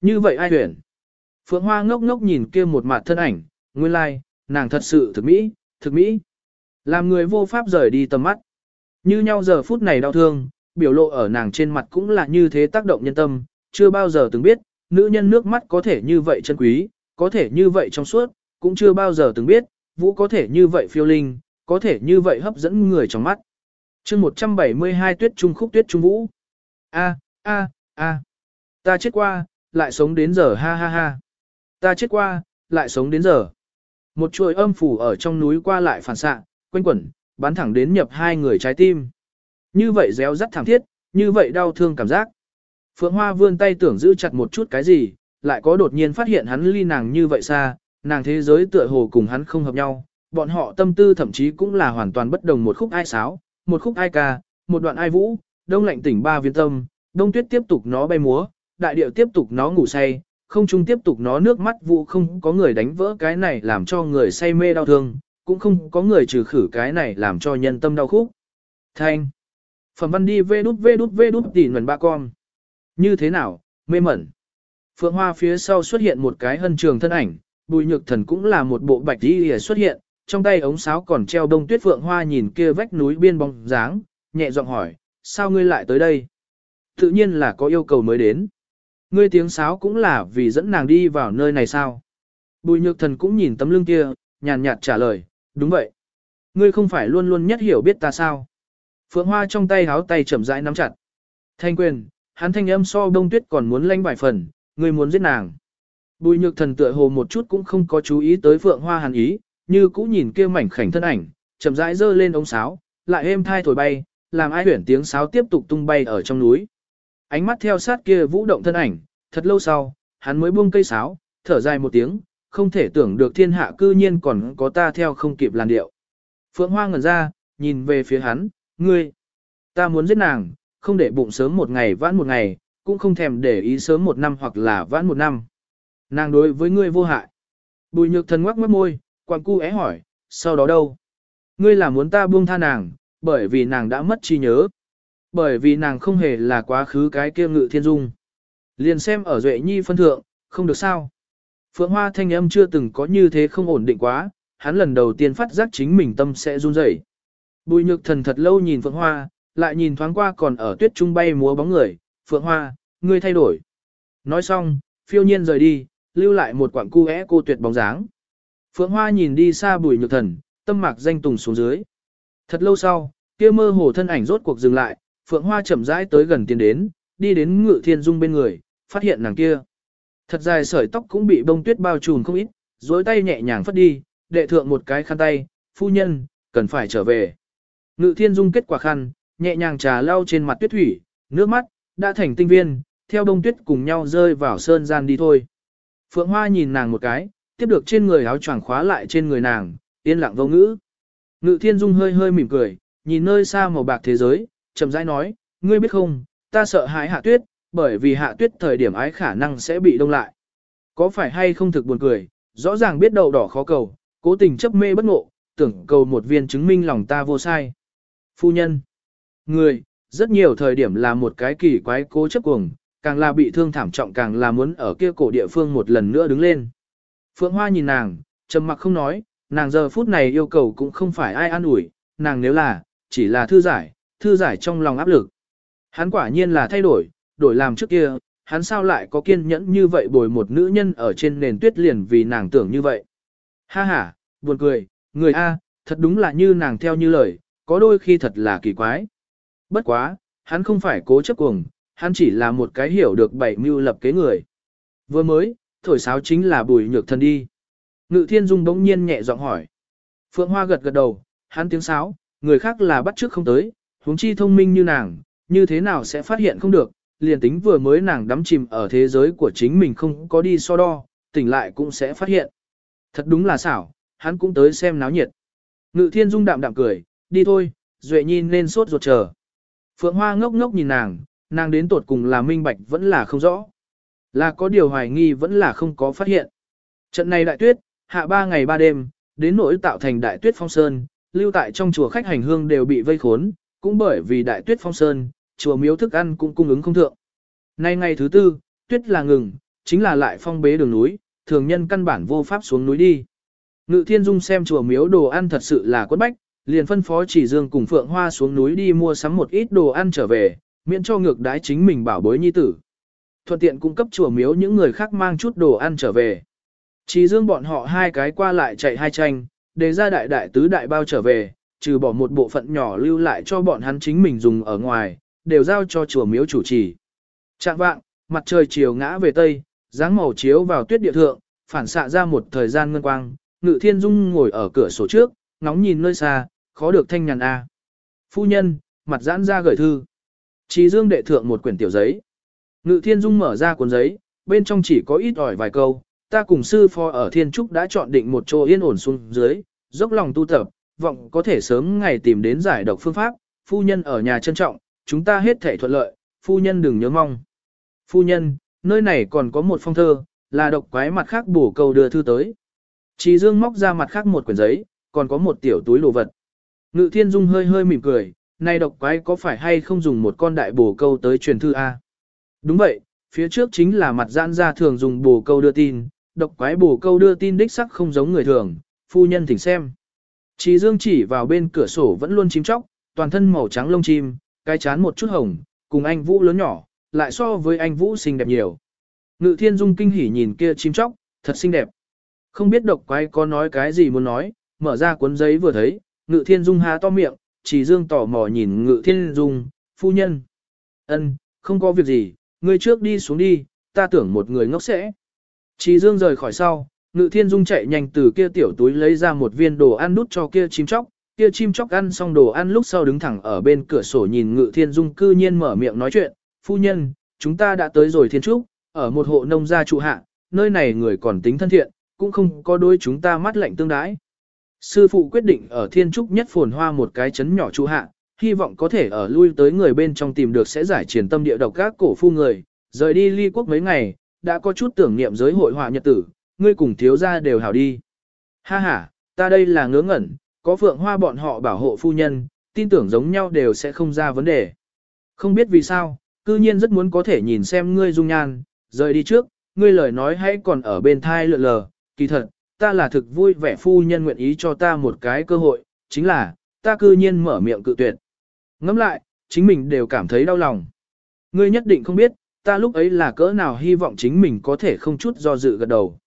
Như vậy ai tuyển? Phượng Hoa ngốc ngốc nhìn kia một mặt thân ảnh, nguyên lai, like, nàng thật sự thực mỹ, thực mỹ. Làm người vô pháp rời đi tầm mắt. Như nhau giờ phút này đau thương, biểu lộ ở nàng trên mặt cũng là như thế tác động nhân tâm, chưa bao giờ từng biết, nữ nhân nước mắt có thể như vậy chân quý, có thể như vậy trong suốt, cũng chưa bao giờ từng biết, vũ có thể như vậy phiêu linh, có thể như vậy hấp dẫn người trong mắt. chương 172 tuyết trung khúc tuyết trung vũ. A, a, a. Ta chết qua, lại sống đến giờ ha ha ha. Ta chết qua, lại sống đến giờ. Một chuỗi âm phủ ở trong núi qua lại phản xạ, quanh quẩn, bắn thẳng đến nhập hai người trái tim. Như vậy réo rắt thẳng thiết, như vậy đau thương cảm giác. Phượng Hoa vươn tay tưởng giữ chặt một chút cái gì, lại có đột nhiên phát hiện hắn ly nàng như vậy xa, nàng thế giới tựa hồ cùng hắn không hợp nhau, bọn họ tâm tư thậm chí cũng là hoàn toàn bất đồng một khúc ai sáo, một khúc ai ca, một đoạn ai vũ, đông lạnh tỉnh ba viên tâm, đông tuyết tiếp tục nó bay múa, đại điệu tiếp tục nó ngủ say, không trung tiếp tục nó nước mắt vụ không có người đánh vỡ cái này làm cho người say mê đau thương, cũng không có người trừ khử cái này làm cho nhân tâm đau khúc. Thanh. Phẩm văn đi vê đút vê đút vê đút tỉ nguồn ba con. Như thế nào, mê mẩn. Phượng Hoa phía sau xuất hiện một cái hân trường thân ảnh, bùi nhược thần cũng là một bộ bạch đi xuất hiện, trong tay ống sáo còn treo đông tuyết Phượng Hoa nhìn kia vách núi biên bóng dáng, nhẹ giọng hỏi, sao ngươi lại tới đây? Tự nhiên là có yêu cầu mới đến. Ngươi tiếng sáo cũng là vì dẫn nàng đi vào nơi này sao? Bùi nhược thần cũng nhìn tấm lưng kia, nhàn nhạt trả lời, đúng vậy. Ngươi không phải luôn luôn nhất hiểu biết ta sao? Phượng Hoa trong tay háo tay chậm rãi nắm chặt. Thanh quyền, hắn thanh âm so đông tuyết còn muốn lanh vài phần, ngươi muốn giết nàng. Bùi nhược thần tựa hồ một chút cũng không có chú ý tới Phượng Hoa hàn ý, như cũ nhìn kia mảnh khảnh thân ảnh, chậm rãi giơ lên ống sáo, lại êm thai thổi bay, làm ai huyển tiếng sáo tiếp tục tung bay ở trong núi. Ánh mắt theo sát kia vũ động thân ảnh, thật lâu sau, hắn mới buông cây sáo, thở dài một tiếng, không thể tưởng được thiên hạ cư nhiên còn có ta theo không kịp làn điệu. Phượng Hoa ngẩn ra, nhìn về phía hắn, ngươi, ta muốn giết nàng, không để bụng sớm một ngày vãn một ngày, cũng không thèm để ý sớm một năm hoặc là vãn một năm. Nàng đối với ngươi vô hại. Bùi nhược thần ngoắc mất môi, quan cu é hỏi, sau đó đâu? Ngươi là muốn ta buông tha nàng, bởi vì nàng đã mất trí nhớ. Bởi vì nàng không hề là quá khứ cái kia ngự thiên dung. Liền xem ở Duệ Nhi phân thượng, không được sao. Phượng Hoa thanh âm chưa từng có như thế không ổn định quá, hắn lần đầu tiên phát giác chính mình tâm sẽ run rẩy. Bùi nhược thần thật lâu nhìn Phượng Hoa, lại nhìn thoáng qua còn ở tuyết trung bay múa bóng người, Phượng Hoa, ngươi thay đổi. Nói xong, phiêu nhiên rời đi, lưu lại một quảng cu é cô tuyệt bóng dáng. Phượng Hoa nhìn đi xa bùi nhược thần, tâm mạc danh tùng xuống dưới. Thật lâu sau, kia mơ hồ thân ảnh rốt cuộc dừng lại, Phượng Hoa chậm rãi tới gần tiến đến, đi đến ngự thiên dung bên người, phát hiện nàng kia. Thật dài sợi tóc cũng bị bông tuyết bao trùm không ít, dối tay nhẹ nhàng phất đi, đệ thượng một cái khăn tay, phu nhân, cần phải trở về. Ngự thiên dung kết quả khăn, nhẹ nhàng trà lau trên mặt tuyết thủy, nước mắt, đã thành tinh viên, theo bông tuyết cùng nhau rơi vào sơn gian đi thôi. Phượng Hoa nhìn nàng một cái, tiếp được trên người áo choàng khóa lại trên người nàng, yên lặng vô ngữ. Ngự thiên dung hơi hơi mỉm cười, nhìn nơi xa màu bạc thế giới, chậm rãi nói, ngươi biết không, ta sợ hãi hạ tuyết, bởi vì hạ tuyết thời điểm ái khả năng sẽ bị đông lại. Có phải hay không thực buồn cười, rõ ràng biết đầu đỏ khó cầu, cố tình chấp mê bất ngộ, tưởng cầu một viên chứng minh lòng ta vô sai. Phu nhân, người, rất nhiều thời điểm là một cái kỳ quái cố chấp cuồng, càng là bị thương thảm trọng càng là muốn ở kia cổ địa phương một lần nữa đứng lên. Phượng Hoa nhìn nàng, trầm mặc không nói, nàng giờ phút này yêu cầu cũng không phải ai an ủi, nàng nếu là, chỉ là thư giải, thư giải trong lòng áp lực. Hắn quả nhiên là thay đổi, đổi làm trước kia, hắn sao lại có kiên nhẫn như vậy bồi một nữ nhân ở trên nền tuyết liền vì nàng tưởng như vậy. Ha ha, buồn cười, người A, thật đúng là như nàng theo như lời, có đôi khi thật là kỳ quái. Bất quá, hắn không phải cố chấp cuồng, hắn chỉ là một cái hiểu được bảy mưu lập kế người. Vừa mới, thổi sáo chính là bùi nhược thân đi. Ngự thiên dung bỗng nhiên nhẹ giọng hỏi. Phượng Hoa gật gật đầu, hắn tiếng sáo, người khác là bắt trước không tới, huống chi thông minh như nàng, như thế nào sẽ phát hiện không được, liền tính vừa mới nàng đắm chìm ở thế giới của chính mình không có đi so đo, tỉnh lại cũng sẽ phát hiện. Thật đúng là xảo, hắn cũng tới xem náo nhiệt. Ngự thiên dung đạm đạm cười, đi thôi, Duệ Nhi nên sốt ruột chờ. Phượng Hoa ngốc ngốc nhìn nàng, nàng đến tột cùng là minh bạch vẫn là không rõ. Là có điều hoài nghi vẫn là không có phát hiện. Trận này đại tuyết, hạ ba ngày ba đêm, đến nỗi tạo thành đại tuyết phong sơn, lưu tại trong chùa khách hành hương đều bị vây khốn, cũng bởi vì đại tuyết phong sơn, chùa miếu thức ăn cũng cung ứng không thượng. Nay ngày thứ tư, tuyết là ngừng, chính là lại phong bế đường núi, thường nhân căn bản vô pháp xuống núi đi. Ngự thiên dung xem chùa miếu đồ ăn thật sự là quất bách, liền phân phó chỉ dương cùng Phượng Hoa xuống núi đi mua sắm một ít đồ ăn trở về, miễn cho ngược đái chính mình bảo bối nhi tử. Thuận tiện cung cấp chùa miếu những người khác mang chút đồ ăn trở về. Chỉ dương bọn họ hai cái qua lại chạy hai tranh, để ra đại đại tứ đại bao trở về, trừ bỏ một bộ phận nhỏ lưu lại cho bọn hắn chính mình dùng ở ngoài, đều giao cho chùa miếu chủ trì. Trạng vạng, mặt trời chiều ngã về tây, dáng màu chiếu vào tuyết địa thượng, phản xạ ra một thời gian ngân quang, Ngự Thiên Dung ngồi ở cửa sổ trước, ngóng nhìn nơi xa, khó được thanh nhàn a. Phu nhân, mặt giãn ra gửi thư. Trí Dương đệ thượng một quyển tiểu giấy. Ngự Thiên Dung mở ra cuốn giấy, bên trong chỉ có ít ỏi vài câu, ta cùng sư phó ở Thiên Trúc đã chọn định một chỗ yên ổn xuống dưới, dốc lòng tu tập, vọng có thể sớm ngày tìm đến giải độc phương pháp, phu nhân ở nhà trân trọng, chúng ta hết thể thuận lợi, phu nhân đừng nhớ mong. Phu nhân, nơi này còn có một phong thơ, là độc quái mặt khác bổ câu đưa thư tới. Chỉ Dương móc ra mặt khác một quyển giấy, còn có một tiểu túi đồ vật. Ngự Thiên Dung hơi hơi mỉm cười, này độc quái có phải hay không dùng một con đại bổ câu tới truyền thư A? Đúng vậy, phía trước chính là mặt giãn ra thường dùng bổ câu đưa tin, độc quái bổ câu đưa tin đích sắc không giống người thường, phu nhân thỉnh xem. Trí Dương chỉ vào bên cửa sổ vẫn luôn chim chóc, toàn thân màu trắng lông chim, cái chán một chút hồng, cùng anh Vũ lớn nhỏ, lại so với anh Vũ xinh đẹp nhiều. Ngự Thiên Dung kinh hỉ nhìn kia chim chóc, thật xinh đẹp. Không biết độc quái có nói cái gì muốn nói, mở ra cuốn giấy vừa thấy, Ngự Thiên Dung há to miệng, chỉ dương tò mò nhìn Ngự Thiên Dung, phu nhân. ân, không có việc gì, người trước đi xuống đi, ta tưởng một người ngốc sẽ. Chỉ dương rời khỏi sau, Ngự Thiên Dung chạy nhanh từ kia tiểu túi lấy ra một viên đồ ăn đút cho kia chim chóc, kia chim chóc ăn xong đồ ăn lúc sau đứng thẳng ở bên cửa sổ nhìn Ngự Thiên Dung cư nhiên mở miệng nói chuyện, phu nhân, chúng ta đã tới rồi Thiên Trúc, ở một hộ nông gia trụ hạ, nơi này người còn tính thân thiện, cũng không có đôi chúng ta mắt lạnh tương đái. Sư phụ quyết định ở Thiên Trúc nhất phồn hoa một cái chấn nhỏ trụ hạ, hy vọng có thể ở lui tới người bên trong tìm được sẽ giải triển tâm địa độc các cổ phu người, rời đi ly quốc mấy ngày, đã có chút tưởng niệm giới hội họa nhật tử, ngươi cùng thiếu gia đều hảo đi. Ha ha, ta đây là ngớ ngẩn, có phượng hoa bọn họ bảo hộ phu nhân, tin tưởng giống nhau đều sẽ không ra vấn đề. Không biết vì sao, cư nhiên rất muốn có thể nhìn xem ngươi dung nhan, rời đi trước, ngươi lời nói hãy còn ở bên thai lượn lờ, kỳ thật, ta là thực vui vẻ phu nhân nguyện ý cho ta một cái cơ hội, chính là, ta cư nhiên mở miệng cự tuyệt. Ngẫm lại, chính mình đều cảm thấy đau lòng. Ngươi nhất định không biết, ta lúc ấy là cỡ nào hy vọng chính mình có thể không chút do dự gật đầu.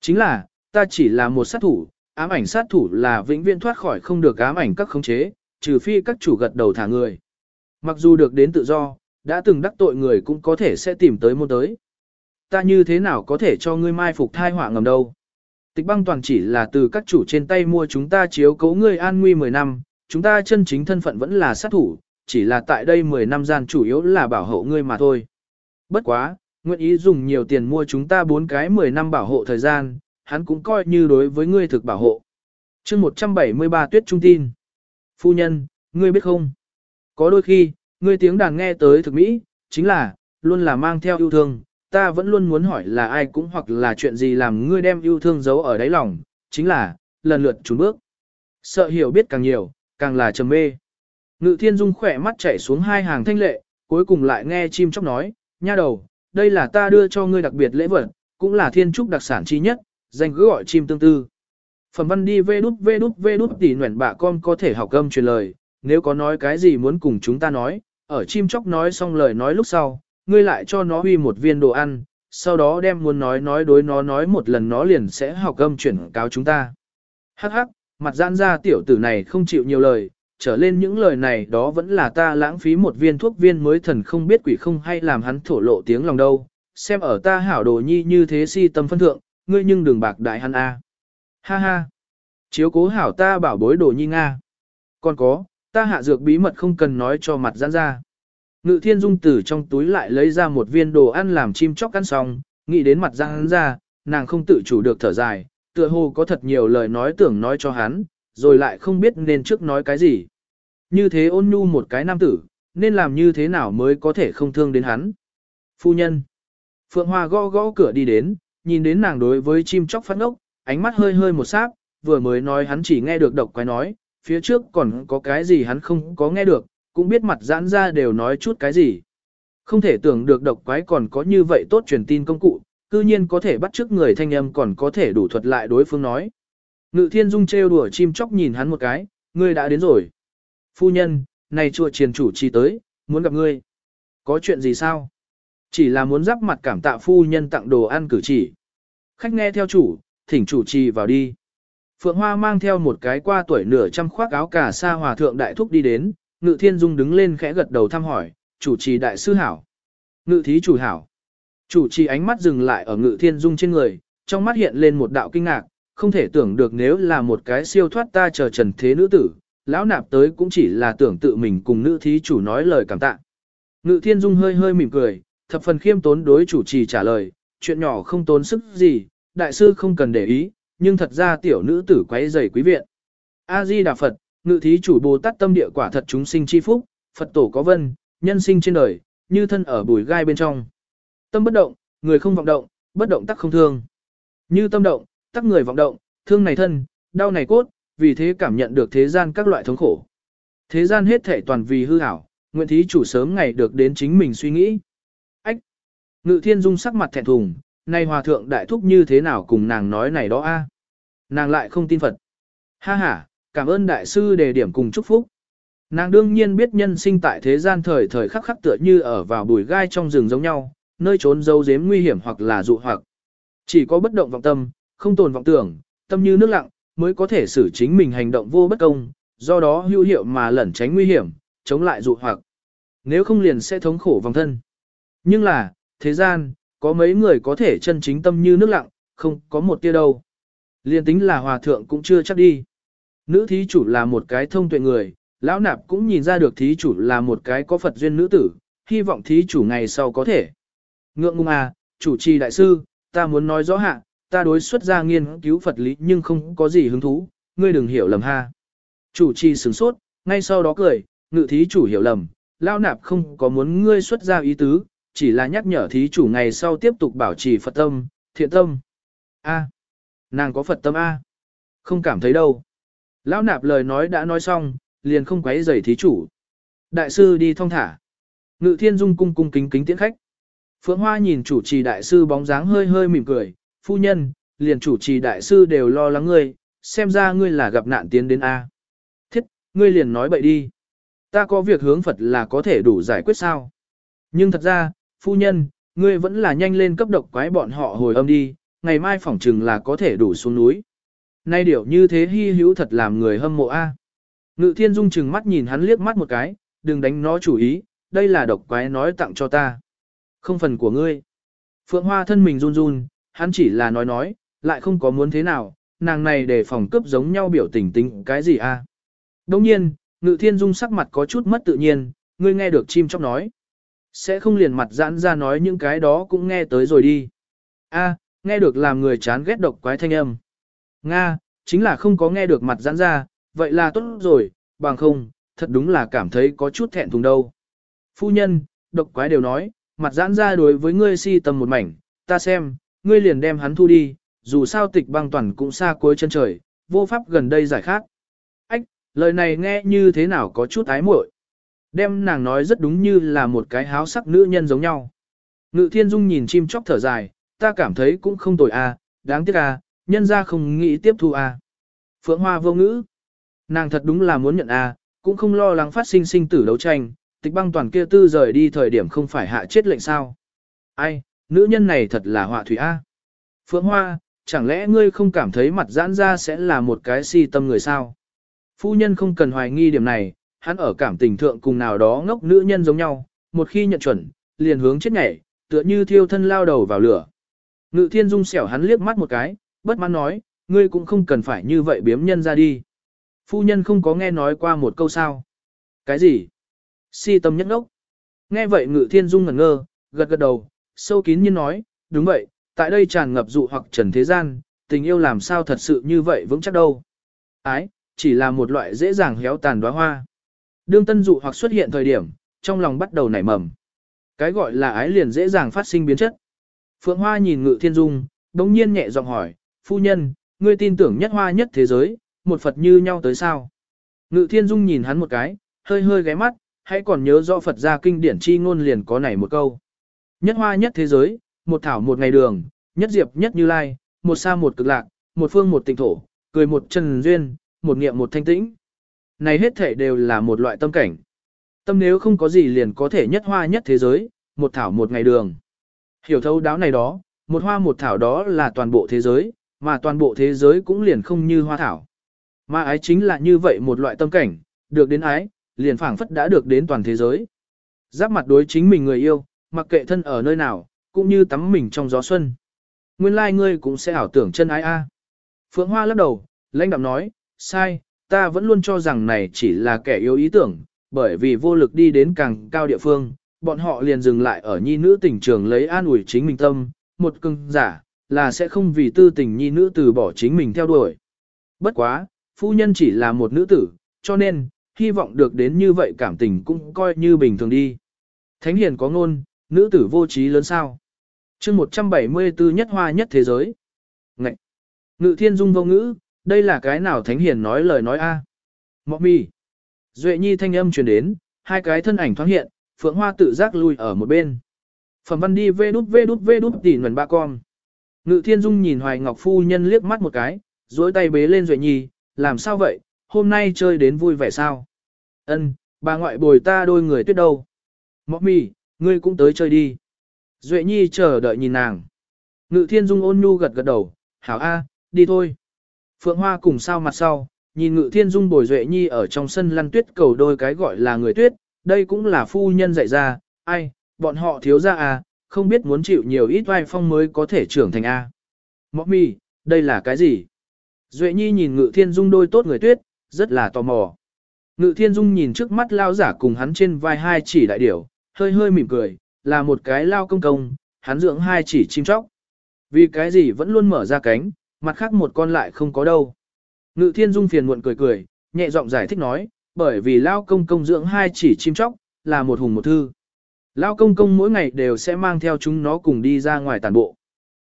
Chính là, ta chỉ là một sát thủ, ám ảnh sát thủ là vĩnh viễn thoát khỏi không được ám ảnh các khống chế, trừ phi các chủ gật đầu thả người. Mặc dù được đến tự do, đã từng đắc tội người cũng có thể sẽ tìm tới môn tới. Ta như thế nào có thể cho ngươi mai phục thai họa ngầm đâu. Tịch băng toàn chỉ là từ các chủ trên tay mua chúng ta chiếu cố ngươi an nguy 10 năm, chúng ta chân chính thân phận vẫn là sát thủ, chỉ là tại đây 10 năm gian chủ yếu là bảo hộ ngươi mà thôi. Bất quá, nguyện ý dùng nhiều tiền mua chúng ta bốn cái 10 năm bảo hộ thời gian, hắn cũng coi như đối với ngươi thực bảo hộ. chương 173 tuyết trung tin. Phu nhân, ngươi biết không? Có đôi khi, ngươi tiếng đàn nghe tới thực mỹ, chính là, luôn là mang theo yêu thương, ta vẫn luôn muốn hỏi là ai cũng hoặc là chuyện gì làm ngươi đem yêu thương giấu ở đáy lòng, chính là, lần lượt trốn bước. Sợ hiểu biết càng nhiều, càng là trầm mê. Ngự thiên dung khỏe mắt chảy xuống hai hàng thanh lệ, cuối cùng lại nghe chim chóc nói, nha đầu, đây là ta đưa cho ngươi đặc biệt lễ vật, cũng là thiên trúc đặc sản chi nhất, danh cứ gọi chim tương tư. Phẩm văn đi vê đút vê đút vê đút tỉ nguyện bà con có thể học âm truyền lời, nếu có nói cái gì muốn cùng chúng ta nói, ở chim chóc nói xong lời nói lúc sau, ngươi lại cho nó huy một viên đồ ăn, sau đó đem muốn nói nói đối nó nói một lần nó liền sẽ học âm chuyển cáo chúng ta. Hắc hắc, mặt gian ra tiểu tử này không chịu nhiều lời, trở lên những lời này đó vẫn là ta lãng phí một viên thuốc viên mới thần không biết quỷ không hay làm hắn thổ lộ tiếng lòng đâu, xem ở ta hảo đồ nhi như thế si tâm phân thượng, ngươi nhưng đừng bạc đại hắn a. Ha ha, chiếu cố hảo ta bảo bối đồ nhi Nga. Còn có, ta hạ dược bí mật không cần nói cho mặt giãn ra. Ngự thiên dung tử trong túi lại lấy ra một viên đồ ăn làm chim chóc ăn xong, nghĩ đến mặt giãn ra, nàng không tự chủ được thở dài, tựa hồ có thật nhiều lời nói tưởng nói cho hắn, rồi lại không biết nên trước nói cái gì. Như thế ôn nhu một cái nam tử, nên làm như thế nào mới có thể không thương đến hắn. Phu nhân. Phượng Hoa gõ gõ cửa đi đến, nhìn đến nàng đối với chim chóc phát ngốc, ánh mắt hơi hơi một sát, vừa mới nói hắn chỉ nghe được độc quái nói, phía trước còn có cái gì hắn không có nghe được, cũng biết mặt giãn ra đều nói chút cái gì. Không thể tưởng được độc quái còn có như vậy tốt truyền tin công cụ, cư nhiên có thể bắt trước người thanh âm còn có thể đủ thuật lại đối phương nói. Ngự thiên dung trêu đùa chim chóc nhìn hắn một cái, ngươi đã đến rồi. Phu nhân, này chùa triền chủ trì tới, muốn gặp ngươi. Có chuyện gì sao? Chỉ là muốn giáp mặt cảm tạ phu nhân tặng đồ ăn cử chỉ. Khách nghe theo chủ, thỉnh chủ trì vào đi. Phượng Hoa mang theo một cái qua tuổi nửa trăm khoác áo cả sa hòa thượng đại thúc đi đến, Ngự Thiên Dung đứng lên khẽ gật đầu thăm hỏi, chủ trì đại sư hảo. Ngự thí chủ hảo. Chủ trì ánh mắt dừng lại ở Ngự Thiên Dung trên người, trong mắt hiện lên một đạo kinh ngạc, không thể tưởng được nếu là một cái siêu thoát ta chờ trần thế nữ tử, lão nạp tới cũng chỉ là tưởng tự mình cùng nữ thí chủ nói lời cảm tạ. Ngự Thiên Dung hơi hơi mỉm cười, thập phần khiêm tốn đối chủ trì trả lời, chuyện nhỏ không tốn sức gì, đại sư không cần để ý, nhưng thật ra tiểu nữ tử quấy rầy quý viện. A Di Đà Phật, ngự thí chủ Bồ Tát tâm địa quả thật chúng sinh chi phúc, Phật tổ có vân, nhân sinh trên đời, như thân ở bùi gai bên trong. Tâm bất động, người không vọng động, bất động tắc không thương. Như tâm động, tắc người vọng động, thương này thân, đau này cốt, vì thế cảm nhận được thế gian các loại thống khổ. Thế gian hết thể toàn vì hư ảo, nguyện thí chủ sớm ngày được đến chính mình suy nghĩ. Ách! Ngự thiên dung sắc mặt thẹn thùng, nay hòa thượng đại thúc như thế nào cùng nàng nói này đó a? Nàng lại không tin Phật. Ha ha, cảm ơn đại sư đề điểm cùng chúc phúc. Nàng đương nhiên biết nhân sinh tại thế gian thời thời khắc khắc tựa như ở vào bùi gai trong rừng giống nhau, nơi trốn dấu giếm nguy hiểm hoặc là dụ hoặc. Chỉ có bất động vọng tâm, không tồn vọng tưởng, tâm như nước lặng, mới có thể xử chính mình hành động vô bất công, do đó hữu hiệu mà lẩn tránh nguy hiểm, chống lại dụ hoặc. Nếu không liền sẽ thống khổ vòng thân. Nhưng là, thế gian, có mấy người có thể chân chính tâm như nước lặng, không có một tia đâu. Liên tính là hòa thượng cũng chưa chắc đi. Nữ thí chủ là một cái thông tuệ người, lão nạp cũng nhìn ra được thí chủ là một cái có Phật duyên nữ tử, hy vọng thí chủ ngày sau có thể. Ngượng ngung à, chủ trì đại sư, ta muốn nói rõ hạ, ta đối xuất ra nghiên cứu Phật lý nhưng không có gì hứng thú, ngươi đừng hiểu lầm ha. Chủ trì sửng sốt, ngay sau đó cười, ngự thí chủ hiểu lầm, lão nạp không có muốn ngươi xuất ra ý tứ, chỉ là nhắc nhở thí chủ ngày sau tiếp tục bảo trì Phật tâm, thiện tâm. A, nàng có Phật tâm A. Không cảm thấy đâu. Lão nạp lời nói đã nói xong, liền không quấy rầy thí chủ. Đại sư đi thong thả. Ngự thiên dung cung cung kính kính tiễn khách. Phượng Hoa nhìn chủ trì đại sư bóng dáng hơi hơi mỉm cười, phu nhân, liền chủ trì đại sư đều lo lắng ngươi, xem ra ngươi là gặp nạn tiến đến A. Thiết, ngươi liền nói bậy đi. Ta có việc hướng Phật là có thể đủ giải quyết sao. Nhưng thật ra, phu nhân, ngươi vẫn là nhanh lên cấp độc quái bọn họ hồi âm đi, ngày mai phỏng chừng là có thể đủ xuống núi. Nay điểu như thế hy hữu thật làm người hâm mộ a. Ngự thiên dung chừng mắt nhìn hắn liếc mắt một cái, đừng đánh nó chủ ý, đây là độc quái nói tặng cho ta. Không phần của ngươi. Phượng Hoa thân mình run run, hắn chỉ là nói nói, lại không có muốn thế nào, nàng này để phòng cướp giống nhau biểu tình tính cái gì a? Đồng nhiên, ngự thiên dung sắc mặt có chút mất tự nhiên, ngươi nghe được chim chóc nói. Sẽ không liền mặt giãn ra nói những cái đó cũng nghe tới rồi đi. A, nghe được làm người chán ghét độc quái thanh âm. Nga, chính là không có nghe được mặt giãn ra, vậy là tốt rồi, bằng không, thật đúng là cảm thấy có chút thẹn thùng đâu. Phu nhân, độc quái đều nói, mặt giãn ra đối với ngươi si tầm một mảnh, ta xem, ngươi liền đem hắn thu đi, dù sao tịch băng toàn cũng xa cuối chân trời, vô pháp gần đây giải khác. Ách, lời này nghe như thế nào có chút ái muội. Đem nàng nói rất đúng như là một cái háo sắc nữ nhân giống nhau. Ngự thiên dung nhìn chim chóc thở dài, ta cảm thấy cũng không tồi à, đáng tiếc à, nhân ra không nghĩ tiếp thu à. Phượng Hoa vô ngữ. Nàng thật đúng là muốn nhận à, cũng không lo lắng phát sinh sinh tử đấu tranh, tịch băng toàn kia tư rời đi thời điểm không phải hạ chết lệnh sao. Ai, nữ nhân này thật là họa thủy a. Phượng Hoa, chẳng lẽ ngươi không cảm thấy mặt giãn ra sẽ là một cái si tâm người sao? Phu nhân không cần hoài nghi điểm này, hắn ở cảm tình thượng cùng nào đó ngốc nữ nhân giống nhau, một khi nhận chuẩn, liền hướng chết nhảy, tựa như thiêu thân lao đầu vào lửa. Ngự thiên dung xẻo hắn liếc mắt một cái, bất mãn nói, ngươi cũng không cần phải như vậy biếm nhân ra đi. Phu nhân không có nghe nói qua một câu sao. Cái gì? Si tâm nhất ngốc. Nghe vậy ngự thiên dung ngẩn ngơ, gật gật đầu, sâu kín như nói, đúng vậy, tại đây tràn ngập dụ hoặc trần thế gian, tình yêu làm sao thật sự như vậy vững chắc đâu. Ái, chỉ là một loại dễ dàng héo tàn đóa hoa. Đương tân dụ hoặc xuất hiện thời điểm, trong lòng bắt đầu nảy mầm. Cái gọi là ái liền dễ dàng phát sinh biến chất. Phượng Hoa nhìn Ngự Thiên Dung, đống nhiên nhẹ giọng hỏi, phu nhân, ngươi tin tưởng nhất hoa nhất thế giới, một Phật như nhau tới sao? Ngự Thiên Dung nhìn hắn một cái, hơi hơi ghé mắt, hãy còn nhớ rõ Phật gia kinh điển chi ngôn liền có này một câu. Nhất hoa nhất thế giới, một thảo một ngày đường, nhất diệp nhất như lai, một xa một cực lạc, một phương một tịnh thổ, cười một trần duyên, một niệm một thanh tĩnh. Này hết thể đều là một loại tâm cảnh. Tâm nếu không có gì liền có thể nhất hoa nhất thế giới, một thảo một ngày đường. Hiểu thấu đáo này đó, một hoa một thảo đó là toàn bộ thế giới, mà toàn bộ thế giới cũng liền không như hoa thảo. Mà ái chính là như vậy một loại tâm cảnh, được đến ái, liền phảng phất đã được đến toàn thế giới. Giáp mặt đối chính mình người yêu, mặc kệ thân ở nơi nào, cũng như tắm mình trong gió xuân. Nguyên lai like ngươi cũng sẽ ảo tưởng chân ái a. Phượng Hoa lắc đầu, lãnh đạm nói, sai, ta vẫn luôn cho rằng này chỉ là kẻ yếu ý tưởng, bởi vì vô lực đi đến càng cao địa phương, bọn họ liền dừng lại ở nhi nữ tình trường lấy an ủi chính mình tâm, một cưng giả, là sẽ không vì tư tình nhi nữ từ bỏ chính mình theo đuổi. Bất quá, phu nhân chỉ là một nữ tử, cho nên, hy vọng được đến như vậy cảm tình cũng coi như bình thường đi. Thánh hiền có ngôn, nữ tử vô trí lớn sao. chương 174 nhất hoa nhất thế giới. Ngậy! Ngự thiên dung vô ngữ, đây là cái nào thánh hiền nói lời nói a à. Mọc mì! Duệ nhi thanh âm truyền đến, hai cái thân ảnh thoáng hiện, phượng hoa tự giác lui ở một bên. Phẩm văn đi vê đút vê đút vê đút tỉ nguồn ba con. Ngự thiên dung nhìn hoài ngọc phu nhân liếc mắt một cái, duỗi tay bế lên Duệ nhi, làm sao vậy, hôm nay chơi đến vui vẻ sao? Ân, bà ngoại bồi ta đôi người tuyết đâu? Mọ mì, ngươi cũng tới chơi đi. Duệ nhi chờ đợi nhìn nàng. Ngự thiên dung ôn nhu gật gật đầu, hảo a, đi thôi. Phượng Hoa cùng sao mặt sau, nhìn ngự thiên dung bồi Duệ nhi ở trong sân lăn tuyết cầu đôi cái gọi là người tuyết, đây cũng là phu nhân dạy ra, ai, bọn họ thiếu ra à, không biết muốn chịu nhiều ít vai phong mới có thể trưởng thành A. Mọc mì, đây là cái gì? Duệ nhi nhìn ngự thiên dung đôi tốt người tuyết, rất là tò mò. Ngự thiên dung nhìn trước mắt lao giả cùng hắn trên vai hai chỉ đại điểu, hơi hơi mỉm cười, là một cái lao công công, hắn dưỡng hai chỉ chim chóc. Vì cái gì vẫn luôn mở ra cánh, mặt khác một con lại không có đâu. Ngự thiên dung phiền muộn cười cười, nhẹ giọng giải thích nói, bởi vì lao công công dưỡng hai chỉ chim chóc, là một hùng một thư. Lao công công mỗi ngày đều sẽ mang theo chúng nó cùng đi ra ngoài tàn bộ.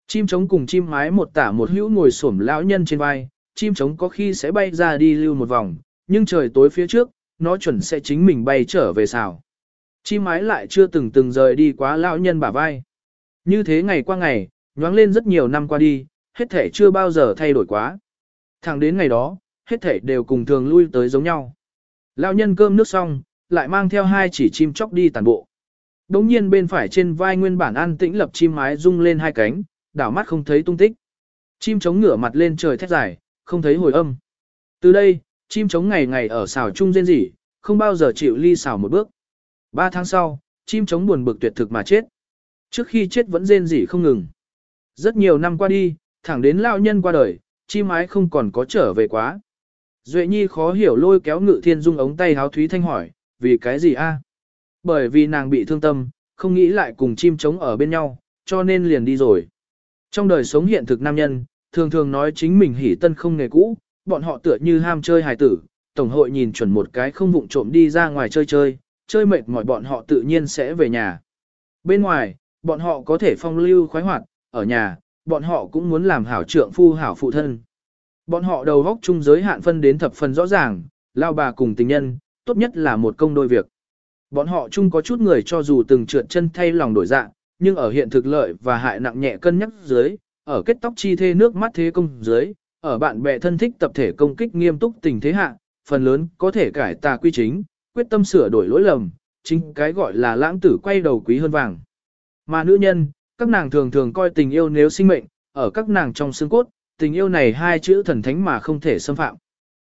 Chim trống cùng chim mái một tả một hữu ngồi xổm lão nhân trên vai, chim trống có khi sẽ bay ra đi lưu một vòng, nhưng trời tối phía trước, nó chuẩn sẽ chính mình bay trở về xào chi mái lại chưa từng từng rời đi quá lão nhân bả vai. Như thế ngày qua ngày, nhoáng lên rất nhiều năm qua đi, hết thể chưa bao giờ thay đổi quá. Thẳng đến ngày đó, hết thể đều cùng thường lui tới giống nhau. Lão nhân cơm nước xong, lại mang theo hai chỉ chim chóc đi tàn bộ. Đống nhiên bên phải trên vai nguyên bản an tĩnh lập chim mái rung lên hai cánh, đảo mắt không thấy tung tích. Chim chống ngửa mặt lên trời thét dài, không thấy hồi âm. Từ đây, chim chống ngày ngày ở xào chung rên rỉ, không bao giờ chịu ly xào một bước. Ba tháng sau, chim trống buồn bực tuyệt thực mà chết. Trước khi chết vẫn rên rỉ không ngừng. Rất nhiều năm qua đi, thẳng đến lao nhân qua đời, chim ái không còn có trở về quá. Duệ Nhi khó hiểu lôi kéo ngự thiên dung ống tay háo Thúy Thanh hỏi, vì cái gì a? Bởi vì nàng bị thương tâm, không nghĩ lại cùng chim trống ở bên nhau, cho nên liền đi rồi. Trong đời sống hiện thực nam nhân, thường thường nói chính mình hỉ tân không nghề cũ, bọn họ tựa như ham chơi hài tử, tổng hội nhìn chuẩn một cái không vụng trộm đi ra ngoài chơi chơi, chơi mệt mỏi bọn họ tự nhiên sẽ về nhà. Bên ngoài, bọn họ có thể phong lưu khoái hoạt, ở nhà, bọn họ cũng muốn làm hảo trượng phu hảo phụ thân. Bọn họ đầu góc chung giới hạn phân đến thập phần rõ ràng, lao bà cùng tình nhân, tốt nhất là một công đôi việc. Bọn họ chung có chút người cho dù từng trượt chân thay lòng đổi dạng, nhưng ở hiện thực lợi và hại nặng nhẹ cân nhắc dưới, ở kết tóc chi thê nước mắt thế công dưới, ở bạn bè thân thích tập thể công kích nghiêm túc tình thế hạ, phần lớn có thể cải tà quy chính, quyết tâm sửa đổi lỗi lầm, chính cái gọi là lãng tử quay đầu quý hơn vàng. Mà nữ nhân, các nàng thường thường coi tình yêu nếu sinh mệnh, ở các nàng trong xương cốt, tình yêu này hai chữ thần thánh mà không thể xâm phạm.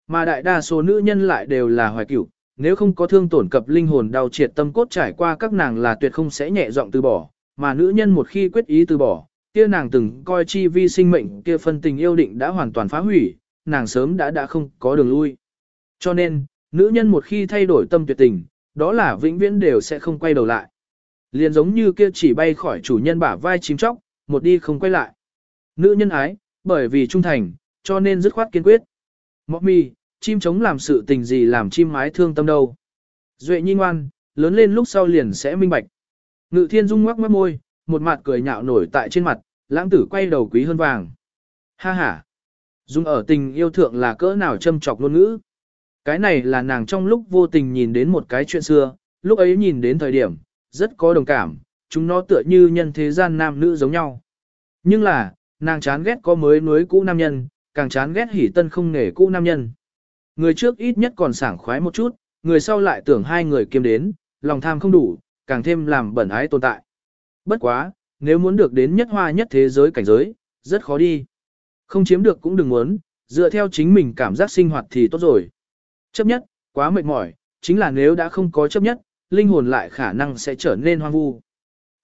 Mà đại đa số nữ nhân lại đều là hoài cửu, nếu không có thương tổn cập linh hồn đau triệt tâm cốt trải qua các nàng là tuyệt không sẽ nhẹ giọng từ bỏ, mà nữ nhân một khi quyết ý từ bỏ, kia nàng từng coi chi vi sinh mệnh kia phân tình yêu định đã hoàn toàn phá hủy, nàng sớm đã đã không có đường lui. Cho nên, nữ nhân một khi thay đổi tâm tuyệt tình, đó là vĩnh viễn đều sẽ không quay đầu lại. Liền giống như kia chỉ bay khỏi chủ nhân bả vai chim chóc, một đi không quay lại. Nữ nhân ái, bởi vì trung thành, cho nên dứt khoát kiên quyết. Mọc mi, chim trống làm sự tình gì làm chim mái thương tâm đâu. Duệ nhi ngoan, lớn lên lúc sau liền sẽ minh bạch. Ngự thiên dung ngoắc mắt môi, một mặt cười nhạo nổi tại trên mặt, lãng tử quay đầu quý hơn vàng. Ha ha. Dung ở tình yêu thượng là cỡ nào châm chọc ngôn ngữ. Cái này là nàng trong lúc vô tình nhìn đến một cái chuyện xưa, lúc ấy nhìn đến thời điểm, rất có đồng cảm, chúng nó tựa như nhân thế gian nam nữ giống nhau. Nhưng là, nàng chán ghét có mới nuối cũ nam nhân, càng chán ghét hỉ tân không nghề cũ nam nhân. Người trước ít nhất còn sảng khoái một chút, người sau lại tưởng hai người kiêm đến, lòng tham không đủ, càng thêm làm bẩn ái tồn tại. Bất quá, nếu muốn được đến nhất hoa nhất thế giới cảnh giới, rất khó đi. Không chiếm được cũng đừng muốn, dựa theo chính mình cảm giác sinh hoạt thì tốt rồi. Chấp nhất, quá mệt mỏi, chính là nếu đã không có chấp nhất, linh hồn lại khả năng sẽ trở nên hoang vu.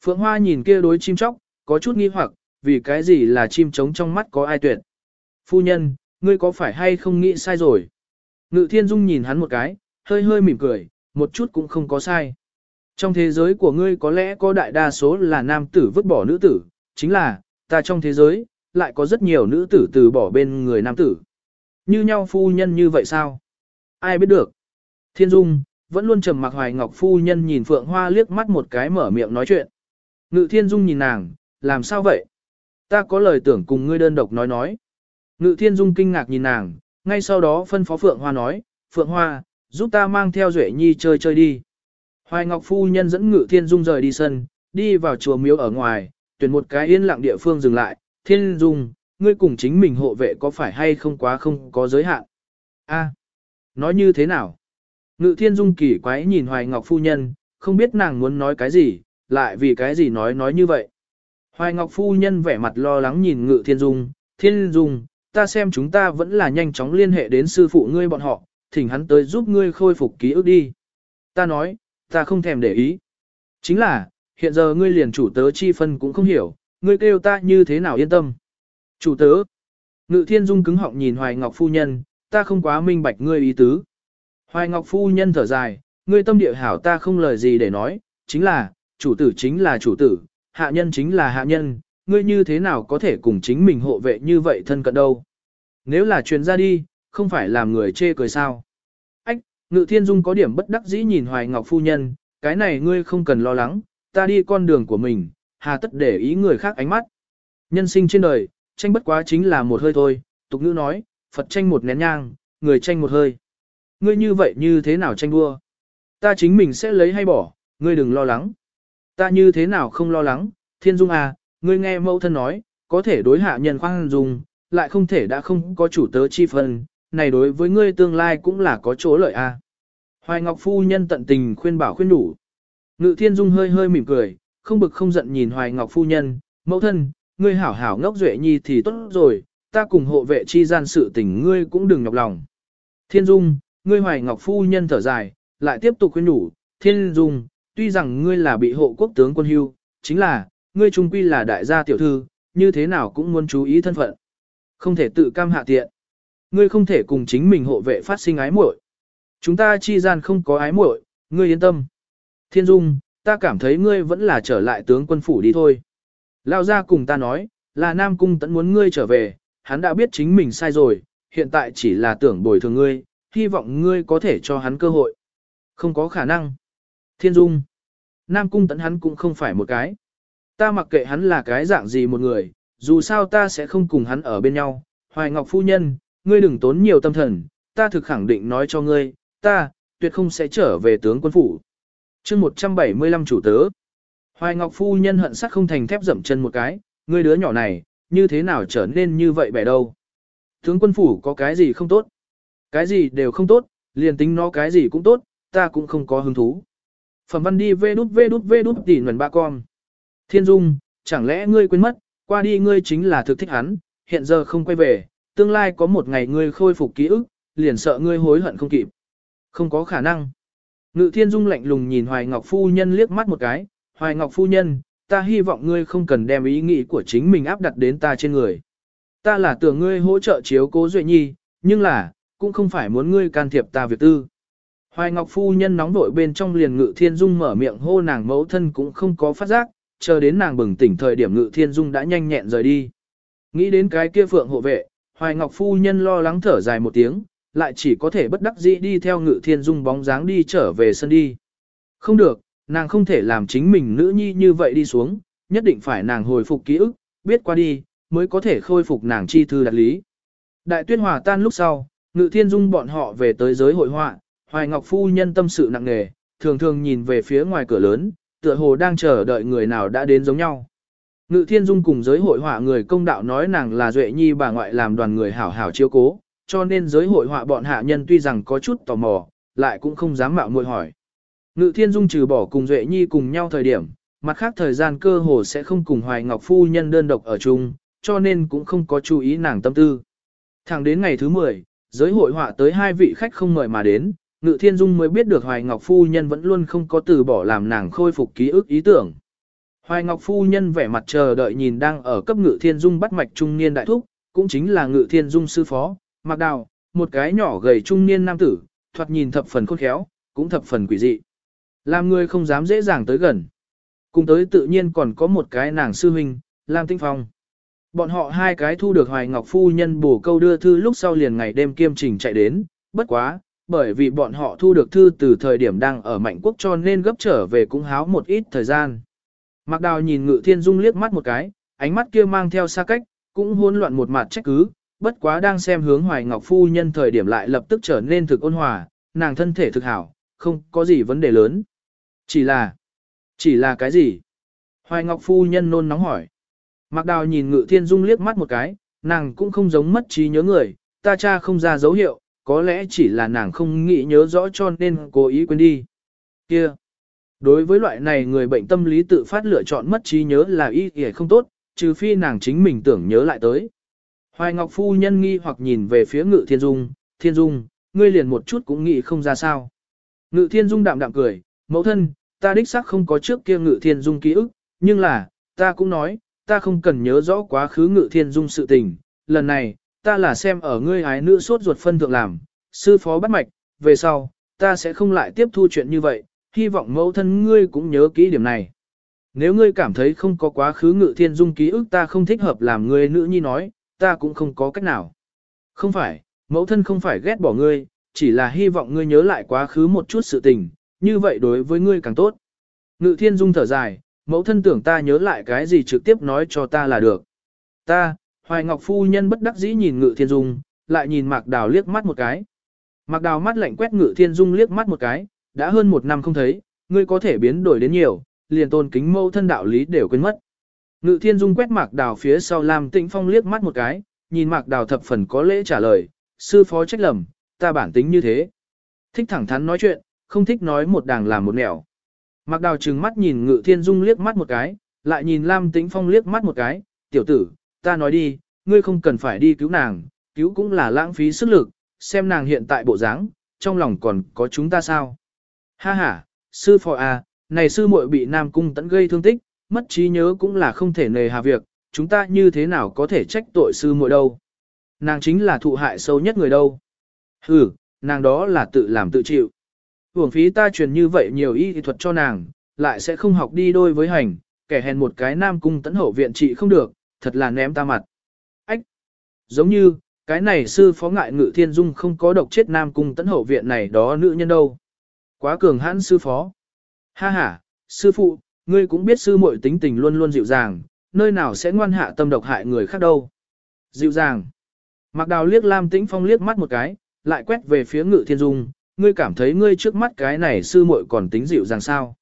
Phượng Hoa nhìn kia đối chim chóc, có chút nghi hoặc, vì cái gì là chim trống trong mắt có ai tuyệt. Phu nhân, ngươi có phải hay không nghĩ sai rồi? Ngự thiên dung nhìn hắn một cái, hơi hơi mỉm cười, một chút cũng không có sai. Trong thế giới của ngươi có lẽ có đại đa số là nam tử vứt bỏ nữ tử, chính là, ta trong thế giới, lại có rất nhiều nữ tử từ bỏ bên người nam tử. Như nhau phu nhân như vậy sao? Ai biết được? Thiên Dung, vẫn luôn trầm mặc hoài ngọc phu nhân nhìn Phượng Hoa liếc mắt một cái mở miệng nói chuyện. Ngự Thiên Dung nhìn nàng, làm sao vậy? Ta có lời tưởng cùng ngươi đơn độc nói nói. Ngự Thiên Dung kinh ngạc nhìn nàng, ngay sau đó phân phó Phượng Hoa nói, Phượng Hoa, giúp ta mang theo Duệ Nhi chơi chơi đi. Hoài Ngọc Phu Nhân dẫn Ngự Thiên Dung rời đi sân, đi vào chùa miếu ở ngoài, tuyển một cái yên lặng địa phương dừng lại. Thiên Dung, ngươi cùng chính mình hộ vệ có phải hay không quá không có giới hạn? A, nói như thế nào? Ngự Thiên Dung kỳ quái nhìn Hoài Ngọc Phu Nhân, không biết nàng muốn nói cái gì, lại vì cái gì nói nói như vậy. Hoài Ngọc Phu Nhân vẻ mặt lo lắng nhìn Ngự Thiên Dung, Thiên Dung, ta xem chúng ta vẫn là nhanh chóng liên hệ đến sư phụ ngươi bọn họ, thỉnh hắn tới giúp ngươi khôi phục ký ức đi. Ta nói, ta không thèm để ý. Chính là, hiện giờ ngươi liền chủ tớ chi phân cũng không hiểu, ngươi kêu ta như thế nào yên tâm. Chủ tớ. Ngự thiên dung cứng họng nhìn Hoài Ngọc Phu Nhân, ta không quá minh bạch ngươi ý tứ. Hoài Ngọc Phu Nhân thở dài, ngươi tâm địa hảo ta không lời gì để nói, chính là, chủ tử chính là chủ tử, hạ nhân chính là hạ nhân, ngươi như thế nào có thể cùng chính mình hộ vệ như vậy thân cận đâu. Nếu là truyền ra đi, không phải làm người chê cười sao. Ách, Ngự Thiên Dung có điểm bất đắc dĩ nhìn Hoài Ngọc Phu Nhân, cái này ngươi không cần lo lắng, ta đi con đường của mình, hà tất để ý người khác ánh mắt. Nhân sinh trên đời, tranh bất quá chính là một hơi thôi, tục ngữ nói, Phật tranh một nén nhang, người tranh một hơi. Ngươi như vậy như thế nào tranh đua? Ta chính mình sẽ lấy hay bỏ, ngươi đừng lo lắng. Ta như thế nào không lo lắng, Thiên Dung à, ngươi nghe mẫu thân nói, có thể đối hạ nhân khoan dung, lại không thể đã không có chủ tớ chi phần. này đối với ngươi tương lai cũng là có chỗ lợi a. À. Hoài Ngọc phu nhân tận tình khuyên bảo khuyên đủ. Ngự Thiên Dung hơi hơi mỉm cười, không bực không giận nhìn Hoài Ngọc phu nhân, mẫu thân, ngươi hảo hảo ngốc duệ nhi thì tốt rồi, ta cùng hộ vệ chi gian sự tình ngươi cũng đừng nhọc lòng. Thiên Dung, ngươi Hoài Ngọc phu nhân thở dài, lại tiếp tục khuyên nhủ. Thiên Dung, tuy rằng ngươi là bị hộ quốc tướng quân hưu, chính là, ngươi trung quy là đại gia tiểu thư, như thế nào cũng muốn chú ý thân phận. Không thể tự cam hạ tiện. Ngươi không thể cùng chính mình hộ vệ phát sinh ái muội. Chúng ta chi gian không có ái muội, ngươi yên tâm. Thiên Dung, ta cảm thấy ngươi vẫn là trở lại tướng quân phủ đi thôi. Lao ra cùng ta nói, là Nam Cung tẫn muốn ngươi trở về, hắn đã biết chính mình sai rồi, hiện tại chỉ là tưởng bồi thường ngươi, hy vọng ngươi có thể cho hắn cơ hội. Không có khả năng. Thiên Dung, Nam Cung tấn hắn cũng không phải một cái. Ta mặc kệ hắn là cái dạng gì một người, dù sao ta sẽ không cùng hắn ở bên nhau. Hoài Ngọc Phu Nhân, ngươi đừng tốn nhiều tâm thần, ta thực khẳng định nói cho ngươi, ta, tuyệt không sẽ trở về tướng quân phủ. chương 175 chủ tớ. Hoài Ngọc Phu Nhân hận sắc không thành thép dậm chân một cái, ngươi đứa nhỏ này, như thế nào trở nên như vậy bẻ đâu. Tướng quân phủ có cái gì không tốt? Cái gì đều không tốt, liền tính nó cái gì cũng tốt, ta cũng không có hứng thú. Phẩm văn đi vê đút vê đút vê đút tỉ nguồn ba con. Thiên Dung, chẳng lẽ ngươi quên mất, qua đi ngươi chính là thực thích hắn, hiện giờ không quay về, tương lai có một ngày ngươi khôi phục ký ức, liền sợ ngươi hối hận không kịp. Không có khả năng. Ngự thiên dung lạnh lùng nhìn Hoài Ngọc Phu Nhân liếc mắt một cái, Hoài Ngọc Phu Nhân, ta hy vọng ngươi không cần đem ý nghĩ của chính mình áp đặt đến ta trên người. Ta là tưởng ngươi hỗ trợ chiếu cố Duệ Nhi, nhưng là, cũng không phải muốn ngươi can thiệp ta việc tư. Hoài Ngọc Phu Nhân nóng vội bên trong liền ngự thiên dung mở miệng hô nàng mẫu thân cũng không có phát giác, chờ đến nàng bừng tỉnh thời điểm ngự thiên dung đã nhanh nhẹn rời đi. Nghĩ đến cái kia phượng hộ vệ, Hoài Ngọc Phu Nhân lo lắng thở dài một tiếng, lại chỉ có thể bất đắc dĩ đi theo ngự thiên dung bóng dáng đi trở về sân đi. Không được, nàng không thể làm chính mình nữ nhi như vậy đi xuống, nhất định phải nàng hồi phục ký ức, biết qua đi, mới có thể khôi phục nàng chi thư đặt lý. Đại tuyết hòa tan lúc sau, ngự thiên dung bọn họ về tới giới hội họa, Hoài Ngọc Phu Nhân tâm sự nặng nề, thường thường nhìn về phía ngoài cửa lớn, tựa hồ đang chờ đợi người nào đã đến giống nhau. Ngự Thiên Dung cùng giới hội họa người công đạo nói nàng là Duệ Nhi bà ngoại làm đoàn người hảo hảo chiếu cố, cho nên giới hội họa bọn hạ nhân tuy rằng có chút tò mò, lại cũng không dám mạo muội hỏi. Ngự Thiên Dung trừ bỏ cùng Duệ Nhi cùng nhau thời điểm, mặt khác thời gian cơ hồ sẽ không cùng Hoài Ngọc Phu Nhân đơn độc ở chung, cho nên cũng không có chú ý nàng tâm tư. Thẳng đến ngày thứ 10, giới hội họa tới hai vị khách không mời mà đến, Ngự Thiên Dung mới biết được Hoài Ngọc Phu Nhân vẫn luôn không có từ bỏ làm nàng khôi phục ký ức ý tưởng. Hoài Ngọc Phu Nhân vẻ mặt chờ đợi nhìn đang ở cấp Ngự Thiên Dung bắt mạch trung niên đại thúc, cũng chính là Ngự Thiên Dung sư phó, Mạc Đào, một cái nhỏ gầy trung niên nam tử, thoạt nhìn thập phần khôn khéo, cũng thập phần quỷ dị. Làm người không dám dễ dàng tới gần. Cùng tới tự nhiên còn có một cái nàng sư huynh, Lam Tinh Phong. Bọn họ hai cái thu được Hoài Ngọc Phu Nhân bổ câu đưa thư lúc sau liền ngày đêm kiêm trình chạy đến, bất quá, bởi vì bọn họ thu được thư từ thời điểm đang ở Mạnh Quốc cho nên gấp trở về cũng háo một ít thời gian. Mạc Đào nhìn Ngự Thiên Dung liếc mắt một cái, ánh mắt kia mang theo xa cách, cũng hỗn loạn một mặt trách cứ, bất quá đang xem hướng Hoài Ngọc Phu Nhân thời điểm lại lập tức trở nên thực ôn hòa, nàng thân thể thực hảo, không có gì vấn đề lớn. Chỉ là, chỉ là cái gì? Hoài Ngọc Phu Nhân nôn nóng hỏi. Mạc Đào nhìn Ngự Thiên Dung liếc mắt một cái, nàng cũng không giống mất trí nhớ người, ta cha không ra dấu hiệu, có lẽ chỉ là nàng không nghĩ nhớ rõ cho nên cố ý quên đi. Kia! Đối với loại này người bệnh tâm lý tự phát lựa chọn mất trí nhớ là ý nghĩa không tốt, trừ phi nàng chính mình tưởng nhớ lại tới. Hoài Ngọc Phu Nhân nghi hoặc nhìn về phía Ngự Thiên Dung, Thiên Dung, ngươi liền một chút cũng nghĩ không ra sao. Ngự Thiên Dung đạm đạm cười, mẫu thân, ta đích xác không có trước kia Ngự Thiên Dung ký ức, nhưng là, ta cũng nói, ta không cần nhớ rõ quá khứ Ngự Thiên Dung sự tình, lần này, ta là xem ở ngươi ái nữ sốt ruột phân thượng làm, sư phó bắt mạch, về sau, ta sẽ không lại tiếp thu chuyện như vậy, hy vọng mẫu thân ngươi cũng nhớ kỹ điểm này. Nếu ngươi cảm thấy không có quá khứ ngự thiên dung ký ức ta không thích hợp làm ngươi nữ nhi nói, ta cũng không có cách nào. Không phải, mẫu thân không phải ghét bỏ ngươi, chỉ là hy vọng ngươi nhớ lại quá khứ một chút sự tình, như vậy đối với ngươi càng tốt. Ngự thiên dung thở dài, mẫu thân tưởng ta nhớ lại cái gì trực tiếp nói cho ta là được. Ta, Hoài Ngọc Phu Nhân bất đắc dĩ nhìn Ngự Thiên Dung, lại nhìn Mạc Đào liếc mắt một cái. Mạc Đào mắt lạnh quét Ngự Thiên Dung liếc mắt một cái, đã hơn một năm không thấy, ngươi có thể biến đổi đến nhiều, liền tôn kính mẫu thân đạo lý đều quên mất. Ngự Thiên Dung quét Mạc Đào phía sau làm Tĩnh Phong liếc mắt một cái, nhìn Mạc Đào thập phần có lễ trả lời, sư phó trách lầm, ta bản tính như thế. Thích thẳng thắn nói chuyện, không thích nói một đàng làm một nẻo. Mạc Đào trừng mắt nhìn Ngự Thiên Dung liếc mắt một cái, lại nhìn Lam Tĩnh Phong liếc mắt một cái, tiểu tử, ta nói đi, ngươi không cần phải đi cứu nàng, cứu cũng là lãng phí sức lực, xem nàng hiện tại bộ dáng, trong lòng còn có chúng ta sao. Ha ha, sư phò à, này sư muội bị Nam Cung tẫn gây thương tích, mất trí nhớ cũng là không thể nề hà việc, chúng ta như thế nào có thể trách tội sư muội đâu. Nàng chính là thụ hại sâu nhất người đâu. Ừ, nàng đó là tự làm tự chịu. Hưởng phí ta truyền như vậy nhiều y thuật cho nàng, lại sẽ không học đi đôi với hành, kẻ hèn một cái Nam Cung tấn hậu viện trị không được, thật là ném ta mặt. Ách! Giống như, cái này sư phó ngại ngự thiên dung không có độc chết nam cung tấn hậu viện này đó nữ nhân đâu. Quá cường hãn sư phó. Ha ha, sư phụ, ngươi cũng biết sư muội tính tình luôn luôn dịu dàng, nơi nào sẽ ngoan hạ tâm độc hại người khác đâu. Dịu dàng. Mạc đào liếc Lam Tĩnh Phong liếc mắt một cái, lại quét về phía ngự thiên dung, ngươi cảm thấy ngươi trước mắt cái này sư muội còn tính dịu dàng sao.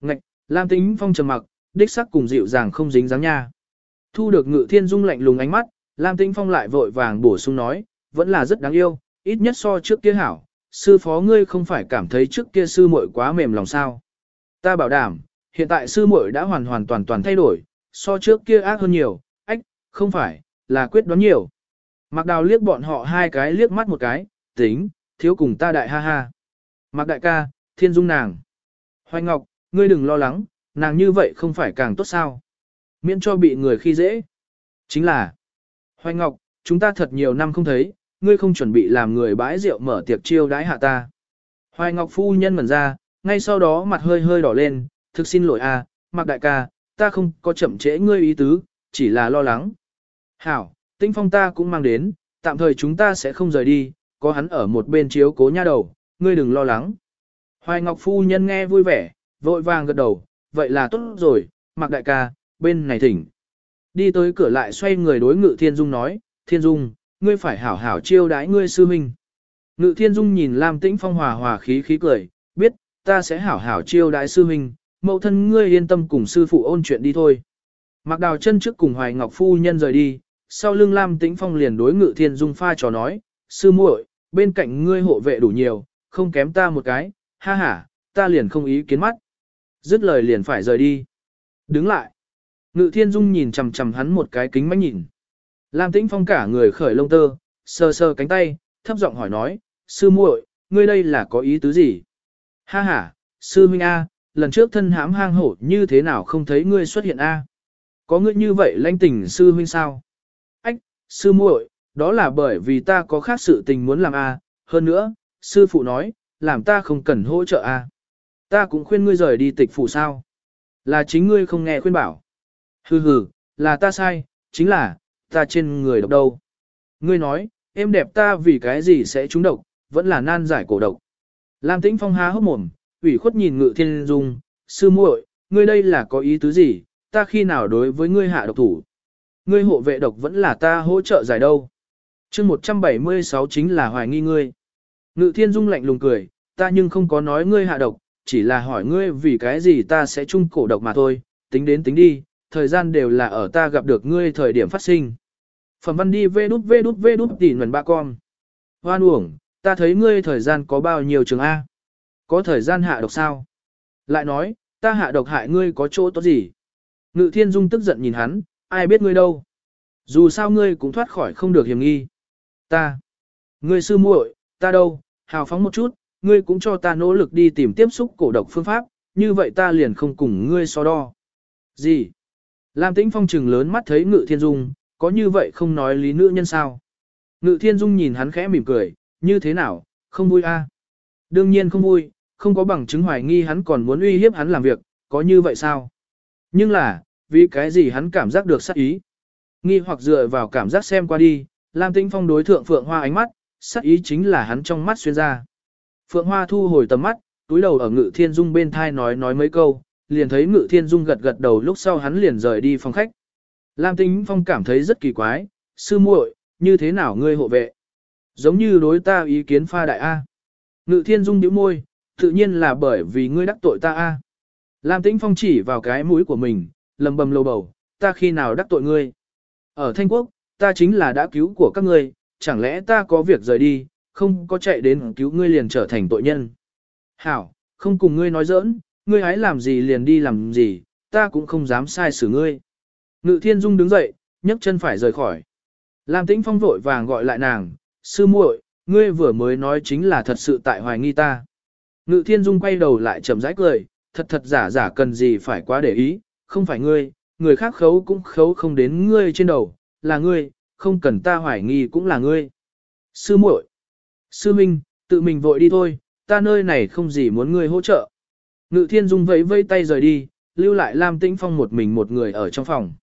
Ngạch, Lam Tĩnh Phong trầm mặc, đích sắc cùng dịu dàng không dính dáng nha. Thu được ngự thiên dung lạnh lùng ánh mắt, Lam Tĩnh Phong lại vội vàng bổ sung nói, vẫn là rất đáng yêu, ít nhất so trước kia hảo, sư phó ngươi không phải cảm thấy trước kia sư muội quá mềm lòng sao. Ta bảo đảm, hiện tại sư muội đã hoàn hoàn toàn toàn thay đổi, so trước kia ác hơn nhiều, ách, không phải, là quyết đoán nhiều. Mạc Đào liếc bọn họ hai cái liếc mắt một cái, tính, thiếu cùng ta đại ha ha. Mạc Đại ca, thiên dung nàng. Hoài Ngọc, ngươi đừng lo lắng, nàng như vậy không phải càng tốt sao. Miễn cho bị người khi dễ. Chính là, Hoài Ngọc, chúng ta thật nhiều năm không thấy, ngươi không chuẩn bị làm người bãi rượu mở tiệc chiêu đãi hạ ta. Hoài Ngọc phu nhân mẩn ra, ngay sau đó mặt hơi hơi đỏ lên, thực xin lỗi à, Mạc đại ca, ta không có chậm trễ ngươi ý tứ, chỉ là lo lắng. Hảo, tinh phong ta cũng mang đến, tạm thời chúng ta sẽ không rời đi, có hắn ở một bên chiếu cố nha đầu, ngươi đừng lo lắng. Hoài Ngọc phu nhân nghe vui vẻ, vội vàng gật đầu, vậy là tốt rồi, Mặc đại ca, bên này thỉnh. Đi tới cửa lại xoay người đối ngự thiên dung nói, thiên dung, ngươi phải hảo hảo chiêu đãi ngươi sư huynh. Ngự thiên dung nhìn Lam tĩnh phong hòa hòa khí khí cười, biết, ta sẽ hảo hảo chiêu đãi sư huynh, mẫu thân ngươi yên tâm cùng sư phụ ôn chuyện đi thôi. Mặc Đào chân trước cùng Hoài Ngọc Phu Nhân rời đi, sau lưng Lam Tĩnh Phong liền đối Ngự Thiên Dung pha trò nói, sư muội, bên cạnh ngươi hộ vệ đủ nhiều, không kém ta một cái, ha ha, ta liền không ý kiến mắt. Dứt lời liền phải rời đi. Đứng lại. Ngự Thiên Dung nhìn chằm chằm hắn một cái kính mắt nhìn. Lam Tĩnh Phong cả người khởi lông tơ, sờ sờ cánh tay, thấp giọng hỏi nói, sư muội, ngươi đây là có ý tứ gì? Ha ha, sư huynh A, lần trước thân hãm hang hổ như thế nào không thấy ngươi xuất hiện A? Có ngươi như vậy lãnh tình sư huynh sao? Ách, sư muội, đó là bởi vì ta có khác sự tình muốn làm A, hơn nữa, sư phụ nói, làm ta không cần hỗ trợ A. Ta cũng khuyên ngươi rời đi tịch phủ sao? Là chính ngươi không nghe khuyên bảo. Hừ hừ, là ta sai, chính là, ta trên người độc đâu. Ngươi nói, em đẹp ta vì cái gì sẽ trúng độc, vẫn là nan giải cổ độc. Lam Tĩnh Phong há hốc mồm, ủy khuất nhìn Ngự Thiên Dung, sư muội, ngươi đây là có ý tứ gì, ta khi nào đối với ngươi hạ độc thủ. Ngươi hộ vệ độc vẫn là ta hỗ trợ giải đâu chương 176 chính là hoài nghi ngươi. Ngự Thiên Dung lạnh lùng cười, ta nhưng không có nói ngươi hạ độc, chỉ là hỏi ngươi vì cái gì ta sẽ chung cổ độc mà thôi, tính đến tính đi, thời gian đều là ở ta gặp được ngươi thời điểm phát sinh. Phẩm văn đi vê đút vê đút vê đút tỉ nguồn ba con. Hoan uổng, ta thấy ngươi thời gian có bao nhiêu trường A. Có thời gian hạ độc sao? Lại nói, ta hạ độc hại ngươi có chỗ tốt gì? Ngự thiên dung tức giận nhìn hắn, ai biết ngươi đâu? Dù sao ngươi cũng thoát khỏi không được hiểm nghi. Ta, ngươi sư muội, ta đâu, hào phóng một chút, ngươi cũng cho ta nỗ lực đi tìm tiếp xúc cổ độc phương pháp, như vậy ta liền không cùng ngươi so đo. Gì? Lam Tĩnh Phong trừng lớn mắt thấy Ngự Thiên Dung, có như vậy không nói lý nữ nhân sao? Ngự Thiên Dung nhìn hắn khẽ mỉm cười, như thế nào, không vui a? À? Đương nhiên không vui, không có bằng chứng hoài nghi hắn còn muốn uy hiếp hắn làm việc, có như vậy sao? Nhưng là, vì cái gì hắn cảm giác được sát ý? Nghi hoặc dựa vào cảm giác xem qua đi, Lam Tĩnh Phong đối thượng Phượng Hoa ánh mắt, sắc ý chính là hắn trong mắt xuyên ra. Phượng Hoa thu hồi tầm mắt, túi đầu ở Ngự Thiên Dung bên thai nói nói mấy câu, liền thấy Ngự Thiên Dung gật gật đầu lúc sau hắn liền rời đi phòng khách. Lam Tĩnh Phong cảm thấy rất kỳ quái, sư muội, như thế nào ngươi hộ vệ? Giống như đối ta ý kiến pha đại A. Ngự Thiên Dung nhíu môi, tự nhiên là bởi vì ngươi đắc tội ta A. Lam Tĩnh Phong chỉ vào cái mũi của mình, lầm bầm lầu bầu, ta khi nào đắc tội ngươi? Ở Thanh Quốc, ta chính là đã cứu của các ngươi, chẳng lẽ ta có việc rời đi, không có chạy đến cứu ngươi liền trở thành tội nhân. Hảo, không cùng ngươi nói giỡn, ngươi hãy làm gì liền đi làm gì, ta cũng không dám sai xử ngươi. Ngự thiên dung đứng dậy, nhấc chân phải rời khỏi. Lam tĩnh phong vội vàng gọi lại nàng, sư muội, ngươi vừa mới nói chính là thật sự tại hoài nghi ta. Ngự thiên dung quay đầu lại chậm rãi cười, thật thật giả giả cần gì phải quá để ý, không phải ngươi, người khác khấu cũng khấu không đến ngươi trên đầu, là ngươi, không cần ta hoài nghi cũng là ngươi. Sư muội, sư minh, tự mình vội đi thôi, ta nơi này không gì muốn ngươi hỗ trợ. Ngự thiên dung vẫy vây tay rời đi, lưu lại Lam Tĩnh Phong một mình một người ở trong phòng.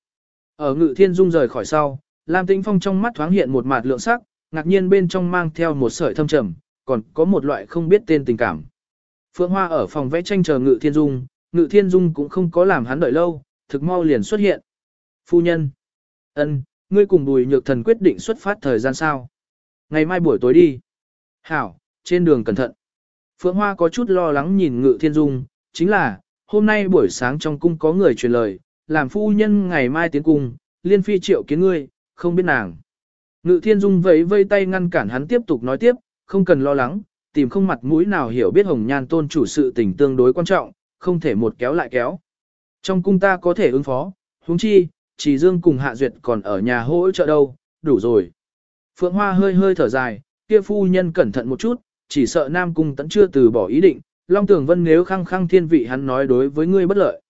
Ở ngự thiên dung rời khỏi sau, Lam Tĩnh Phong trong mắt thoáng hiện một mạt lượng sắc, ngạc nhiên bên trong mang theo một sợi thâm trầm, còn có một loại không biết tên tình cảm. Phượng Hoa ở phòng vẽ tranh chờ ngự thiên dung, ngự thiên dung cũng không có làm hắn đợi lâu, thực mau liền xuất hiện. Phu nhân, ân, ngươi cùng bùi nhược thần quyết định xuất phát thời gian sao? Ngày mai buổi tối đi. Hảo, trên đường cẩn thận. Phượng Hoa có chút lo lắng nhìn ngự thiên dung, chính là, hôm nay buổi sáng trong cung có người truyền lời, làm phu nhân ngày mai tiến cung, liên phi triệu kiến ngươi, không biết nàng. Ngự thiên dung vẫy vây tay ngăn cản hắn tiếp tục nói tiếp, không cần lo lắng, tìm không mặt mũi nào hiểu biết hồng nhan tôn chủ sự tình tương đối quan trọng, không thể một kéo lại kéo. Trong cung ta có thể ứng phó, huống chi, chỉ dương cùng hạ duyệt còn ở nhà hỗ trợ đâu, đủ rồi. Phượng Hoa hơi hơi thở dài, kia phu nhân cẩn thận một chút, chỉ sợ Nam Cung tẫn chưa từ bỏ ý định, Long Tường Vân nếu khăng khăng thiên vị hắn nói đối với ngươi bất lợi.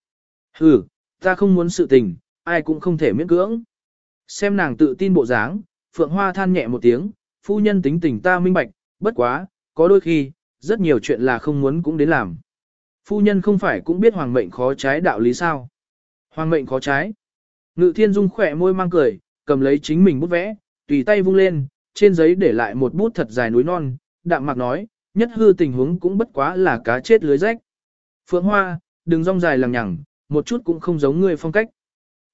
Ừ, ta không muốn sự tình, ai cũng không thể miễn cưỡng. Xem nàng tự tin bộ dáng, Phượng Hoa than nhẹ một tiếng, phu nhân tính tình ta minh bạch, bất quá, có đôi khi, rất nhiều chuyện là không muốn cũng đến làm. Phu nhân không phải cũng biết hoàng mệnh khó trái đạo lý sao. Hoàng mệnh khó trái. Ngự thiên dung khỏe môi mang cười, cầm lấy chính mình bút vẽ, tùy tay vung lên, trên giấy để lại một bút thật dài núi non, đạm mạc nói, nhất hư tình huống cũng bất quá là cá chết lưới rách. Phượng Hoa, đừng rong dài lằng nhằng, một chút cũng không giống người phong cách.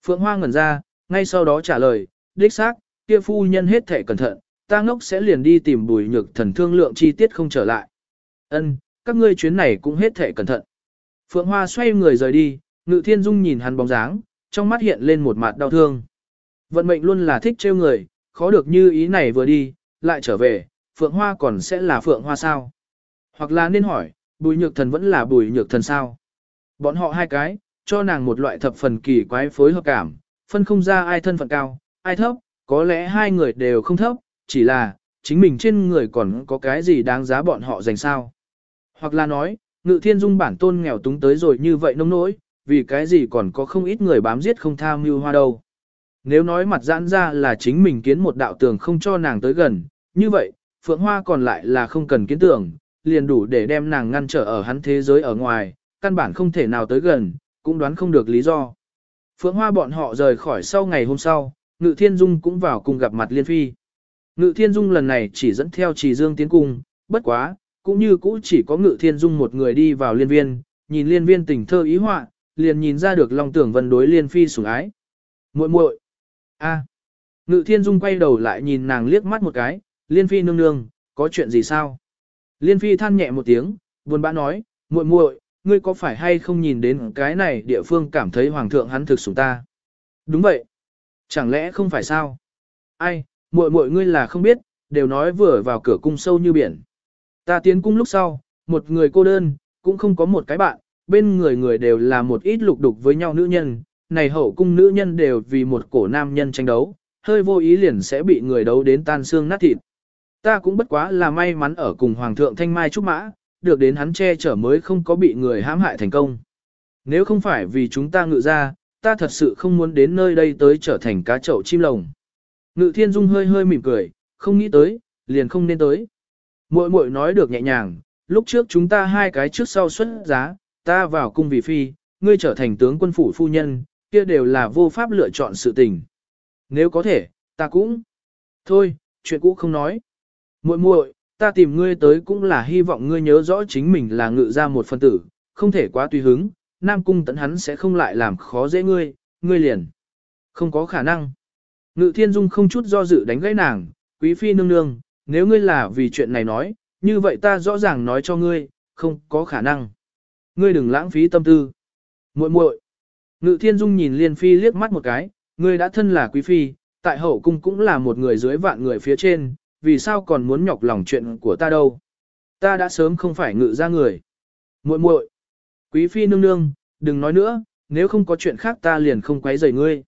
Phượng Hoa ngẩn ra, ngay sau đó trả lời, đích xác, kia phu nhân hết thể cẩn thận, ta ngốc sẽ liền đi tìm bùi nhược thần thương lượng chi tiết không trở lại. Ân, các ngươi chuyến này cũng hết thể cẩn thận. Phượng Hoa xoay người rời đi, Ngự Thiên Dung nhìn hắn bóng dáng, trong mắt hiện lên một mặt đau thương. Vận mệnh luôn là thích trêu người, khó được như ý này vừa đi, lại trở về, phượng hoa còn sẽ là phượng hoa sao? Hoặc là nên hỏi, bùi nhược thần vẫn là bùi nhược thần sao? Bọn họ hai cái, cho nàng một loại thập phần kỳ quái phối hợp cảm, phân không ra ai thân phận cao, ai thấp, có lẽ hai người đều không thấp, chỉ là, chính mình trên người còn có cái gì đáng giá bọn họ dành sao. Hoặc là nói, ngự thiên dung bản tôn nghèo túng tới rồi như vậy nông nỗi, vì cái gì còn có không ít người bám giết không tha mưu hoa đâu. Nếu nói mặt giãn ra là chính mình kiến một đạo tường không cho nàng tới gần, như vậy, phượng hoa còn lại là không cần kiến tường, liền đủ để đem nàng ngăn trở ở hắn thế giới ở ngoài, căn bản không thể nào tới gần, cũng đoán không được lý do. Phượng Hoa bọn họ rời khỏi sau ngày hôm sau, Ngự Thiên Dung cũng vào cùng gặp mặt Liên Phi. Ngự Thiên Dung lần này chỉ dẫn theo Trì Dương tiến cung, bất quá, cũng như cũ chỉ có Ngự Thiên Dung một người đi vào liên viên, nhìn liên viên tình thơ ý họa, liền nhìn ra được Long Tưởng Vân đối Liên Phi sủng ái. Muội muội. A. Ngự Thiên Dung quay đầu lại nhìn nàng liếc mắt một cái, Liên Phi nương nương, có chuyện gì sao? Liên Phi than nhẹ một tiếng, buồn bã nói, muội muội, ngươi có phải hay không nhìn đến cái này địa phương cảm thấy hoàng thượng hắn thực sủng ta? Đúng vậy. Chẳng lẽ không phải sao? Ai, muội muội ngươi là không biết, đều nói vừa vào cửa cung sâu như biển. Ta tiến cung lúc sau, một người cô đơn, cũng không có một cái bạn, bên người người đều là một ít lục đục với nhau nữ nhân, này hậu cung nữ nhân đều vì một cổ nam nhân tranh đấu, hơi vô ý liền sẽ bị người đấu đến tan xương nát thịt. Ta cũng bất quá là may mắn ở cùng Hoàng thượng Thanh Mai Trúc Mã, được đến hắn che chở mới không có bị người hãm hại thành công. Nếu không phải vì chúng ta ngự ra, ta thật sự không muốn đến nơi đây tới trở thành cá chậu chim lồng. Ngự thiên dung hơi hơi mỉm cười, không nghĩ tới, liền không nên tới. Muội muội nói được nhẹ nhàng, lúc trước chúng ta hai cái trước sau xuất giá, ta vào cung vì phi, ngươi trở thành tướng quân phủ phu nhân, kia đều là vô pháp lựa chọn sự tình. Nếu có thể, ta cũng. Thôi, chuyện cũ không nói. Muội muội, ta tìm ngươi tới cũng là hy vọng ngươi nhớ rõ chính mình là ngự ra một phân tử, không thể quá tùy hứng, Nam Cung tận hắn sẽ không lại làm khó dễ ngươi, ngươi liền. Không có khả năng. Ngự Thiên Dung không chút do dự đánh gãy nàng, quý phi nương nương, nếu ngươi là vì chuyện này nói, như vậy ta rõ ràng nói cho ngươi, không có khả năng. Ngươi đừng lãng phí tâm tư. Muội muội. Ngự Thiên Dung nhìn Liên Phi liếc mắt một cái, ngươi đã thân là quý phi, tại hậu cung cũng là một người dưới vạn người phía trên, vì sao còn muốn nhọc lòng chuyện của ta đâu? Ta đã sớm không phải ngự ra người. Muội muội, quý phi nương nương, đừng nói nữa, nếu không có chuyện khác ta liền không quấy rầy ngươi.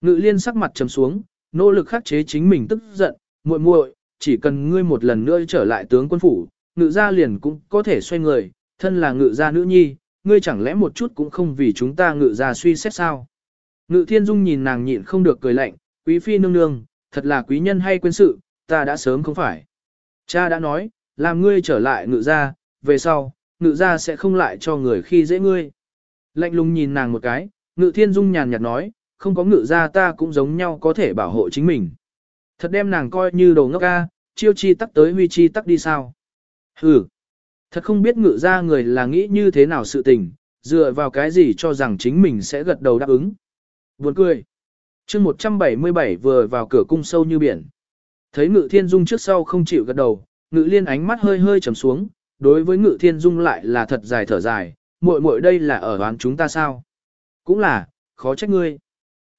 Ngự liên sắc mặt trầm xuống, nỗ lực khắc chế chính mình tức giận, muội muội, chỉ cần ngươi một lần nữa trở lại tướng quân phủ, ngự gia liền cũng có thể xoay người, thân là ngự gia nữ nhi, ngươi chẳng lẽ một chút cũng không vì chúng ta ngự gia suy xét sao? Ngự thiên dung nhìn nàng nhịn không được cười lạnh, quý phi nương nương, thật là quý nhân hay quên sự, ta đã sớm không phải. Cha đã nói, làm ngươi trở lại ngự gia, về sau, ngự gia sẽ không lại cho người khi dễ ngươi. Lạnh lùng nhìn nàng một cái, ngự thiên dung nhàn nhạt nói, không có ngự gia ta cũng giống nhau có thể bảo hộ chính mình. Thật đem nàng coi như đồ ngốc ca, chiêu chi tắc tới huy chi tắc đi sao. Hừ, thật không biết ngự gia người là nghĩ như thế nào sự tình, dựa vào cái gì cho rằng chính mình sẽ gật đầu đáp ứng. Buồn cười. chương 177 vừa vào cửa cung sâu như biển. Thấy ngự thiên dung trước sau không chịu gật đầu, ngự liên ánh mắt hơi hơi trầm xuống, đối với ngự thiên dung lại là thật dài thở dài, muội muội đây là ở đoán chúng ta sao? Cũng là, khó trách ngươi.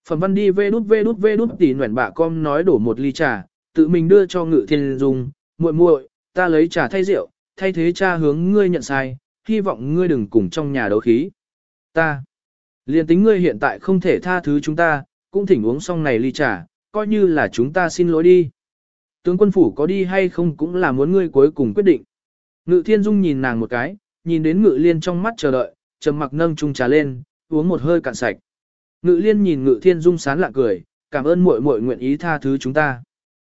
Phẩm văn đi vê đút vê đút vê đút tỉ nguyện bạ con nói đổ một ly trà, tự mình đưa cho ngự thiên dung, muội muội, ta lấy trà thay rượu, thay thế cha hướng ngươi nhận sai, hy vọng ngươi đừng cùng trong nhà đấu khí. Ta, liền tính ngươi hiện tại không thể tha thứ chúng ta, cũng thỉnh uống xong này ly trà, coi như là chúng ta xin lỗi đi. Tướng quân phủ có đi hay không cũng là muốn ngươi cuối cùng quyết định. Ngự thiên dung nhìn nàng một cái, nhìn đến ngự liên trong mắt chờ đợi, trầm mặc nâng chung trà lên, uống một hơi cạn sạch. Ngự liên nhìn ngự thiên dung sán lạ cười, cảm ơn muội muội nguyện ý tha thứ chúng ta.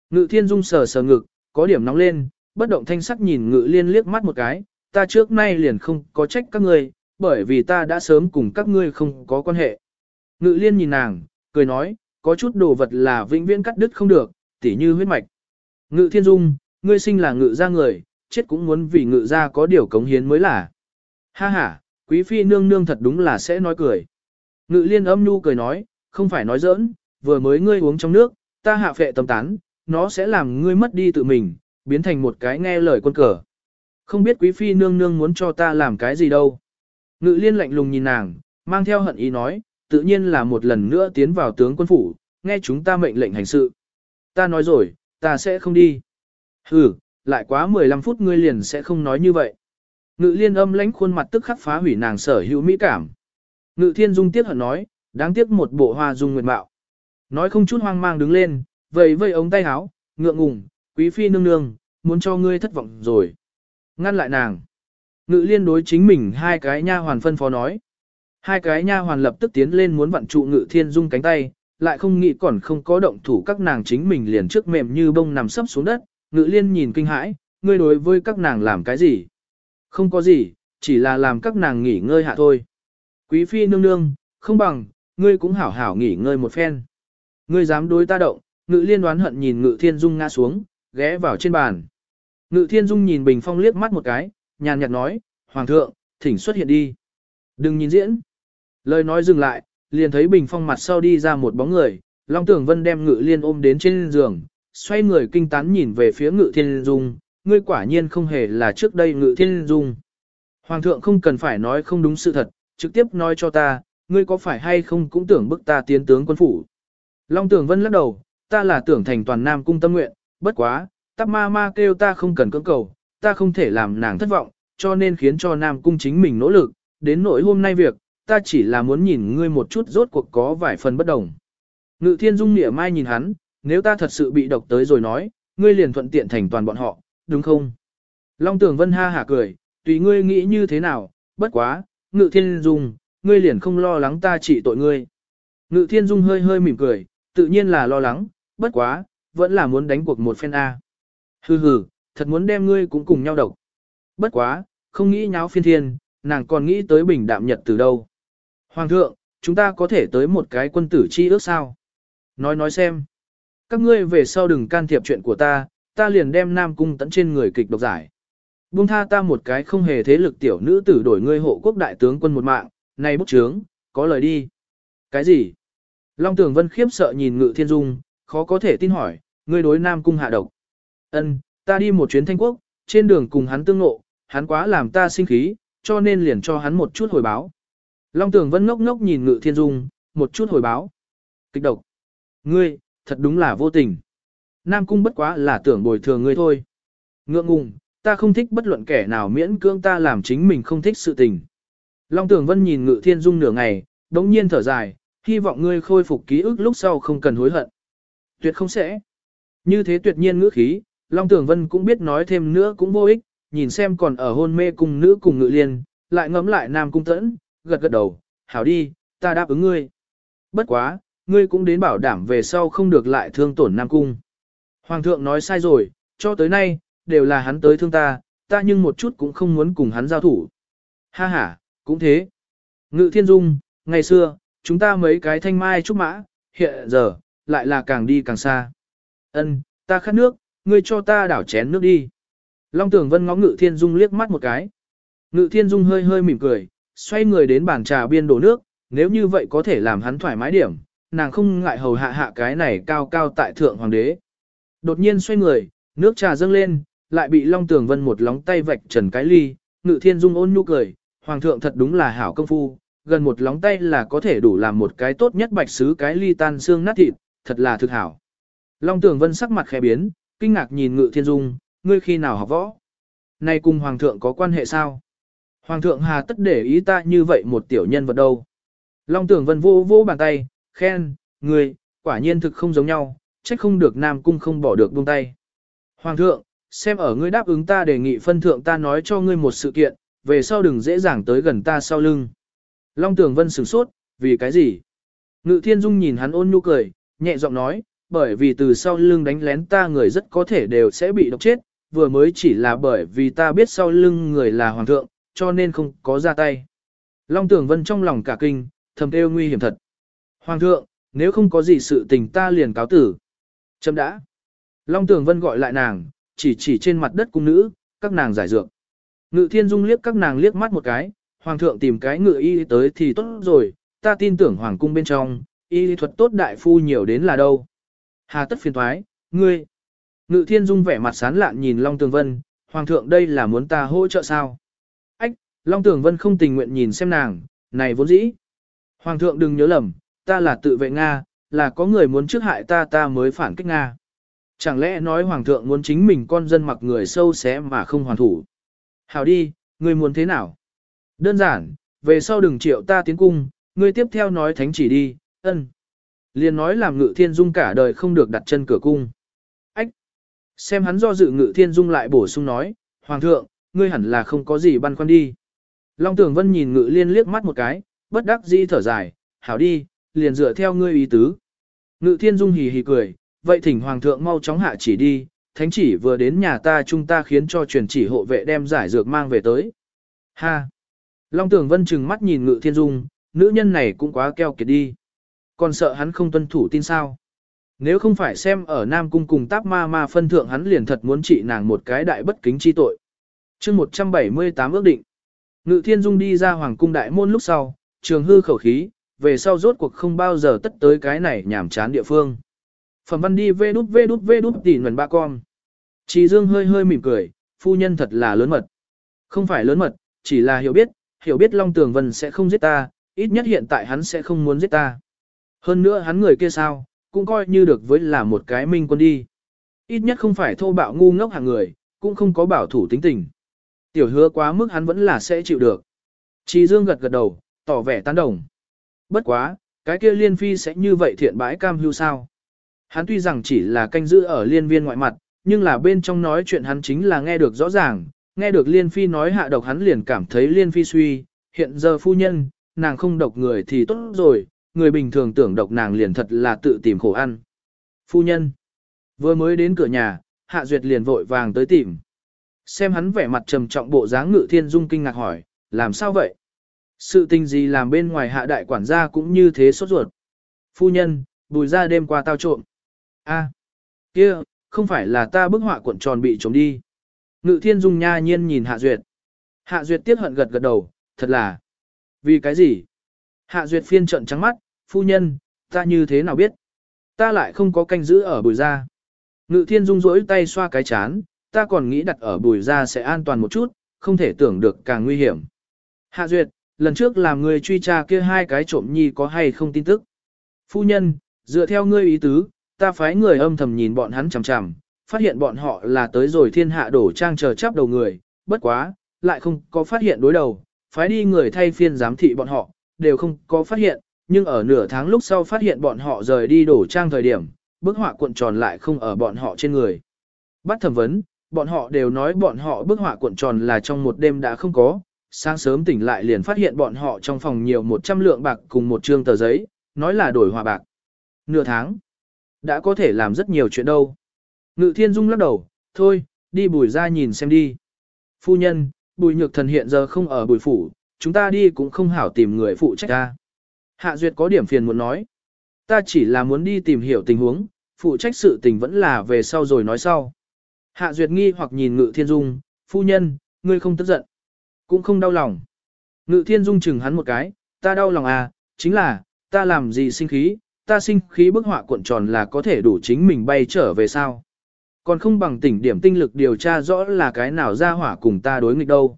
Ngự thiên dung sờ sờ ngực, có điểm nóng lên, bất động thanh sắc nhìn ngự liên liếc mắt một cái, ta trước nay liền không có trách các ngươi, bởi vì ta đã sớm cùng các ngươi không có quan hệ. Ngự liên nhìn nàng, cười nói, có chút đồ vật là vĩnh viễn cắt đứt không được, tỉ như huyết mạch. Ngự thiên dung, ngươi sinh là ngự gia người, chết cũng muốn vì ngự gia có điều cống hiến mới là. Ha ha, quý phi nương nương thật đúng là sẽ nói cười. Ngự liên âm nhu cười nói, không phải nói giỡn, vừa mới ngươi uống trong nước, ta hạ phệ tâm tán, nó sẽ làm ngươi mất đi tự mình, biến thành một cái nghe lời quân cờ. Không biết quý phi nương nương muốn cho ta làm cái gì đâu. Ngự liên lạnh lùng nhìn nàng, mang theo hận ý nói, tự nhiên là một lần nữa tiến vào tướng quân phủ, nghe chúng ta mệnh lệnh hành sự. Ta nói rồi, ta sẽ không đi. Ừ, lại quá 15 phút ngươi liền sẽ không nói như vậy. Ngự liên âm lãnh khuôn mặt tức khắc phá hủy nàng sở hữu mỹ cảm. Ngự thiên dung tiếc hận nói, đáng tiếc một bộ hoa dung nguyệt mạo. Nói không chút hoang mang đứng lên, vầy vây ống tay áo, ngượng ngùng, quý phi nương nương, muốn cho ngươi thất vọng rồi. Ngăn lại nàng. Ngự liên đối chính mình hai cái nha hoàn phân phó nói. Hai cái nha hoàn lập tức tiến lên muốn vặn trụ ngự thiên dung cánh tay, lại không nghĩ còn không có động thủ các nàng chính mình liền trước mềm như bông nằm sấp xuống đất, ngự liên nhìn kinh hãi, ngươi đối với các nàng làm cái gì? Không có gì, chỉ là làm các nàng nghỉ ngơi hạ thôi. Quý phi nương nương, không bằng, ngươi cũng hảo hảo nghỉ ngơi một phen. Ngươi dám đối ta động, ngự liên đoán hận nhìn ngự thiên dung ngã xuống, ghé vào trên bàn. Ngự thiên dung nhìn bình phong liếc mắt một cái, nhàn nhạt nói, Hoàng thượng, thỉnh xuất hiện đi. Đừng nhìn diễn. Lời nói dừng lại, liền thấy bình phong mặt sau đi ra một bóng người, Long Tưởng Vân đem ngự liên ôm đến trên giường, xoay người kinh tán nhìn về phía ngự thiên dung, ngươi quả nhiên không hề là trước đây ngự thiên dung. Hoàng thượng không cần phải nói không đúng sự thật, trực tiếp nói cho ta, ngươi có phải hay không cũng tưởng bức ta tiến tướng quân phủ. Long Tưởng Vân lắc đầu, ta là tưởng thành toàn Nam cung tâm nguyện, bất quá, tắp ma ma kêu ta không cần cưỡng cầu, ta không thể làm nàng thất vọng, cho nên khiến cho Nam cung chính mình nỗ lực, đến nỗi hôm nay việc, ta chỉ là muốn nhìn ngươi một chút rốt cuộc có vài phần bất đồng. Ngự thiên dung nịa mai nhìn hắn, nếu ta thật sự bị độc tới rồi nói, ngươi liền thuận tiện thành toàn bọn họ, đúng không? Long Tưởng Vân ha hả cười, tùy ngươi nghĩ như thế nào, bất quá, Ngự Thiên Dung, ngươi liền không lo lắng ta trị tội ngươi. Ngự Thiên Dung hơi hơi mỉm cười, tự nhiên là lo lắng, bất quá, vẫn là muốn đánh cuộc một phen A. Hừ hừ, thật muốn đem ngươi cũng cùng nhau độc. Bất quá, không nghĩ nháo phiên thiên, nàng còn nghĩ tới bình đạm nhật từ đâu. Hoàng thượng, chúng ta có thể tới một cái quân tử chi ước sao? Nói nói xem. Các ngươi về sau đừng can thiệp chuyện của ta, ta liền đem Nam Cung tận trên người kịch độc giải. Buông tha ta một cái không hề thế lực tiểu nữ tử đổi ngươi hộ quốc đại tướng quân một mạng, này bức trướng, có lời đi. Cái gì? Long Tường Vân khiếp sợ nhìn Ngự Thiên Dung, khó có thể tin hỏi, ngươi đối Nam Cung hạ độc. Ân, ta đi một chuyến Thanh Quốc, trên đường cùng hắn tương ngộ, hắn quá làm ta sinh khí, cho nên liền cho hắn một chút hồi báo. Long Tường Vân ngốc ngốc nhìn Ngự Thiên Dung, một chút hồi báo. Kịch độc. Ngươi, thật đúng là vô tình. Nam Cung bất quá là tưởng bồi thường ngươi thôi. Ngượng ngùng, ta không thích bất luận kẻ nào miễn cưỡng ta làm chính mình không thích sự tình. Long Tường Vân nhìn Ngự Thiên Dung nửa ngày, đống nhiên thở dài, hy vọng ngươi khôi phục ký ức lúc sau không cần hối hận. Tuyệt không sẽ. Như thế tuyệt nhiên ngữ khí, Long Tường Vân cũng biết nói thêm nữa cũng vô ích, nhìn xem còn ở hôn mê cùng nữ cùng ngự liên, lại ngấm lại nam cung tẫn, gật gật đầu, hảo đi, ta đáp ứng ngươi. Bất quá, ngươi cũng đến bảo đảm về sau không được lại thương tổn nam cung. Hoàng thượng nói sai rồi, cho tới nay, đều là hắn tới thương ta, ta nhưng một chút cũng không muốn cùng hắn giao thủ. Ha ha, cũng thế. Ngự thiên dung, ngày xưa, chúng ta mấy cái thanh mai trúc mã, hiện giờ, lại là càng đi càng xa. Ân, ta khát nước, ngươi cho ta đảo chén nước đi. Long Tưởng Vân ngó Ngự Thiên Dung liếc mắt một cái. Ngự Thiên Dung hơi hơi mỉm cười, xoay người đến bàn trà biên đổ nước, nếu như vậy có thể làm hắn thoải mái điểm, nàng không ngại hầu hạ hạ cái này cao cao tại thượng hoàng đế. Đột nhiên xoay người, nước trà dâng lên, lại bị Long Tường Vân một lóng tay vạch trần cái ly, Ngự Thiên Dung ôn nhu cười, hoàng thượng thật đúng là hảo công phu, gần một lóng tay là có thể đủ làm một cái tốt nhất bạch sứ cái ly tan xương nát thịt, thật là thực hảo. Long Tường Vân sắc mặt khẽ biến, kinh ngạc nhìn Ngự Thiên Dung, ngươi khi nào học võ? Này cùng hoàng thượng có quan hệ sao? Hoàng thượng hà tất để ý ta như vậy một tiểu nhân vật đâu? Long Tường Vân vô vô bàn tay, khen, ngươi, quả nhiên thực không giống nhau, trách không được Nam Cung không bỏ được buông tay. Hoàng thượng, xem ở ngươi đáp ứng ta đề nghị phân thượng ta nói cho ngươi một sự kiện, về sau đừng dễ dàng tới gần ta sau lưng. Long Tường Vân sửng sốt, vì cái gì? Ngự Thiên Dung nhìn hắn ôn nhu cười, nhẹ giọng nói, bởi vì từ sau lưng đánh lén ta người rất có thể đều sẽ bị độc chết, vừa mới chỉ là bởi vì ta biết sau lưng người là hoàng thượng, cho nên không có ra tay. Long Tường Vân trong lòng cả kinh, thầm kêu nguy hiểm thật. Hoàng thượng, nếu không có gì sự tình ta liền cáo tử. Chấm đã. Long Tường Vân gọi lại nàng, chỉ chỉ trên mặt đất cung nữ, các nàng giải dược. Ngự thiên dung liếc các nàng liếc mắt một cái, hoàng thượng tìm cái ngự y tới thì tốt rồi, ta tin tưởng hoàng cung bên trong, y thuật tốt đại phu nhiều đến là đâu. Hà tất phiền thoái, ngươi. Ngự thiên dung vẻ mặt sán lạn nhìn Long Tường Vân, hoàng thượng đây là muốn ta hỗ trợ sao? Ách, Long Tường Vân không tình nguyện nhìn xem nàng, này vốn dĩ. Hoàng thượng đừng nhớ lầm, ta là tự vệ Nga, là có người muốn trước hại ta ta mới phản kích Nga. Chẳng lẽ nói Hoàng thượng muốn chính mình con dân mặc người sâu xé mà không hoàn thủ. Hảo đi, ngươi muốn thế nào? Đơn giản, về sau đừng triệu ta tiến cung, ngươi tiếp theo nói thánh chỉ đi, ân. Liền nói làm ngự thiên dung cả đời không được đặt chân cửa cung. Ách! Xem hắn do dự ngự thiên dung lại bổ sung nói, Hoàng thượng, ngươi hẳn là không có gì băn khoăn đi. Long Tường Vân nhìn ngự liên liếc mắt một cái, bất đắc dĩ thở dài, hảo đi, liền dựa theo ngươi ý tứ. Ngự thiên dung hì hì cười, vậy thỉnh Hoàng thượng mau chóng hạ chỉ đi, thánh chỉ vừa đến nhà ta chúng ta khiến cho truyền chỉ hộ vệ đem giải dược mang về tới. Ha! Long Tường Vân chừng mắt nhìn ngự thiên dung, nữ nhân này cũng quá keo kiệt đi. Còn sợ hắn không tuân thủ tin sao. Nếu không phải xem ở Nam Cung cùng táp ma ma phân thượng hắn liền thật muốn trị nàng một cái đại bất kính chi tội. chương 178 ước định. Ngự thiên dung đi ra hoàng cung đại môn lúc sau, trường hư khẩu khí, về sau rốt cuộc không bao giờ tất tới cái này nhảm chán địa phương. Phẩm văn đi vê đút vê đút vê đút tỉ nguồn ba con. Chị Dương hơi hơi mỉm cười, phu nhân thật là lớn mật. Không phải lớn mật, chỉ là hiểu biết, hiểu biết Long Tường Vân sẽ không giết ta, ít nhất hiện tại hắn sẽ không muốn giết ta. Hơn nữa hắn người kia sao, cũng coi như được với là một cái minh quân đi. Ít nhất không phải thô bạo ngu ngốc hàng người, cũng không có bảo thủ tính tình. Tiểu hứa quá mức hắn vẫn là sẽ chịu được. Chị Dương gật gật đầu, tỏ vẻ tán đồng. Bất quá, cái kia liên phi sẽ như vậy thiện bãi cam hưu sao. Hắn tuy rằng chỉ là canh giữ ở liên viên ngoại mặt, nhưng là bên trong nói chuyện hắn chính là nghe được rõ ràng, nghe được liên phi nói hạ độc hắn liền cảm thấy liên phi suy, hiện giờ phu nhân, nàng không độc người thì tốt rồi, người bình thường tưởng độc nàng liền thật là tự tìm khổ ăn. Phu nhân, vừa mới đến cửa nhà, hạ duyệt liền vội vàng tới tìm. Xem hắn vẻ mặt trầm trọng bộ dáng ngự thiên dung kinh ngạc hỏi, làm sao vậy? Sự tình gì làm bên ngoài hạ đại quản gia cũng như thế sốt ruột. Phu nhân, bùi ra đêm qua tao trộm. a kia, không phải là ta bức họa cuộn tròn bị trộm đi. Ngự thiên dung nha nhiên nhìn hạ duyệt. Hạ duyệt tiếc hận gật gật đầu, thật là. Vì cái gì? Hạ duyệt phiên trận trắng mắt, phu nhân, ta như thế nào biết? Ta lại không có canh giữ ở bùi ra. Ngự thiên dung rỗi tay xoa cái chán, ta còn nghĩ đặt ở bùi ra sẽ an toàn một chút, không thể tưởng được càng nguy hiểm. Hạ duyệt, lần trước làm người truy tra kia hai cái trộm nhi có hay không tin tức. Phu nhân, dựa theo ngươi ý tứ, ta phái người âm thầm nhìn bọn hắn chằm chằm, phát hiện bọn họ là tới rồi thiên hạ đổ trang chờ chắp đầu người, bất quá, lại không có phát hiện đối đầu, phái đi người thay phiên giám thị bọn họ, đều không có phát hiện, nhưng ở nửa tháng lúc sau phát hiện bọn họ rời đi đổ trang thời điểm, bức họa cuộn tròn lại không ở bọn họ trên người. Bắt thẩm vấn, bọn họ đều nói bọn họ bức họa cuộn tròn là trong một đêm đã không có, sáng sớm tỉnh lại liền phát hiện bọn họ trong phòng nhiều 100 lượng bạc cùng một trương tờ giấy, nói là đổi hòa bạc. Nửa tháng, đã có thể làm rất nhiều chuyện đâu. Ngự thiên dung lắc đầu, thôi, đi bùi ra nhìn xem đi. Phu nhân, bùi nhược thần hiện giờ không ở bùi phủ, chúng ta đi cũng không hảo tìm người phụ trách ta. Hạ Duyệt có điểm phiền muốn nói. Ta chỉ là muốn đi tìm hiểu tình huống, phụ trách sự tình vẫn là về sau rồi nói sau. Hạ Duyệt nghi hoặc nhìn Ngự Thiên Dung, phu nhân, ngươi không tức giận, cũng không đau lòng. Ngự Thiên Dung chừng hắn một cái, ta đau lòng à, chính là, ta làm gì sinh khí, ta sinh khí bức họa cuộn tròn là có thể đủ chính mình bay trở về sao. Còn không bằng tỉnh điểm tinh lực điều tra rõ là cái nào ra hỏa cùng ta đối nghịch đâu.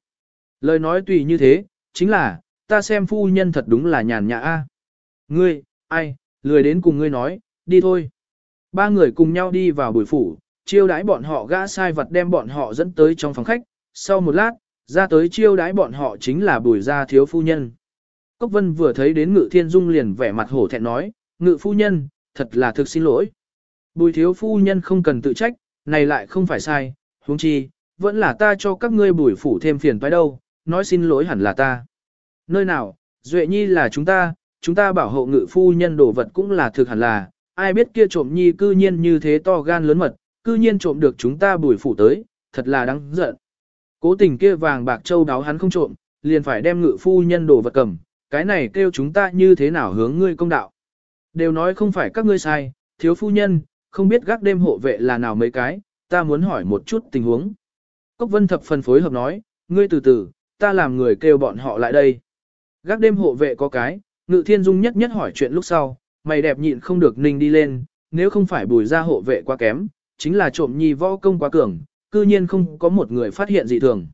Lời nói tùy như thế, chính là, ta xem phu nhân thật đúng là nhàn nhã a. Ngươi, ai, lười đến cùng ngươi nói, đi thôi. Ba người cùng nhau đi vào buổi phủ, chiêu đãi bọn họ gã sai vật đem bọn họ dẫn tới trong phòng khách, sau một lát, ra tới chiêu đãi bọn họ chính là bùi gia thiếu phu nhân. Cốc Vân vừa thấy đến Ngự Thiên Dung liền vẻ mặt hổ thẹn nói, Ngự phu nhân, thật là thực xin lỗi. Bùi thiếu phu nhân không cần tự trách, này lại không phải sai, huống chi, vẫn là ta cho các ngươi bùi phủ thêm phiền phải đâu, nói xin lỗi hẳn là ta. Nơi nào, Duệ Nhi là chúng ta, chúng ta bảo hộ ngự phu nhân đồ vật cũng là thực hẳn là, ai biết kia trộm nhi cư nhiên như thế to gan lớn mật, cư nhiên trộm được chúng ta bùi phủ tới, thật là đáng giận. Cố tình kia vàng bạc châu đáo hắn không trộm, liền phải đem ngự phu nhân đồ vật cầm, cái này kêu chúng ta như thế nào hướng ngươi công đạo. Đều nói không phải các ngươi sai, thiếu phu nhân, không biết gác đêm hộ vệ là nào mấy cái, ta muốn hỏi một chút tình huống. Cốc vân thập phần phối hợp nói, ngươi từ từ, ta làm người kêu bọn họ lại đây. Gác đêm hộ vệ có cái, ngự thiên dung nhất nhất hỏi chuyện lúc sau, mày đẹp nhịn không được ninh đi lên, nếu không phải bùi ra hộ vệ quá kém, chính là trộm nhi võ công quá cường, cư nhiên không có một người phát hiện dị thường.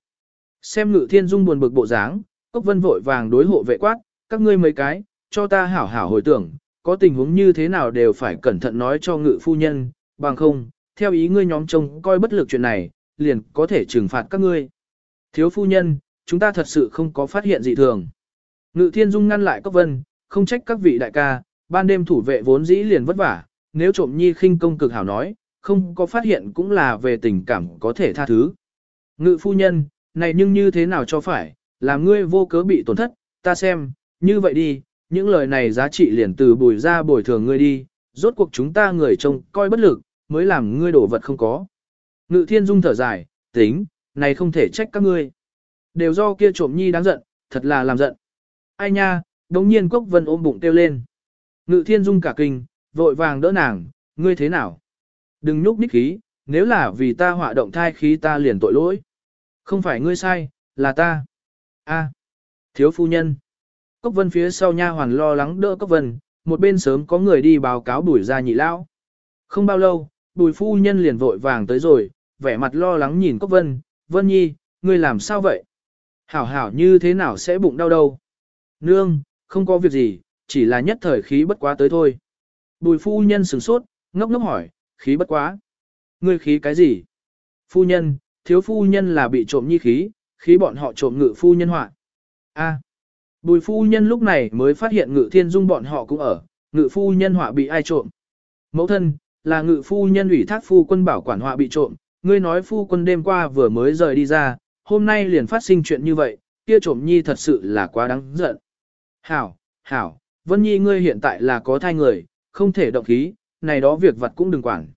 Xem ngự thiên dung buồn bực bộ dáng, cốc vân vội vàng đối hộ vệ quát, các ngươi mấy cái, cho ta hảo hảo hồi tưởng, có tình huống như thế nào đều phải cẩn thận nói cho ngự phu nhân, bằng không, theo ý ngươi nhóm trông coi bất lực chuyện này, liền có thể trừng phạt các ngươi. Thiếu phu nhân, chúng ta thật sự không có phát hiện gì thường. Ngự thiên dung ngăn lại Cốc Vân, không trách các vị đại ca, ban đêm thủ vệ vốn dĩ liền vất vả, nếu trộm nhi khinh công cực hảo nói, không có phát hiện cũng là về tình cảm có thể tha thứ. Ngự phu nhân, này nhưng như thế nào cho phải, làm ngươi vô cớ bị tổn thất, ta xem, như vậy đi, những lời này giá trị liền từ bồi ra bồi thường ngươi đi, rốt cuộc chúng ta người trông coi bất lực, mới làm ngươi đổ vật không có. Ngự thiên dung thở dài, tính, này không thể trách các ngươi. Đều do kia trộm nhi đáng giận, thật là làm giận. Ai nha, đống nhiên quốc vân ôm bụng kêu lên. Ngự thiên dung cả kinh, vội vàng đỡ nàng, ngươi thế nào? Đừng nhúc nhích khí, nếu là vì ta họa động thai khí ta liền tội lỗi. Không phải ngươi sai, là ta. A, thiếu phu nhân. Cốc vân phía sau nha hoàn lo lắng đỡ cốc vân, một bên sớm có người đi báo cáo bùi ra nhị lão. Không bao lâu, bùi phu nhân liền vội vàng tới rồi, vẻ mặt lo lắng nhìn cốc vân, vân nhi, ngươi làm sao vậy? Hảo hảo như thế nào sẽ bụng đau đâu? Nương, không có việc gì, chỉ là nhất thời khí bất quá tới thôi. Bùi phu nhân sửng sốt, ngốc ngốc hỏi, khí bất quá. Ngươi khí cái gì? Phu nhân, thiếu phu nhân là bị trộm nhi khí, khí bọn họ trộm ngự phu nhân họa. A. Bùi phu nhân lúc này mới phát hiện ngự thiên dung bọn họ cũng ở, ngự phu nhân họa bị ai trộm. Mẫu thân, là ngự phu nhân ủy thác phu quân bảo quản họa bị trộm, ngươi nói phu quân đêm qua vừa mới rời đi ra, hôm nay liền phát sinh chuyện như vậy, kia trộm nhi thật sự là quá đáng giận. Hảo, hảo, Vân Nhi ngươi hiện tại là có thai người, không thể động khí, này đó việc vật cũng đừng quản.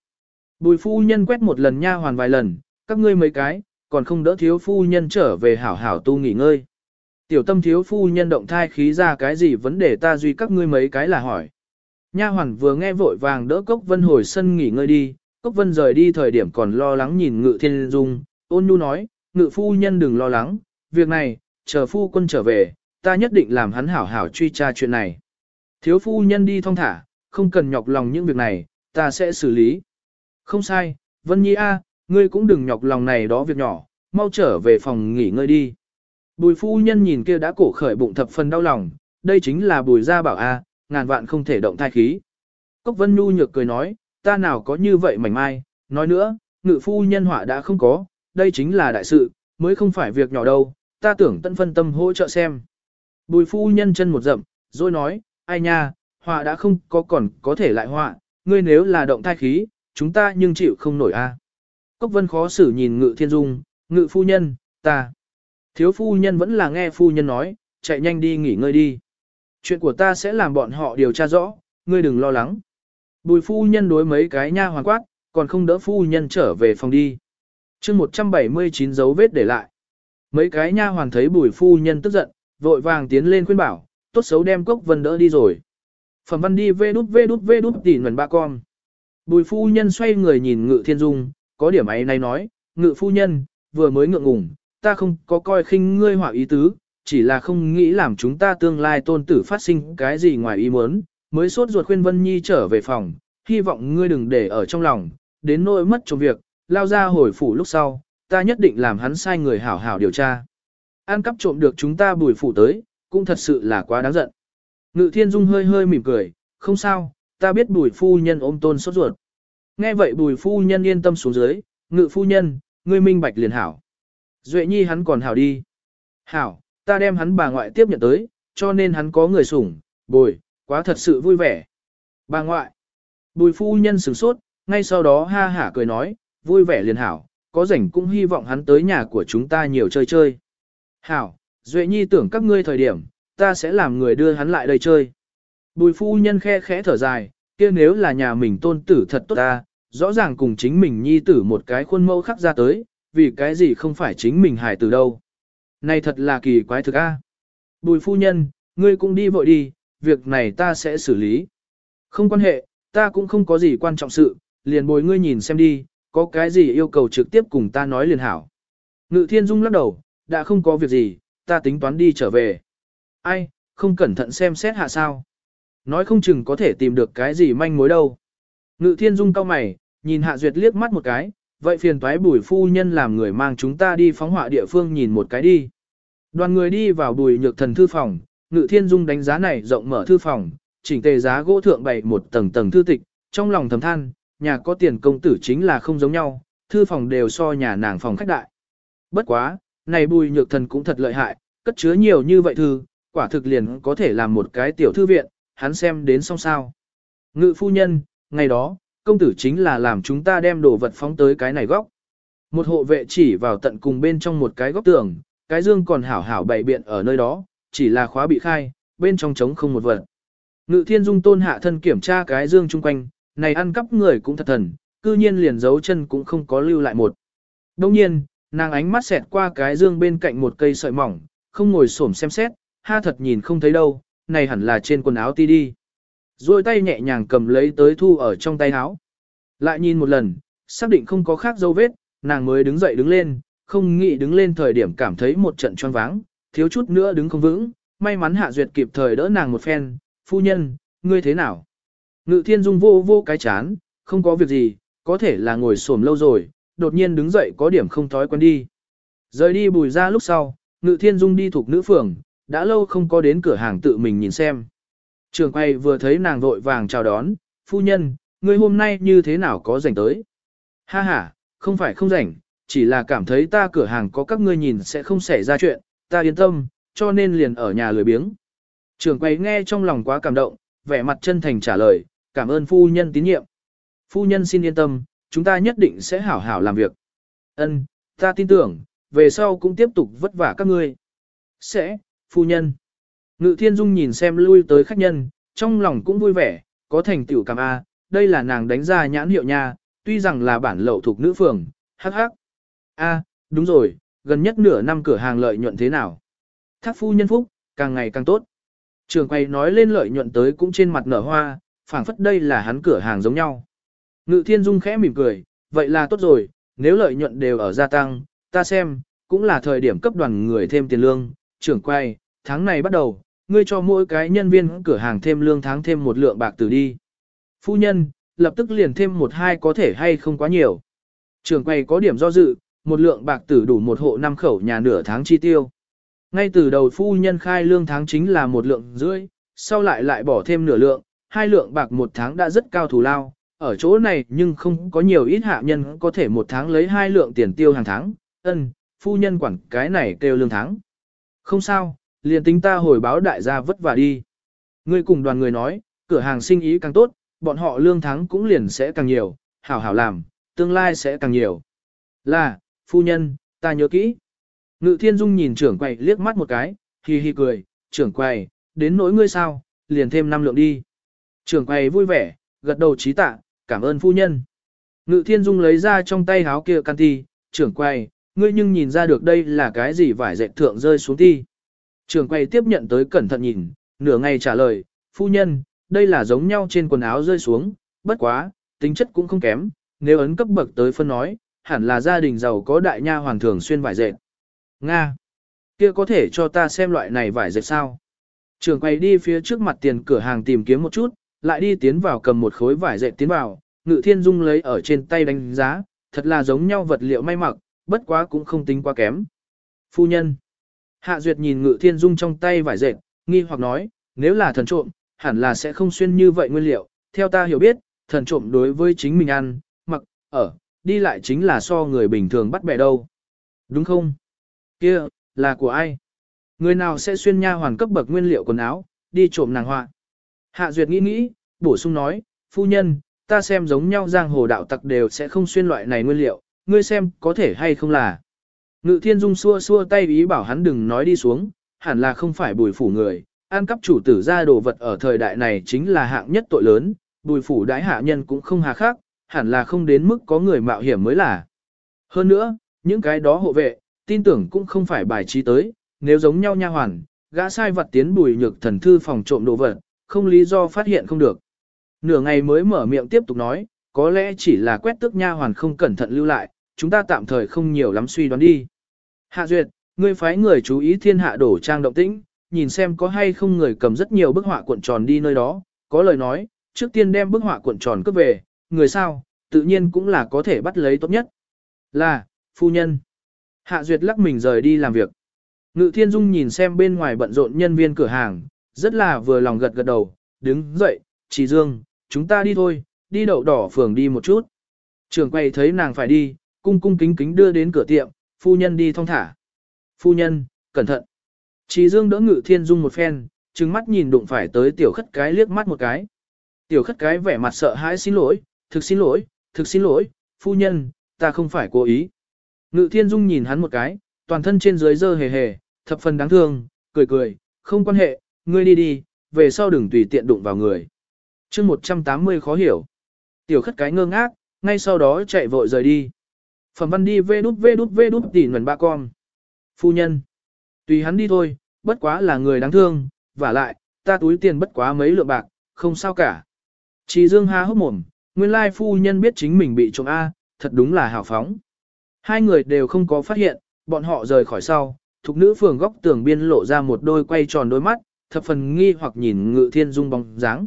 Bùi phu nhân quét một lần nha hoàn vài lần, các ngươi mấy cái, còn không đỡ thiếu phu nhân trở về hảo hảo tu nghỉ ngơi. Tiểu tâm thiếu phu nhân động thai khí ra cái gì vấn đề ta duy các ngươi mấy cái là hỏi. Nha hoàn vừa nghe vội vàng đỡ Cốc Vân hồi sân nghỉ ngơi đi, Cốc Vân rời đi thời điểm còn lo lắng nhìn Ngự Thiên Dung, ôn nhu nói, Ngự phu nhân đừng lo lắng, việc này, chờ phu quân trở về, ta nhất định làm hắn hảo hảo truy tra chuyện này. Thiếu phu nhân đi thong thả, không cần nhọc lòng những việc này, ta sẽ xử lý. Không sai, Vân Nhi A, ngươi cũng đừng nhọc lòng này đó việc nhỏ, mau trở về phòng nghỉ ngơi đi. Bùi phu nhân nhìn kia đã cổ khởi bụng thập phần đau lòng, đây chính là bùi gia bảo A, ngàn vạn không thể động thai khí. Cốc Vân Nhu nhược cười nói, ta nào có như vậy mảnh mai, nói nữa, ngự phu nhân họa đã không có, đây chính là đại sự, mới không phải việc nhỏ đâu, ta tưởng tận phân tâm hỗ trợ xem. Bùi phu nhân chân một rậm, rồi nói, ai nha, họa đã không có còn có thể lại họa, ngươi nếu là động thai khí, chúng ta nhưng chịu không nổi a. Cốc vân khó xử nhìn ngự thiên dung, ngự phu nhân, ta. Thiếu phu nhân vẫn là nghe phu nhân nói, chạy nhanh đi nghỉ ngơi đi. Chuyện của ta sẽ làm bọn họ điều tra rõ, ngươi đừng lo lắng. Bùi phu nhân đối mấy cái nha hoàn quát, còn không đỡ phu nhân trở về phòng đi. chương 179 dấu vết để lại. Mấy cái nha hoàn thấy bùi phu nhân tức giận, vội vàng tiến lên khuyên bảo, tốt xấu đem cốc vân đỡ đi rồi. Phẩm văn đi vê đút vê đút vê đút tỉ nguồn ba con. Bùi phu nhân xoay người nhìn ngự thiên dung, có điểm ấy này nói, ngự phu nhân, vừa mới ngượng ngùng, ta không có coi khinh ngươi hỏa ý tứ, chỉ là không nghĩ làm chúng ta tương lai tôn tử phát sinh cái gì ngoài ý muốn, mới sốt ruột khuyên Vân Nhi trở về phòng, hy vọng ngươi đừng để ở trong lòng, đến nỗi mất trong việc, lao ra hồi phủ lúc sau, ta nhất định làm hắn sai người hảo hảo điều tra. An cắp trộm được chúng ta bùi phủ tới, cũng thật sự là quá đáng giận. Ngự thiên dung hơi hơi mỉm cười, không sao, ta biết bùi phu nhân ôm tôn sốt ruột. Nghe vậy bùi phu nhân yên tâm xuống dưới, ngự phu nhân, ngươi minh bạch liền hảo. Duệ nhi hắn còn hảo đi. Hảo, ta đem hắn bà ngoại tiếp nhận tới, cho nên hắn có người sủng, bồi, quá thật sự vui vẻ. Bà ngoại. Bùi phu nhân sửng sốt, ngay sau đó ha hả cười nói, vui vẻ liền hảo, có rảnh cũng hy vọng hắn tới nhà của chúng ta nhiều chơi chơi. Hảo, Duệ Nhi tưởng các ngươi thời điểm, ta sẽ làm người đưa hắn lại đây chơi. Bùi phu nhân khe khẽ thở dài, kia nếu là nhà mình tôn tử thật tốt ta, rõ ràng cùng chính mình nhi tử một cái khuôn mẫu khắc ra tới, vì cái gì không phải chính mình hài tử đâu. Này thật là kỳ quái thực a. Bùi phu nhân, ngươi cũng đi vội đi, việc này ta sẽ xử lý. Không quan hệ, ta cũng không có gì quan trọng sự, liền bồi ngươi nhìn xem đi, có cái gì yêu cầu trực tiếp cùng ta nói liền hảo. Ngự thiên dung lắc đầu, đã không có việc gì, ta tính toán đi trở về. Ai, không cẩn thận xem xét hạ sao. Nói không chừng có thể tìm được cái gì manh mối đâu. Ngự thiên dung cao mày, nhìn hạ duyệt liếc mắt một cái, vậy phiền toái bùi phu nhân làm người mang chúng ta đi phóng họa địa phương nhìn một cái đi. Đoàn người đi vào bùi nhược thần thư phòng, Ngự Thiên Dung đánh giá này rộng mở thư phòng, chỉnh tề giá gỗ thượng bày một tầng tầng thư tịch, trong lòng thầm than, nhà có tiền công tử chính là không giống nhau, thư phòng đều so nhà nàng phòng khách đại. Bất quá, này bùi nhược thần cũng thật lợi hại, cất chứa nhiều như vậy thư, quả thực liền có thể làm một cái tiểu thư viện, hắn xem đến xong sao. Ngự phu nhân, ngày đó, công tử chính là làm chúng ta đem đồ vật phóng tới cái này góc. Một hộ vệ chỉ vào tận cùng bên trong một cái góc tường, cái dương còn hảo hảo bày biện ở nơi đó, chỉ là khóa bị khai, bên trong trống không một vật. Ngự thiên dung tôn hạ thân kiểm tra cái dương chung quanh, này ăn cắp người cũng thật thần, cư nhiên liền dấu chân cũng không có lưu lại một. Đồng nhiên, nàng ánh mắt xẹt qua cái dương bên cạnh một cây sợi mỏng, không ngồi xổm xem xét, ha thật nhìn không thấy đâu, này hẳn là trên quần áo ti đi. Rồi tay nhẹ nhàng cầm lấy tới thu ở trong tay áo. Lại nhìn một lần, xác định không có khác dấu vết, nàng mới đứng dậy đứng lên, không nghĩ đứng lên thời điểm cảm thấy một trận choáng váng, thiếu chút nữa đứng không vững, may mắn hạ duyệt kịp thời đỡ nàng một phen, phu nhân, ngươi thế nào? Ngự thiên dung vô vô cái chán, không có việc gì, có thể là ngồi xổm lâu rồi, đột nhiên đứng dậy có điểm không thói quen đi. Rời đi bùi ra lúc sau, ngự thiên dung đi thuộc nữ phường, đã lâu không có đến cửa hàng tự mình nhìn xem. Trường quay vừa thấy nàng vội vàng chào đón, phu nhân, ngươi hôm nay như thế nào có rảnh tới? Ha ha, không phải không rảnh, chỉ là cảm thấy ta cửa hàng có các ngươi nhìn sẽ không xảy ra chuyện, ta yên tâm, cho nên liền ở nhà lười biếng. Trường quay nghe trong lòng quá cảm động, vẻ mặt chân thành trả lời, cảm ơn phu nhân tín nhiệm. Phu nhân xin yên tâm, chúng ta nhất định sẽ hảo hảo làm việc. Ân, ta tin tưởng, về sau cũng tiếp tục vất vả các ngươi. Sẽ, phu nhân. Ngự thiên dung nhìn xem lui tới khách nhân, trong lòng cũng vui vẻ, có thành tựu cảm A, đây là nàng đánh ra nhãn hiệu nha, tuy rằng là bản lậu thuộc nữ phường, hắc hắc. A, đúng rồi, gần nhất nửa năm cửa hàng lợi nhuận thế nào? Thác phu nhân phúc, càng ngày càng tốt. Trường quay nói lên lợi nhuận tới cũng trên mặt nở hoa, phảng phất đây là hắn cửa hàng giống nhau. Ngự thiên dung khẽ mỉm cười, vậy là tốt rồi, nếu lợi nhuận đều ở gia tăng, ta xem, cũng là thời điểm cấp đoàn người thêm tiền lương, trưởng quay, tháng này bắt đầu, ngươi cho mỗi cái nhân viên cửa hàng thêm lương tháng thêm một lượng bạc từ đi. Phu nhân, lập tức liền thêm một hai có thể hay không quá nhiều. Trưởng quay có điểm do dự, một lượng bạc tử đủ một hộ năm khẩu nhà nửa tháng chi tiêu. Ngay từ đầu phu nhân khai lương tháng chính là một lượng rưỡi, sau lại lại bỏ thêm nửa lượng, hai lượng bạc một tháng đã rất cao thù lao. Ở chỗ này nhưng không có nhiều ít hạ nhân có thể một tháng lấy hai lượng tiền tiêu hàng tháng. Ân, phu nhân quản cái này kêu lương tháng. Không sao, liền tính ta hồi báo đại gia vất vả đi. Ngươi cùng đoàn người nói, cửa hàng sinh ý càng tốt, bọn họ lương tháng cũng liền sẽ càng nhiều, hảo hảo làm, tương lai sẽ càng nhiều. Là, phu nhân, ta nhớ kỹ. Ngự thiên dung nhìn trưởng quầy liếc mắt một cái, hi hi cười, trưởng quầy, đến nỗi ngươi sao, liền thêm năm lượng đi. Trưởng quầy vui vẻ, gật đầu trí tạ, cảm ơn phu nhân. Ngự thiên dung lấy ra trong tay háo kia can ti, trưởng quầy, ngươi nhưng nhìn ra được đây là cái gì vải dệt thượng rơi xuống ti. Trưởng quầy tiếp nhận tới cẩn thận nhìn, nửa ngày trả lời, phu nhân, đây là giống nhau trên quần áo rơi xuống, bất quá, tính chất cũng không kém, nếu ấn cấp bậc tới phân nói, hẳn là gia đình giàu có đại nha hoàng thường xuyên vải dệt. Nga! kia có thể cho ta xem loại này vải dệt sao? Trường quay đi phía trước mặt tiền cửa hàng tìm kiếm một chút, lại đi tiến vào cầm một khối vải dệt tiến vào, ngự thiên dung lấy ở trên tay đánh giá, thật là giống nhau vật liệu may mặc, bất quá cũng không tính quá kém. Phu nhân! Hạ Duyệt nhìn ngự thiên dung trong tay vải dệt, nghi hoặc nói, nếu là thần trộm, hẳn là sẽ không xuyên như vậy nguyên liệu, theo ta hiểu biết, thần trộm đối với chính mình ăn, mặc, ở, đi lại chính là so người bình thường bắt bẻ đâu. Đúng không? Kia, là của ai? Người nào sẽ xuyên nha hoàn cấp bậc nguyên liệu quần áo, đi trộm nàng họa? Hạ Duyệt nghĩ nghĩ, bổ sung nói, phu nhân, ta xem giống nhau giang hồ đạo tặc đều sẽ không xuyên loại này nguyên liệu, ngươi xem có thể hay không là. Ngự thiên dung xua xua tay ý bảo hắn đừng nói đi xuống, hẳn là không phải bùi phủ người, ăn cắp chủ tử ra đồ vật ở thời đại này chính là hạng nhất tội lớn, bùi phủ đãi hạ nhân cũng không hà khác, hẳn là không đến mức có người mạo hiểm mới là. Hơn nữa, những cái đó hộ vệ, tin tưởng cũng không phải bài trí tới, nếu giống nhau nha hoàn, gã sai vật tiến bùi nhược thần thư phòng trộm đồ vật, không lý do phát hiện không được. Nửa ngày mới mở miệng tiếp tục nói, có lẽ chỉ là quét tước nha hoàn không cẩn thận lưu lại, chúng ta tạm thời không nhiều lắm suy đoán đi. Hạ Duyệt, ngươi phái người chú ý thiên hạ đổ trang động tĩnh, nhìn xem có hay không người cầm rất nhiều bức họa cuộn tròn đi nơi đó, có lời nói, trước tiên đem bức họa cuộn tròn cướp về, người sao, tự nhiên cũng là có thể bắt lấy tốt nhất. Là, phu nhân. Hạ Duyệt lắc mình rời đi làm việc. Ngự thiên dung nhìn xem bên ngoài bận rộn nhân viên cửa hàng, rất là vừa lòng gật gật đầu, đứng dậy, chỉ dương, chúng ta đi thôi, đi đậu đỏ phường đi một chút. Trường quay thấy nàng phải đi, cung cung kính kính đưa đến cửa tiệm, phu nhân đi thong thả. Phu nhân, cẩn thận. Chỉ dương đỡ ngự thiên dung một phen, trừng mắt nhìn đụng phải tới tiểu khất cái liếc mắt một cái. Tiểu khất cái vẻ mặt sợ hãi xin lỗi, thực xin lỗi, thực xin lỗi, phu nhân, ta không phải cố ý. Ngự thiên dung nhìn hắn một cái, toàn thân trên dưới dơ hề hề, thập phần đáng thương, cười cười, không quan hệ, ngươi đi đi, về sau đừng tùy tiện đụng vào người. chương 180 khó hiểu. Tiểu khất cái ngơ ngác, ngay sau đó chạy vội rời đi. Phẩm văn đi vê đút vê đút vê đút tỉ nguồn ba con. Phu nhân. Tùy hắn đi thôi, bất quá là người đáng thương, và lại, ta túi tiền bất quá mấy lượng bạc, không sao cả. Chỉ dương há hốc mồm, nguyên lai phu nhân biết chính mình bị trộm A, thật đúng là hào phóng. Hai người đều không có phát hiện, bọn họ rời khỏi sau, thục nữ phường góc tường biên lộ ra một đôi quay tròn đôi mắt, thập phần nghi hoặc nhìn ngự thiên dung bóng dáng.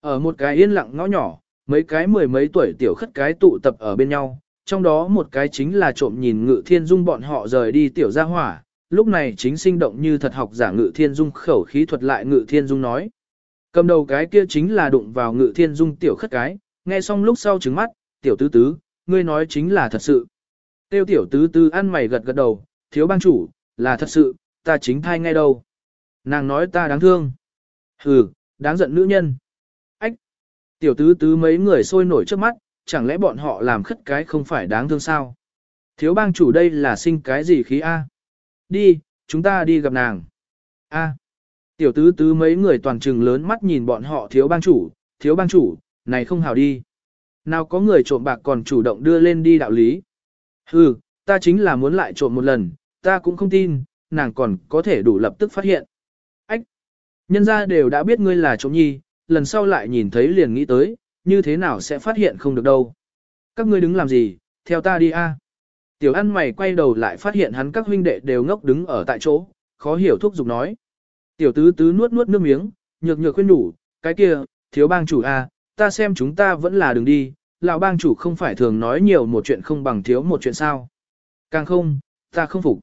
Ở một cái yên lặng ngõ nhỏ, mấy cái mười mấy tuổi tiểu khất cái tụ tập ở bên nhau, trong đó một cái chính là trộm nhìn ngự thiên dung bọn họ rời đi tiểu gia hỏa, lúc này chính sinh động như thật học giả ngự thiên dung khẩu khí thuật lại ngự thiên dung nói. Cầm đầu cái kia chính là đụng vào ngự thiên dung tiểu khất cái, nghe xong lúc sau trứng mắt, tiểu tứ tứ, ngươi nói chính là thật sự. Tiêu tiểu tứ tứ ăn mày gật gật đầu, thiếu bang chủ, là thật sự, ta chính thai ngay đâu. Nàng nói ta đáng thương. Hừ, đáng giận nữ nhân. Ách. Tiểu tứ tứ mấy người sôi nổi trước mắt, chẳng lẽ bọn họ làm khất cái không phải đáng thương sao? Thiếu bang chủ đây là sinh cái gì khí A? Đi, chúng ta đi gặp nàng. A. Tiểu tứ tứ mấy người toàn trừng lớn mắt nhìn bọn họ thiếu bang chủ, thiếu bang chủ, này không hào đi. Nào có người trộm bạc còn chủ động đưa lên đi đạo lý. Hừ, ta chính là muốn lại trộm một lần, ta cũng không tin, nàng còn có thể đủ lập tức phát hiện. Nhân ra đều đã biết ngươi là trộm nhi, lần sau lại nhìn thấy liền nghĩ tới, như thế nào sẽ phát hiện không được đâu. Các ngươi đứng làm gì, theo ta đi a. À. Tiểu ăn mày quay đầu lại phát hiện hắn các huynh đệ đều ngốc đứng ở tại chỗ, khó hiểu thúc giục nói. Tiểu tứ tứ nuốt nuốt nước miếng, nhược nhược khuyên đủ, cái kia, thiếu bang chủ a, ta xem chúng ta vẫn là đường đi, lão bang chủ không phải thường nói nhiều một chuyện không bằng thiếu một chuyện sao. Càng không, ta không phục.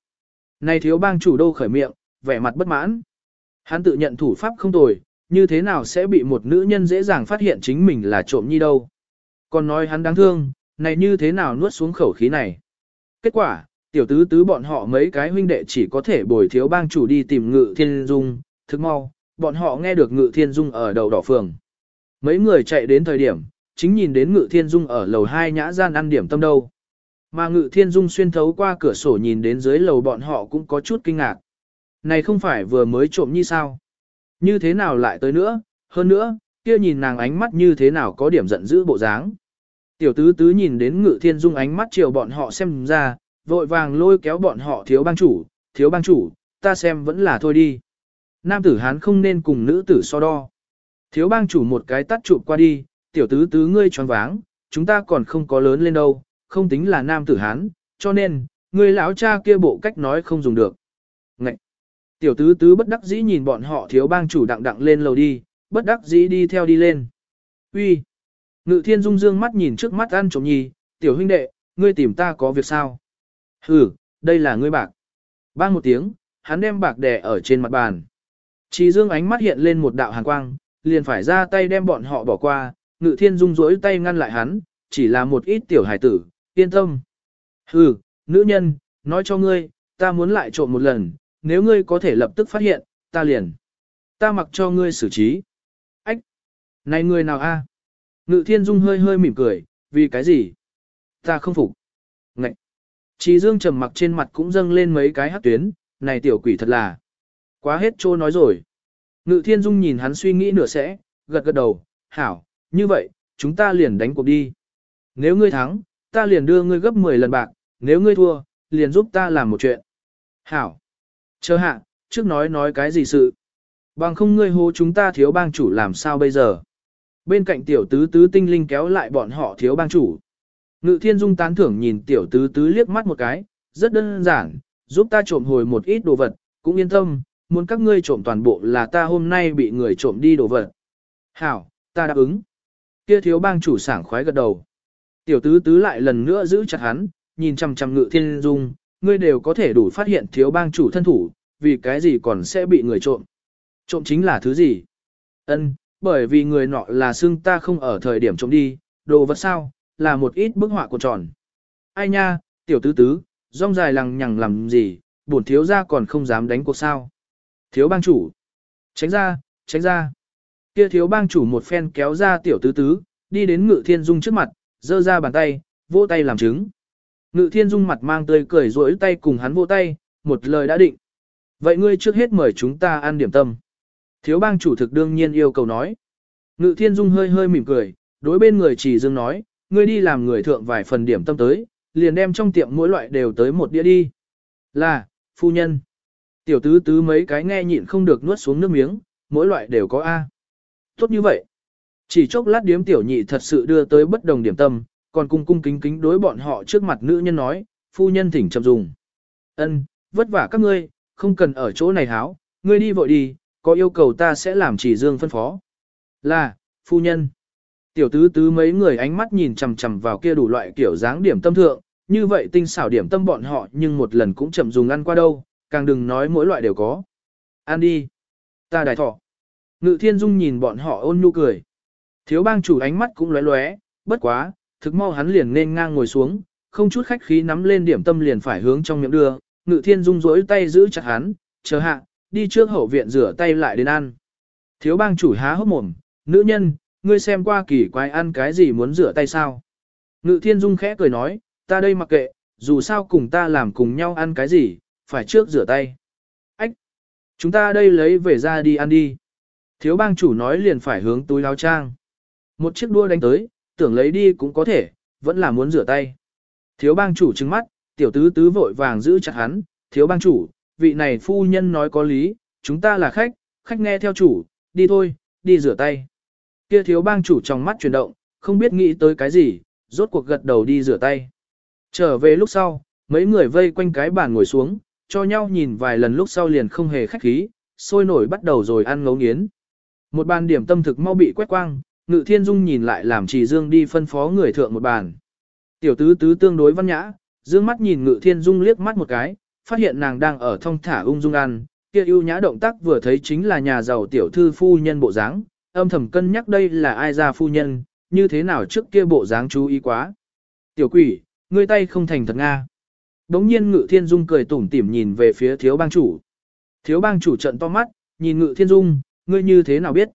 Này thiếu bang chủ đô khởi miệng, vẻ mặt bất mãn. Hắn tự nhận thủ pháp không tồi, như thế nào sẽ bị một nữ nhân dễ dàng phát hiện chính mình là trộm nhi đâu. Còn nói hắn đáng thương, này như thế nào nuốt xuống khẩu khí này. Kết quả, tiểu tứ tứ bọn họ mấy cái huynh đệ chỉ có thể bồi thiếu bang chủ đi tìm ngự thiên dung, thức mau, bọn họ nghe được ngự thiên dung ở đầu đỏ phường. Mấy người chạy đến thời điểm, chính nhìn đến ngự thiên dung ở lầu 2 nhã gian ăn điểm tâm đâu. Mà ngự thiên dung xuyên thấu qua cửa sổ nhìn đến dưới lầu bọn họ cũng có chút kinh ngạc. Này không phải vừa mới trộm như sao? Như thế nào lại tới nữa? Hơn nữa, kia nhìn nàng ánh mắt như thế nào có điểm giận dữ bộ dáng. Tiểu tứ tứ nhìn đến ngự thiên dung ánh mắt chiều bọn họ xem ra, vội vàng lôi kéo bọn họ thiếu bang chủ, thiếu bang chủ, ta xem vẫn là thôi đi. Nam tử hán không nên cùng nữ tử so đo. Thiếu bang chủ một cái tắt chụp qua đi, tiểu tứ tứ ngươi tròn váng, chúng ta còn không có lớn lên đâu, không tính là nam tử hán, cho nên, ngươi lão cha kia bộ cách nói không dùng được. Tiểu tứ tứ bất đắc dĩ nhìn bọn họ thiếu bang chủ đặng đặng lên lầu đi, bất đắc dĩ đi theo đi lên. Uy, Ngự thiên dung dương mắt nhìn trước mắt ăn trộm nhi, tiểu huynh đệ, ngươi tìm ta có việc sao? Ừ, đây là ngươi bạc. Bang một tiếng, hắn đem bạc đè ở trên mặt bàn. Chỉ dương ánh mắt hiện lên một đạo hàn quang, liền phải ra tay đem bọn họ bỏ qua, ngự thiên dung rỗi tay ngăn lại hắn, chỉ là một ít tiểu hải tử, yên tâm. Hừ, nữ nhân, nói cho ngươi, ta muốn lại trộm một lần, nếu ngươi có thể lập tức phát hiện, ta liền. Ta mặc cho ngươi xử trí. Ách! Này ngươi nào a? Ngự thiên dung hơi hơi mỉm cười, vì cái gì? Ta không phục. Ngậy! Chỉ dương trầm mặc trên mặt cũng dâng lên mấy cái hát tuyến, này tiểu quỷ thật là. Quá hết trô nói rồi. Ngự thiên dung nhìn hắn suy nghĩ nửa sẽ, gật gật đầu, hảo, như vậy, chúng ta liền đánh cuộc đi. Nếu ngươi thắng, ta liền đưa ngươi gấp 10 lần bạc, nếu ngươi thua, liền giúp ta làm một chuyện. Hảo. Chờ hạ, trước nói nói cái gì sự. Bằng không ngươi hô chúng ta thiếu bang chủ làm sao bây giờ. Bên cạnh tiểu tứ tứ tinh linh kéo lại bọn họ thiếu bang chủ. Ngự thiên dung tán thưởng nhìn tiểu tứ tứ liếc mắt một cái, rất đơn giản, giúp ta trộm hồi một ít đồ vật, cũng yên tâm, muốn các ngươi trộm toàn bộ là ta hôm nay bị người trộm đi đồ vật. Hảo, ta đáp ứng. Kia thiếu bang chủ sảng khoái gật đầu. Tiểu tứ tứ lại lần nữa giữ chặt hắn, nhìn chằm chằm ngự thiên dung, ngươi đều có thể đủ phát hiện thiếu bang chủ thân thủ, vì cái gì còn sẽ bị người trộm. Trộm chính là thứ gì? Ân, bởi vì người nọ là xưng ta không ở thời điểm trộm đi, đồ vật sao, là một ít bức họa của tròn. Ai nha, tiểu tứ tứ, rong dài lằng nhằng làm gì, bổn thiếu ra còn không dám đánh cuộc sao. Thiếu bang chủ. Tránh ra, tránh ra. Kia thiếu bang chủ một phen kéo ra tiểu tứ tứ, đi đến ngự thiên dung trước mặt, giơ ra bàn tay, vỗ tay làm chứng. Ngự thiên dung mặt mang tươi cười rỗi tay cùng hắn vỗ tay, một lời đã định. Vậy ngươi trước hết mời chúng ta ăn điểm tâm. Thiếu bang chủ thực đương nhiên yêu cầu nói. Ngự thiên dung hơi hơi mỉm cười, đối bên người chỉ dương nói, ngươi đi làm người thượng vài phần điểm tâm tới, liền đem trong tiệm mỗi loại đều tới một đĩa đi. Là, phu nhân. Tiểu tứ tứ mấy cái nghe nhịn không được nuốt xuống nước miếng, mỗi loại đều có A. Tốt như vậy. Chỉ chốc lát điếm tiểu nhị thật sự đưa tới bất đồng điểm tâm, còn cung cung kính kính đối bọn họ trước mặt nữ nhân nói, phu nhân thỉnh chậm dùng. Ân, vất vả các ngươi, không cần ở chỗ này háo, ngươi đi vội đi, có yêu cầu ta sẽ làm chỉ dương phân phó. Là, phu nhân. Tiểu tứ tứ mấy người ánh mắt nhìn chằm chằm vào kia đủ loại kiểu dáng điểm tâm thượng, như vậy tinh xảo điểm tâm bọn họ nhưng một lần cũng chậm dùng ăn qua đâu, càng đừng nói mỗi loại đều có. Ăn đi. Ta đại thọ. Ngự thiên dung nhìn bọn họ ôn nhu cười. Thiếu bang chủ ánh mắt cũng lóe lóe, bất quá, thực mau hắn liền nên ngang ngồi xuống, không chút khách khí nắm lên điểm tâm liền phải hướng trong miệng đưa, ngự thiên dung rỗi tay giữ chặt hắn, chờ hạ, đi trước hậu viện rửa tay lại đến ăn. Thiếu bang chủ há hốc mồm, nữ nhân, ngươi xem qua kỳ quái ăn cái gì muốn rửa tay sao. Ngự thiên dung khẽ cười nói, ta đây mặc kệ, dù sao cùng ta làm cùng nhau ăn cái gì, phải trước rửa tay. Ách! Chúng ta đây lấy về ra đi ăn đi. Thiếu bang chủ nói liền phải hướng túi áo trang. Một chiếc đua đánh tới, tưởng lấy đi cũng có thể, vẫn là muốn rửa tay. Thiếu bang chủ trừng mắt, tiểu tứ tứ vội vàng giữ chặt hắn, thiếu bang chủ, vị này phu nhân nói có lý, chúng ta là khách, khách nghe theo chủ, đi thôi, đi rửa tay. Kia thiếu bang chủ trong mắt chuyển động, không biết nghĩ tới cái gì, rốt cuộc gật đầu đi rửa tay. Trở về lúc sau, mấy người vây quanh cái bàn ngồi xuống, cho nhau nhìn vài lần lúc sau liền không hề khách khí, sôi nổi bắt đầu rồi ăn ngấu nghiến. Một bàn điểm tâm thực mau bị quét quang, Ngự Thiên Dung nhìn lại làm Trì Dương đi phân phó người thượng một bàn. Tiểu tứ tứ tương đối văn nhã, dương mắt nhìn Ngự Thiên Dung liếc mắt một cái, phát hiện nàng đang ở thong thả ung dung ăn, kia ưu nhã động tác vừa thấy chính là nhà giàu tiểu thư phu nhân bộ dáng, âm thầm cân nhắc đây là ai ra phu nhân, như thế nào trước kia bộ dáng chú ý quá. Tiểu quỷ, ngươi tay không thành thật nga. Đống nhiên Ngự Thiên Dung cười tủm tỉm nhìn về phía thiếu bang chủ. Thiếu bang chủ trận to mắt, nhìn Ngự Thiên Dung, ngươi như thế nào biết?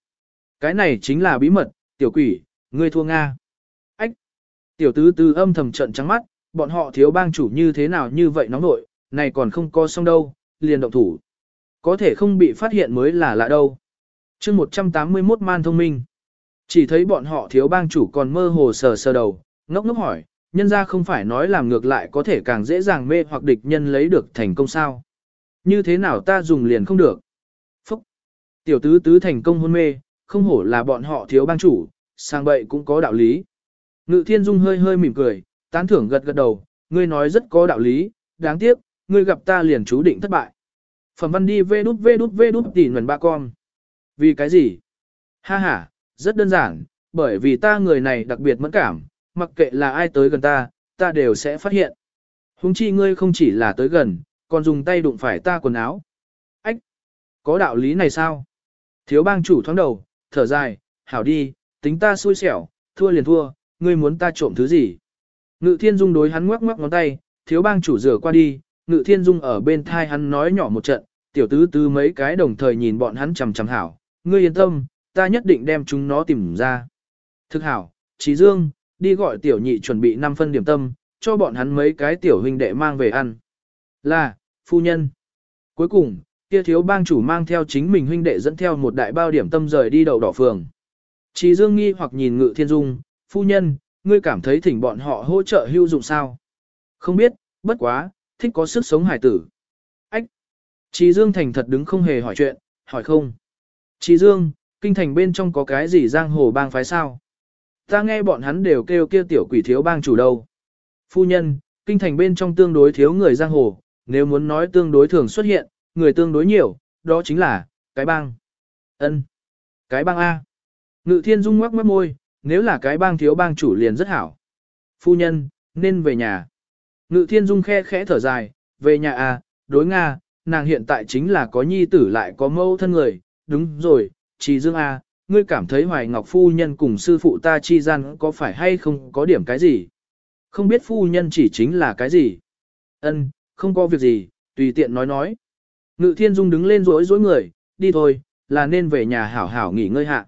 Cái này chính là bí mật, tiểu quỷ, ngươi thua Nga. Ách! Tiểu tứ tư âm thầm trận trắng mắt, bọn họ thiếu bang chủ như thế nào như vậy nóng nội, này còn không có xong đâu, liền động thủ. Có thể không bị phát hiện mới là lạ đâu. chương 181 man thông minh. Chỉ thấy bọn họ thiếu bang chủ còn mơ hồ sờ sờ đầu, ngốc ngốc hỏi, nhân ra không phải nói làm ngược lại có thể càng dễ dàng mê hoặc địch nhân lấy được thành công sao. Như thế nào ta dùng liền không được. Phúc! Tiểu tứ tứ thành công hôn mê, không hổ là bọn họ thiếu bang chủ, sang bậy cũng có đạo lý. Ngự thiên dung hơi hơi mỉm cười, tán thưởng gật gật đầu, ngươi nói rất có đạo lý, đáng tiếc, ngươi gặp ta liền chú định thất bại. Phẩm văn đi vê đút vê đút vê đút tỉ nguồn ba con. Vì cái gì? Ha ha, rất đơn giản, bởi vì ta người này đặc biệt mẫn cảm, mặc kệ là ai tới gần ta, ta đều sẽ phát hiện. Húng chi ngươi không chỉ là tới gần, còn dùng tay đụng phải ta quần áo. Ách! Có đạo lý này sao? Thiếu bang chủ thoáng đầu, thở dài, hảo đi, tính ta xui xẻo, thua liền thua, ngươi muốn ta trộm thứ gì? Ngự thiên dung đối hắn ngoắc ngoắc ngón tay, thiếu bang chủ rửa qua đi, ngự thiên dung ở bên thai hắn nói nhỏ một trận, tiểu tứ tứ mấy cái đồng thời nhìn bọn hắn chằm chằm hảo, ngươi yên tâm, ta nhất định đem chúng nó tìm ra. Thực hảo, trí dương, đi gọi tiểu nhị chuẩn bị 5 phân điểm tâm, cho bọn hắn mấy cái tiểu huynh đệ mang về ăn. Là, phu nhân. Cuối cùng, kia thiếu bang chủ mang theo chính mình huynh đệ dẫn theo một đại bao điểm tâm rời đi đầu đỏ phường. Chỉ dương nghi hoặc nhìn ngự thiên dung, phu nhân, ngươi cảm thấy thỉnh bọn họ hỗ trợ hữu dụng sao? Không biết, bất quá, thích có sức sống hải tử. Ách! Chỉ dương thành thật đứng không hề hỏi chuyện, hỏi không. Chỉ dương, kinh thành bên trong có cái gì giang hồ bang phái sao? Ta nghe bọn hắn đều kêu kia tiểu quỷ thiếu bang chủ đâu. Phu nhân, kinh thành bên trong tương đối thiếu người giang hồ, nếu muốn nói tương đối thường xuất hiện, người tương đối nhiều, đó chính là, cái bang. ân Cái bang A. Ngự thiên dung ngoắc mất môi, nếu là cái bang thiếu bang chủ liền rất hảo. Phu nhân, nên về nhà. Ngự thiên dung khe khẽ thở dài, về nhà a, đối Nga, nàng hiện tại chính là có nhi tử lại có mâu thân người, đúng rồi, Trì Dương A, ngươi cảm thấy Hoài Ngọc phu nhân cùng sư phụ ta chi gian có phải hay không có điểm cái gì? Không biết phu nhân chỉ chính là cái gì? Ân, không có việc gì, tùy tiện nói nói. Ngự Thiên Dung đứng lên rối rối người, đi thôi, là nên về nhà hảo hảo nghỉ ngơi hạ.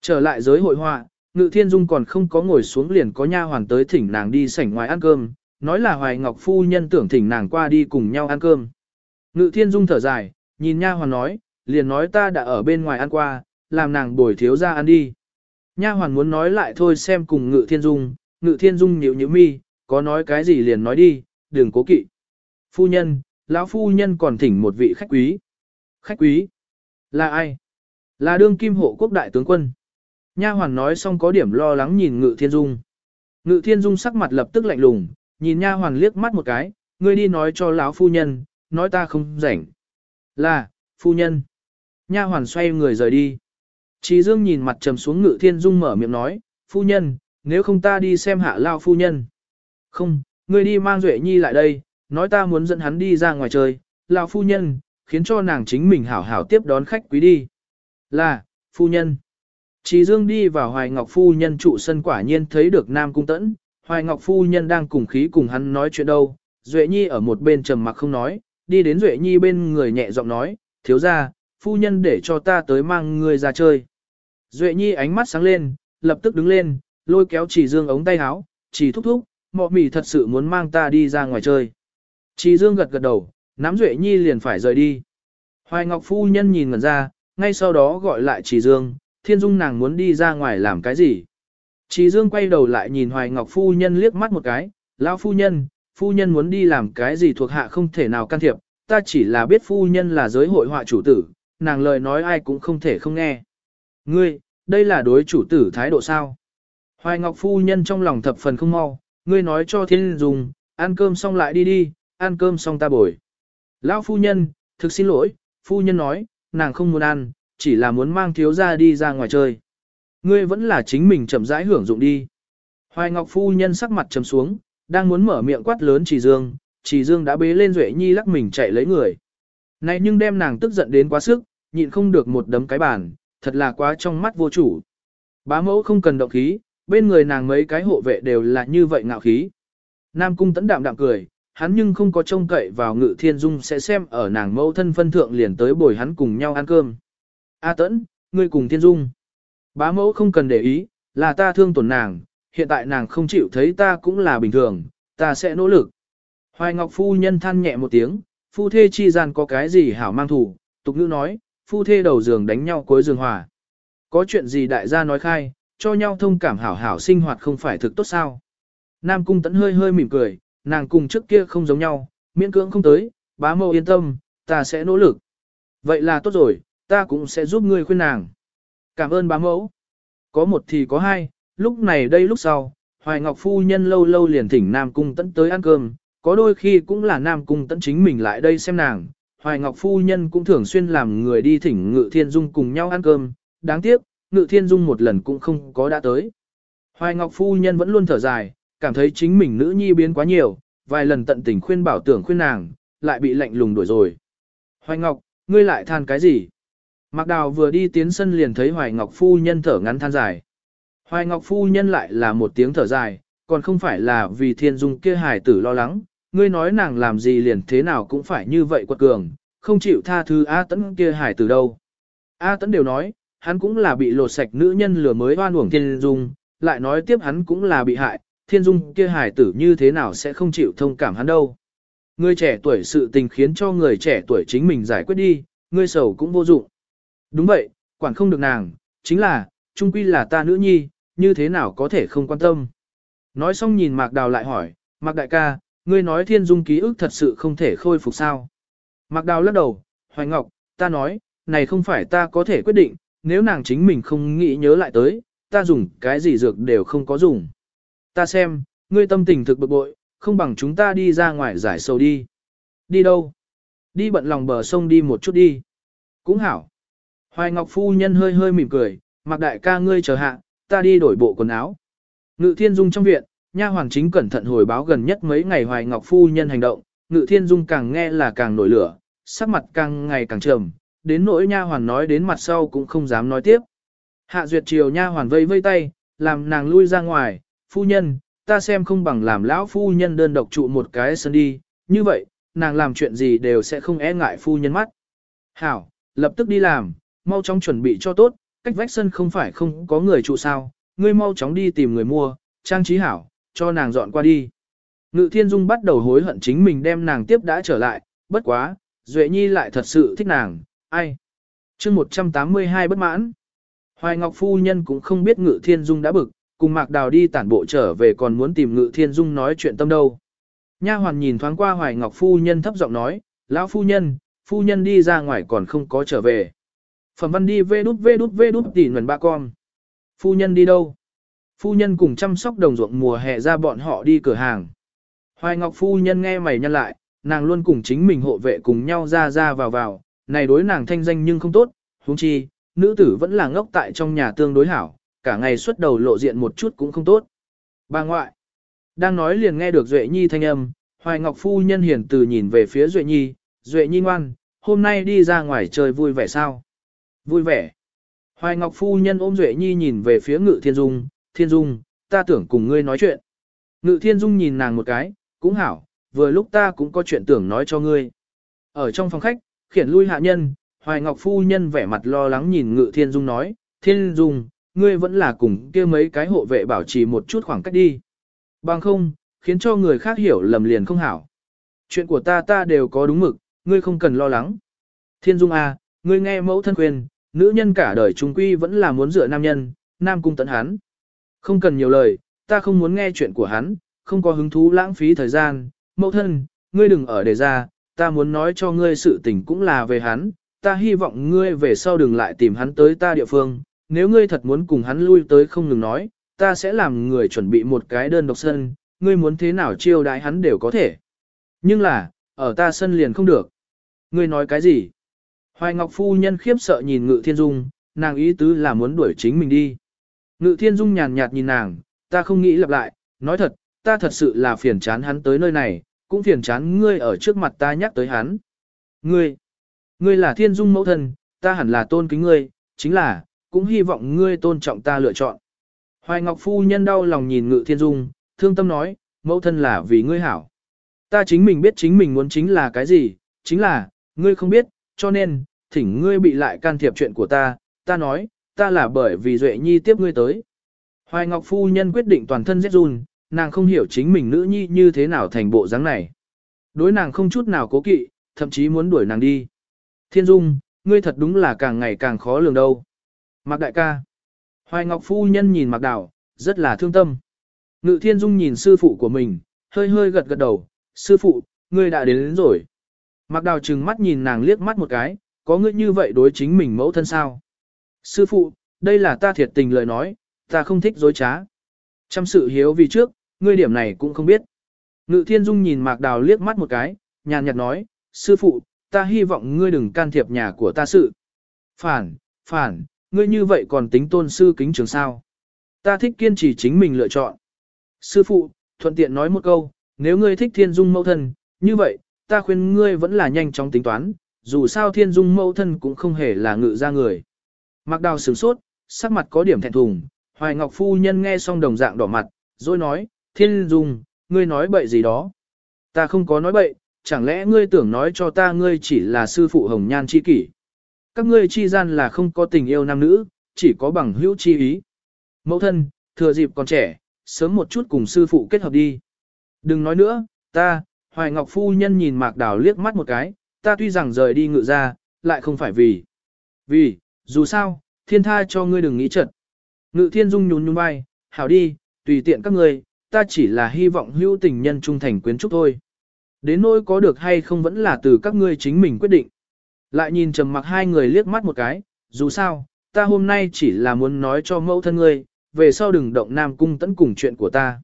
Trở lại giới hội họa, Ngự Thiên Dung còn không có ngồi xuống liền có nha hoàn tới thỉnh nàng đi sảnh ngoài ăn cơm, nói là Hoài Ngọc phu nhân tưởng thỉnh nàng qua đi cùng nhau ăn cơm. Ngự Thiên Dung thở dài, nhìn nha hoàn nói, liền nói ta đã ở bên ngoài ăn qua, làm nàng bồi thiếu ra ăn đi. Nha hoàn muốn nói lại thôi xem cùng Ngự Thiên Dung, Ngự Thiên Dung nhíu nhíu mi, có nói cái gì liền nói đi, đừng cố kỵ. Phu nhân, lão phu nhân còn thỉnh một vị khách quý. Khách quý? Là ai? Là đương kim hộ quốc đại tướng quân. Nha hoàn nói xong có điểm lo lắng nhìn Ngự Thiên Dung. Ngự Thiên Dung sắc mặt lập tức lạnh lùng, nhìn nha hoàn liếc mắt một cái, ngươi đi nói cho lão phu nhân, nói ta không rảnh. Là, phu nhân. Nha hoàn xoay người rời đi. Trí Dương nhìn mặt trầm xuống Ngự Thiên Dung mở miệng nói, phu nhân, nếu không ta đi xem hạ lao phu nhân. Không, ngươi đi mang Duệ Nhi lại đây, nói ta muốn dẫn hắn đi ra ngoài chơi, lão phu nhân, khiến cho nàng chính mình hảo hảo tiếp đón khách quý đi. Là, phu nhân. chỉ Dương đi vào Hoài Ngọc phu nhân trụ sân quả nhiên thấy được Nam Cung Tẫn, Hoài Ngọc phu nhân đang cùng khí cùng hắn nói chuyện đâu, Duệ Nhi ở một bên trầm mặc không nói, đi đến Duệ Nhi bên người nhẹ giọng nói, thiếu ra, phu nhân để cho ta tới mang người ra chơi. Duệ Nhi ánh mắt sáng lên, lập tức đứng lên, lôi kéo chỉ dương ống tay áo, chỉ thúc thúc, mọ mỉ thật sự muốn mang ta đi ra ngoài chơi. Chỉ dương gật gật đầu, nắm Duệ Nhi liền phải rời đi. Hoài Ngọc phu nhân nhìn ngần ra, ngay sau đó gọi lại chỉ dương, thiên dung nàng muốn đi ra ngoài làm cái gì. Chỉ dương quay đầu lại nhìn Hoài Ngọc phu nhân liếc mắt một cái, lão phu nhân, phu nhân muốn đi làm cái gì thuộc hạ không thể nào can thiệp, ta chỉ là biết phu nhân là giới hội họa chủ tử, nàng lời nói ai cũng không thể không nghe. Ngươi, đây là đối chủ tử thái độ sao? Hoài Ngọc phu nhân trong lòng thập phần không mau, ngươi nói cho thiên Dung, ăn cơm xong lại đi đi, ăn cơm xong ta bồi. Lão phu nhân, thực xin lỗi, phu nhân nói, nàng không muốn ăn, chỉ là muốn mang thiếu gia đi ra ngoài chơi. Ngươi vẫn là chính mình chậm rãi hưởng dụng đi. Hoài Ngọc phu nhân sắc mặt trầm xuống, đang muốn mở miệng quát lớn Chỉ Dương, Chỉ Dương đã bế lên Duệ Nhi lắc mình chạy lấy người. Này nhưng đem nàng tức giận đến quá sức, nhịn không được một đấm cái bàn, thật là quá trong mắt vô chủ. Bá mẫu không cần động khí, bên người nàng mấy cái hộ vệ đều là như vậy ngạo khí. Nam cung tấn đạm đạm cười, hắn nhưng không có trông cậy vào ngự thiên dung sẽ xem ở nàng mẫu thân phân thượng liền tới bồi hắn cùng nhau ăn cơm. A tấn, ngươi cùng thiên dung. Bá mẫu không cần để ý, là ta thương tổn nàng, hiện tại nàng không chịu thấy ta cũng là bình thường, ta sẽ nỗ lực. Hoài Ngọc phu nhân than nhẹ một tiếng, phu thê chi gian có cái gì hảo mang thủ, tục ngữ nói, phu thê đầu giường đánh nhau cuối giường hòa. Có chuyện gì đại gia nói khai, cho nhau thông cảm hảo hảo sinh hoạt không phải thực tốt sao. Nam cung tẫn hơi hơi mỉm cười, nàng cùng trước kia không giống nhau, miễn cưỡng không tới, bá mâu yên tâm, ta sẽ nỗ lực. Vậy là tốt rồi, ta cũng sẽ giúp ngươi khuyên nàng. Cảm ơn bá mẫu. Có một thì có hai, lúc này đây lúc sau, Hoài Ngọc Phu Nhân lâu lâu liền thỉnh Nam Cung Tấn tới ăn cơm, có đôi khi cũng là Nam Cung Tấn chính mình lại đây xem nàng. Hoài Ngọc Phu Nhân cũng thường xuyên làm người đi thỉnh Ngự Thiên Dung cùng nhau ăn cơm, đáng tiếc, Ngự Thiên Dung một lần cũng không có đã tới. Hoài Ngọc Phu Nhân vẫn luôn thở dài, cảm thấy chính mình nữ nhi biến quá nhiều, vài lần tận tình khuyên bảo tưởng khuyên nàng, lại bị lạnh lùng đuổi rồi. Hoài Ngọc, ngươi lại than cái gì? Mạc Đào vừa đi tiến sân liền thấy Hoài Ngọc Phu Nhân thở ngắn than dài. Hoài Ngọc Phu Nhân lại là một tiếng thở dài, còn không phải là vì thiên dung kia hài tử lo lắng, ngươi nói nàng làm gì liền thế nào cũng phải như vậy quật cường, không chịu tha thứ A Tấn kia hài tử đâu. A Tấn đều nói, hắn cũng là bị lột sạch nữ nhân lừa mới oan uổng thiên dung, lại nói tiếp hắn cũng là bị hại, thiên dung kia hài tử như thế nào sẽ không chịu thông cảm hắn đâu. Người trẻ tuổi sự tình khiến cho người trẻ tuổi chính mình giải quyết đi, ngươi sầu cũng vô dụng. Đúng vậy, quản không được nàng, chính là, trung quy là ta nữ nhi, như thế nào có thể không quan tâm. Nói xong nhìn Mạc Đào lại hỏi, Mạc Đại ca, ngươi nói thiên dung ký ức thật sự không thể khôi phục sao. Mạc Đào lắc đầu, Hoài Ngọc, ta nói, này không phải ta có thể quyết định, nếu nàng chính mình không nghĩ nhớ lại tới, ta dùng cái gì dược đều không có dùng. Ta xem, ngươi tâm tình thực bực bội, không bằng chúng ta đi ra ngoài giải sầu đi. Đi đâu? Đi bận lòng bờ sông đi một chút đi. Cũng hảo. Hoài Ngọc Phu Nhân hơi hơi mỉm cười, mặc đại ca ngươi chờ hạ, ta đi đổi bộ quần áo. Ngự Thiên Dung trong viện, nha hoàng chính cẩn thận hồi báo gần nhất mấy ngày Hoài Ngọc Phu Nhân hành động, Ngự Thiên Dung càng nghe là càng nổi lửa, sắc mặt càng ngày càng trầm, đến nỗi nha hoàn nói đến mặt sau cũng không dám nói tiếp. Hạ duyệt chiều nha hoàn vây vây tay, làm nàng lui ra ngoài, phu nhân, ta xem không bằng làm lão phu nhân đơn độc trụ một cái sân đi, như vậy, nàng làm chuyện gì đều sẽ không e ngại phu nhân mắt. Hảo, lập tức đi làm, mau chóng chuẩn bị cho tốt, cách vách sân không phải không có người trụ sao, ngươi mau chóng đi tìm người mua, trang trí hảo, cho nàng dọn qua đi. Ngự thiên dung bắt đầu hối hận chính mình đem nàng tiếp đã trở lại, bất quá, Duệ Nhi lại thật sự thích nàng, ai. chương 182 bất mãn. Hoài Ngọc Phu Nhân cũng không biết Ngự Thiên Dung đã bực, cùng Mạc Đào đi tản bộ trở về còn muốn tìm Ngự Thiên Dung nói chuyện tâm đâu. Nha hoàn nhìn thoáng qua Hoài Ngọc Phu Nhân thấp giọng nói, lão Phu Nhân, Phu Nhân đi ra ngoài còn không có trở về. Phẩm văn đi vê đút vê đút vê đút tỉ nguồn ba con. Phu Nhân đi đâu? Phu Nhân cùng chăm sóc đồng ruộng mùa hè ra bọn họ đi cửa hàng. Hoài Ngọc Phu Nhân nghe mày nhăn lại, nàng luôn cùng chính mình hộ vệ cùng nhau ra ra vào vào, này đối nàng thanh danh nhưng không tốt, huống chi, nữ tử vẫn là ngốc tại trong nhà tương đối hảo, cả ngày xuất đầu lộ diện một chút cũng không tốt. Bà ngoại, đang nói liền nghe được Duệ Nhi thanh âm, Hoài Ngọc Phu Nhân hiền từ nhìn về phía Duệ Nhi, Duệ Nhi ngoan, hôm nay đi ra ngoài chơi vui vẻ sao? Vui vẻ. Hoài Ngọc Phu Nhân ôm Duệ Nhi nhìn về phía Ngự Thiên Dung, Thiên Dung, ta tưởng cùng ngươi nói chuyện. Ngự Thiên Dung nhìn nàng một cái, cũng hảo, vừa lúc ta cũng có chuyện tưởng nói cho ngươi. Ở trong phòng khách, khiển lui hạ nhân, Hoài Ngọc Phu Nhân vẻ mặt lo lắng nhìn Ngự Thiên Dung nói, Thiên Dung, ngươi vẫn là cùng kia mấy cái hộ vệ bảo trì một chút khoảng cách đi. Bằng không, khiến cho người khác hiểu lầm liền không hảo. Chuyện của ta ta đều có đúng mực, ngươi không cần lo lắng. Thiên Dung à, ngươi nghe mẫu thân khuyên, nữ nhân cả đời trung quy vẫn là muốn dựa nam nhân, nam cung tận hắn. Không cần nhiều lời, ta không muốn nghe chuyện của hắn, không có hứng thú lãng phí thời gian, mẫu thân, ngươi đừng ở đề ra, ta muốn nói cho ngươi sự tình cũng là về hắn, ta hy vọng ngươi về sau đừng lại tìm hắn tới ta địa phương, nếu ngươi thật muốn cùng hắn lui tới không ngừng nói, ta sẽ làm người chuẩn bị một cái đơn độc sân, ngươi muốn thế nào chiêu đãi hắn đều có thể. Nhưng là, ở ta sân liền không được. Ngươi nói cái gì? Hoài Ngọc Phu Nhân khiếp sợ nhìn Ngự Thiên Dung, nàng ý tứ là muốn đuổi chính mình đi. Ngự Thiên Dung nhàn nhạt nhìn nàng, ta không nghĩ lặp lại, nói thật, ta thật sự là phiền chán hắn tới nơi này, cũng phiền chán ngươi ở trước mặt ta nhắc tới hắn. Ngươi, ngươi là thiên dung mẫu thân, ta hẳn là tôn kính ngươi, chính là, cũng hy vọng ngươi tôn trọng ta lựa chọn. Hoài Ngọc Phu nhân đau lòng nhìn ngự thiên dung, thương tâm nói, mẫu thân là vì ngươi hảo. Ta chính mình biết chính mình muốn chính là cái gì, chính là, ngươi không biết, cho nên, thỉnh ngươi bị lại can thiệp chuyện của ta, ta nói, ta là bởi vì Duệ Nhi tiếp ngươi tới. Hoài Ngọc Phu Nhân quyết định toàn thân rét run, nàng không hiểu chính mình nữ nhi như thế nào thành bộ dáng này. Đối nàng không chút nào cố kỵ, thậm chí muốn đuổi nàng đi. Thiên Dung, ngươi thật đúng là càng ngày càng khó lường đâu. Mạc đại ca. Hoài Ngọc Phu Nhân nhìn Mạc Đào, rất là thương tâm. Ngự Thiên Dung nhìn sư phụ của mình, hơi hơi gật gật đầu. Sư phụ, ngươi đã đến, đến rồi. Mạc Đào trừng mắt nhìn nàng liếc mắt một cái, có ngươi như vậy đối chính mình mẫu thân sao? Sư phụ, đây là ta thiệt tình lời nói, ta không thích dối trá. Chăm sự hiếu vì trước, ngươi điểm này cũng không biết. Ngự thiên dung nhìn mạc đào liếc mắt một cái, nhàn nhạt nói, sư phụ, ta hy vọng ngươi đừng can thiệp nhà của ta sự. Phản, phản, ngươi như vậy còn tính tôn sư kính trường sao. Ta thích kiên trì chính mình lựa chọn. Sư phụ, thuận tiện nói một câu, nếu ngươi thích thiên dung mẫu thân, như vậy, ta khuyên ngươi vẫn là nhanh chóng tính toán, dù sao thiên dung mẫu thân cũng không hề là ngự ra người. Mạc đào sửng sốt, sắc mặt có điểm thẹn thùng, Hoài Ngọc Phu Nhân nghe xong đồng dạng đỏ mặt, rồi nói, Thiên Dung, ngươi nói bậy gì đó. Ta không có nói bậy, chẳng lẽ ngươi tưởng nói cho ta ngươi chỉ là sư phụ hồng nhan chi kỷ. Các ngươi chi gian là không có tình yêu nam nữ, chỉ có bằng hữu chi ý. Mẫu thân, thừa dịp còn trẻ, sớm một chút cùng sư phụ kết hợp đi. Đừng nói nữa, ta, Hoài Ngọc Phu Nhân nhìn Mạc Đào liếc mắt một cái, ta tuy rằng rời đi ngự ra, lại không phải vì. Vì, dù sao, thiên tha cho ngươi đừng nghĩ trật. Ngự thiên dung nhún nhún vai, hảo đi, tùy tiện các ngươi, ta chỉ là hy vọng hữu tình nhân trung thành quyến trúc thôi. Đến nỗi có được hay không vẫn là từ các ngươi chính mình quyết định. Lại nhìn trầm mặc hai người liếc mắt một cái, dù sao, ta hôm nay chỉ là muốn nói cho mẫu thân ngươi, về sau đừng động nam cung tẫn cùng chuyện của ta.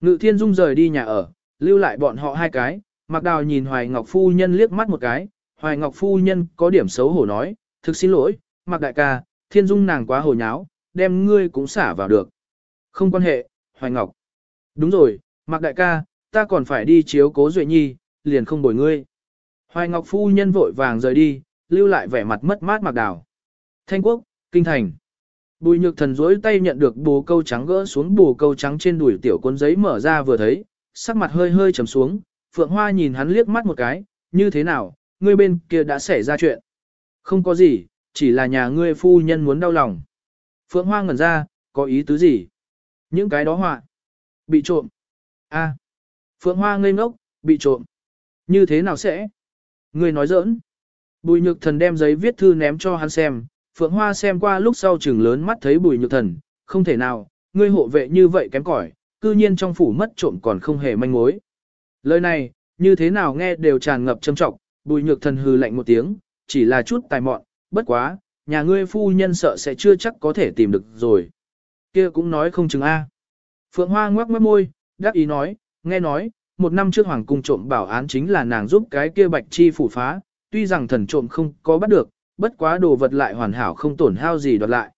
Ngự thiên dung rời đi nhà ở, lưu lại bọn họ hai cái, mặc đào nhìn Hoài Ngọc Phu Nhân liếc mắt một cái, Hoài Ngọc Phu Nhân có điểm xấu hổ nói, thực xin lỗi, mặc đại ca, thiên dung nàng quá hồ nháo, đem ngươi cũng xả vào được. Không quan hệ, Hoài Ngọc. Đúng rồi, Mạc Đại ca, ta còn phải đi chiếu cố Duệ Nhi, liền không bồi ngươi. Hoài Ngọc phu nhân vội vàng rời đi, lưu lại vẻ mặt mất mát mặc đảo. Thanh quốc, kinh thành. Bùi nhược thần dối tay nhận được bồ câu trắng gỡ xuống bồ câu trắng trên đùi tiểu cuốn giấy mở ra vừa thấy, sắc mặt hơi hơi trầm xuống, Phượng Hoa nhìn hắn liếc mắt một cái, như thế nào, ngươi bên kia đã xảy ra chuyện. Không có gì, chỉ là nhà ngươi phu nhân muốn đau lòng. Phượng Hoa ngẩn ra, có ý tứ gì? Những cái đó họa. Bị trộm. a Phượng Hoa ngây ngốc, bị trộm. Như thế nào sẽ? Ngươi nói giỡn. Bùi nhược thần đem giấy viết thư ném cho hắn xem, Phượng Hoa xem qua lúc sau chừng lớn mắt thấy bùi nhược thần, không thể nào, ngươi hộ vệ như vậy kém cỏi, cư nhiên trong phủ mất trộm còn không hề manh mối. Lời này, như thế nào nghe đều tràn ngập trầm trọng, bùi nhược thần hừ lạnh một tiếng, chỉ là chút tài mọn, bất quá, nhà ngươi phu nhân sợ sẽ chưa chắc có thể tìm được rồi. Kia cũng nói không chừng A. Phượng Hoa ngoác mất môi, đáp ý nói, nghe nói, một năm trước hoàng cung trộm bảo án chính là nàng giúp cái kia bạch chi phủ phá, tuy rằng thần trộm không có bắt được, bất quá đồ vật lại hoàn hảo không tổn hao gì đoạt lại.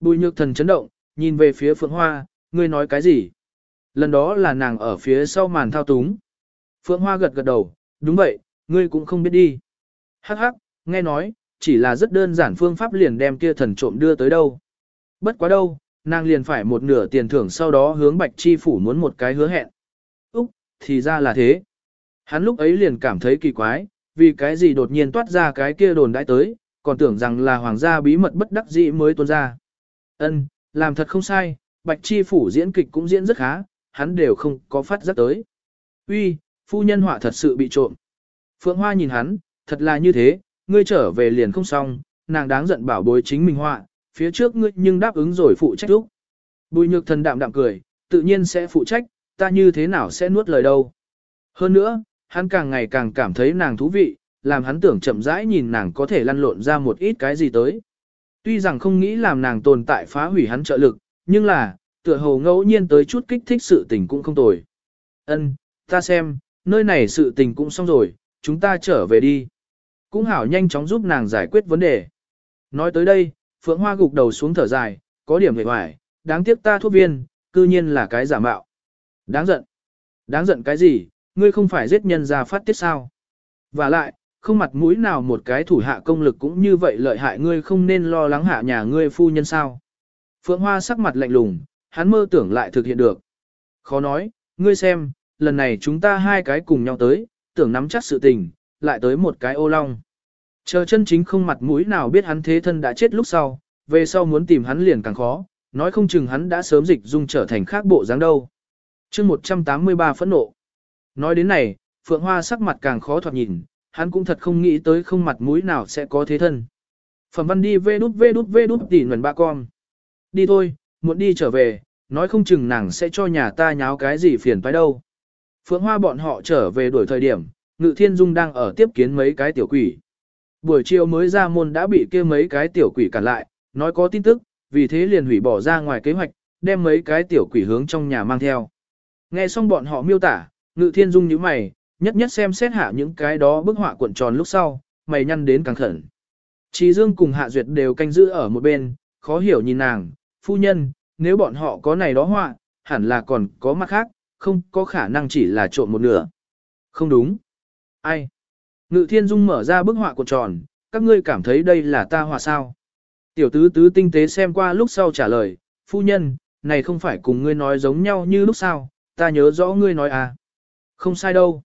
Bùi nhược thần chấn động, nhìn về phía Phượng Hoa, ngươi nói cái gì? Lần đó là nàng ở phía sau màn thao túng. Phượng Hoa gật gật đầu, đúng vậy, ngươi cũng không biết đi. Hắc hắc, nghe nói, chỉ là rất đơn giản phương pháp liền đem kia thần trộm đưa tới đâu. Bất quá đâu, nàng liền phải một nửa tiền thưởng sau đó hướng bạch chi phủ muốn một cái hứa hẹn. Thì ra là thế. Hắn lúc ấy liền cảm thấy kỳ quái, vì cái gì đột nhiên toát ra cái kia đồn đãi tới, còn tưởng rằng là hoàng gia bí mật bất đắc dĩ mới tuôn ra. Ân, làm thật không sai, bạch chi phủ diễn kịch cũng diễn rất khá, hắn đều không có phát giác tới. Uy, phu nhân họa thật sự bị trộm. Phượng Hoa nhìn hắn, thật là như thế, ngươi trở về liền không xong, nàng đáng giận bảo bối chính mình họa, phía trước ngươi nhưng đáp ứng rồi phụ trách lúc. Bùi nhược thần đạm đạm cười, tự nhiên sẽ phụ trách, ta như thế nào sẽ nuốt lời đâu. Hơn nữa, hắn càng ngày càng cảm thấy nàng thú vị, làm hắn tưởng chậm rãi nhìn nàng có thể lăn lộn ra một ít cái gì tới. Tuy rằng không nghĩ làm nàng tồn tại phá hủy hắn trợ lực, nhưng là, tựa hồ ngẫu nhiên tới chút kích thích sự tình cũng không tồi. Ân, ta xem, nơi này sự tình cũng xong rồi, chúng ta trở về đi. Cũng hảo nhanh chóng giúp nàng giải quyết vấn đề. Nói tới đây, Phượng Hoa gục đầu xuống thở dài, có điểm hề hoài, đáng tiếc ta thuốc viên, cư nhiên là cái giả mạo. Đáng giận. Đáng giận cái gì, ngươi không phải giết nhân ra phát tiết sao. Và lại, không mặt mũi nào một cái thủ hạ công lực cũng như vậy lợi hại ngươi không nên lo lắng hạ nhà ngươi phu nhân sao. Phượng Hoa sắc mặt lạnh lùng, hắn mơ tưởng lại thực hiện được. Khó nói, ngươi xem, lần này chúng ta hai cái cùng nhau tới, tưởng nắm chắc sự tình, lại tới một cái ô long. Chờ chân chính không mặt mũi nào biết hắn thế thân đã chết lúc sau, về sau muốn tìm hắn liền càng khó, nói không chừng hắn đã sớm dịch dung trở thành khác bộ dáng đâu chương 183 phẫn nộ. Nói đến này, Phượng Hoa sắc mặt càng khó thoạt nhìn, hắn cũng thật không nghĩ tới không mặt mũi nào sẽ có thế thân. Phẩm văn đi vê đút vê đút vê đút tỉ nguồn ba con. Đi thôi, muốn đi trở về, nói không chừng nàng sẽ cho nhà ta nháo cái gì phiền phải đâu. Phượng Hoa bọn họ trở về đuổi thời điểm, Ngự Thiên Dung đang ở tiếp kiến mấy cái tiểu quỷ. Buổi chiều mới ra môn đã bị kia mấy cái tiểu quỷ cản lại, nói có tin tức, vì thế liền hủy bỏ ra ngoài kế hoạch, đem mấy cái tiểu quỷ hướng trong nhà mang theo. Nghe xong bọn họ miêu tả, Ngự Thiên Dung nhíu mày, nhất nhất xem xét hạ những cái đó bức họa cuộn tròn lúc sau, mày nhăn đến càng khẩn. Trí Dương cùng Hạ Duyệt đều canh giữ ở một bên, khó hiểu nhìn nàng, phu nhân, nếu bọn họ có này đó họa, hẳn là còn có mặt khác, không có khả năng chỉ là trộn một nửa. Không đúng. Ai? Ngự Thiên Dung mở ra bức họa cuộn tròn, các ngươi cảm thấy đây là ta họa sao? Tiểu tứ tứ tinh tế xem qua lúc sau trả lời, phu nhân, này không phải cùng ngươi nói giống nhau như lúc sau, ta nhớ rõ ngươi nói à. Không sai đâu.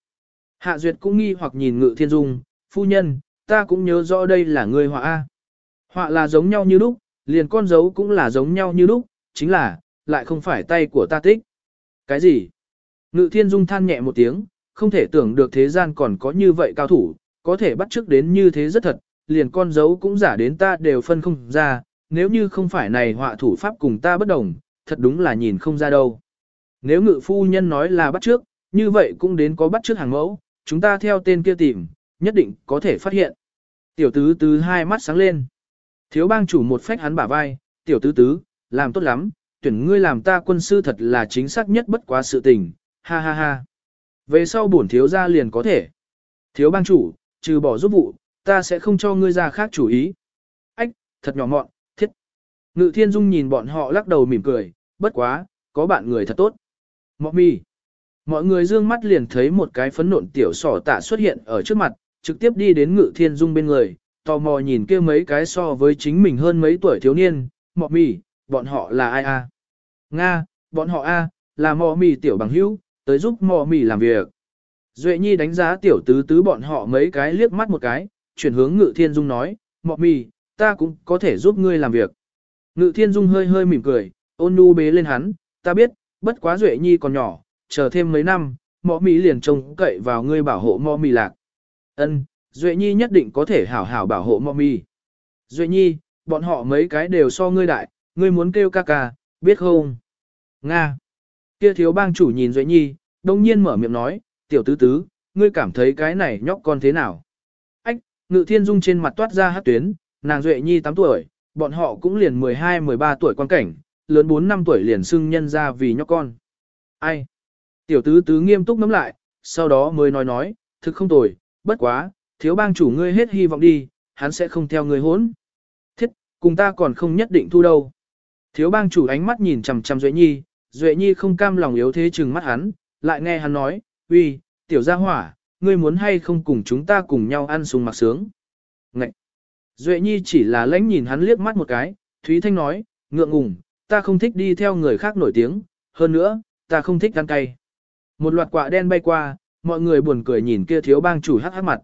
Hạ Duyệt cũng nghi hoặc nhìn Ngự Thiên Dung, phu nhân, ta cũng nhớ rõ đây là ngươi họa A. Họa là giống nhau như lúc, liền con dấu cũng là giống nhau như lúc, chính là, lại không phải tay của ta tích. Cái gì? Ngự Thiên Dung than nhẹ một tiếng, không thể tưởng được thế gian còn có như vậy cao thủ, có thể bắt chước đến như thế rất thật, liền con dấu cũng giả đến ta đều phân không ra, nếu như không phải này họa thủ pháp cùng ta bất đồng, thật đúng là nhìn không ra đâu. Nếu ngự phu nhân nói là bắt trước, như vậy cũng đến có bắt trước hàng mẫu, chúng ta theo tên kia tìm, nhất định có thể phát hiện. Tiểu tứ tứ hai mắt sáng lên. Thiếu bang chủ một phách hắn bả vai, tiểu tứ tứ, làm tốt lắm, tuyển ngươi làm ta quân sư thật là chính xác nhất bất quá sự tình, ha ha ha. Về sau bổn thiếu gia liền có thể. Thiếu bang chủ, trừ bỏ giúp vụ, ta sẽ không cho ngươi ra khác chủ ý. Ách, thật nhỏ mọn, thiết. Ngự thiên dung nhìn bọn họ lắc đầu mỉm cười, bất quá, có bạn người thật tốt. Mọ mi. Mọi người dương mắt liền thấy một cái phấn nộn tiểu sỏ tạ xuất hiện ở trước mặt, trực tiếp đi đến ngự thiên dung bên người, tò mò nhìn kia mấy cái so với chính mình hơn mấy tuổi thiếu niên, mọ mì, bọn họ là ai a? Nga, bọn họ a, là mọ mì tiểu bằng hữu, tới giúp mọ mì làm việc. Duệ Nhi đánh giá tiểu tứ tứ bọn họ mấy cái liếc mắt một cái, chuyển hướng ngự thiên dung nói, mọ mì, ta cũng có thể giúp ngươi làm việc. Ngự thiên dung hơi hơi mỉm cười, ôn nhu bế lên hắn, ta biết, bất quá Duệ Nhi còn nhỏ, chờ thêm mấy năm, mọ mì liền trông cậy vào ngươi bảo hộ mọ mì lạc. Ân, Duệ Nhi nhất định có thể hảo hảo bảo hộ mọ mì. Duệ Nhi, bọn họ mấy cái đều so ngươi đại, ngươi muốn kêu ca ca, biết không? Nga. Kia thiếu bang chủ nhìn Duệ Nhi, đông nhiên mở miệng nói, tiểu tứ tứ, ngươi cảm thấy cái này nhóc con thế nào? Ách, ngự thiên dung trên mặt toát ra hát tuyến, nàng Duệ Nhi 8 tuổi, bọn họ cũng liền 12-13 tuổi quan cảnh, lớn 4 năm tuổi liền xưng nhân ra vì nhóc con. Ai? Tiểu tứ tứ nghiêm túc ngắm lại, sau đó mới nói nói, thực không tồi, bất quá, thiếu bang chủ ngươi hết hy vọng đi, hắn sẽ không theo ngươi hốn. Thiết, cùng ta còn không nhất định thu đâu. Thiếu bang chủ ánh mắt nhìn chằm chằm Duệ Nhi, Duệ Nhi không cam lòng yếu thế chừng mắt hắn, lại nghe hắn nói, uy, tiểu gia hỏa, ngươi muốn hay không cùng chúng ta cùng nhau ăn sung mặc sướng. Ngậy! Duệ Nhi chỉ là lãnh nhìn hắn liếc mắt một cái, Thúy Thanh nói, ngượng ngùng, ta không thích đi theo người khác nổi tiếng, hơn nữa, ta không thích ăn cay. Một loạt quạ đen bay qua, mọi người buồn cười nhìn kia thiếu bang chủ hắc hắc mặt.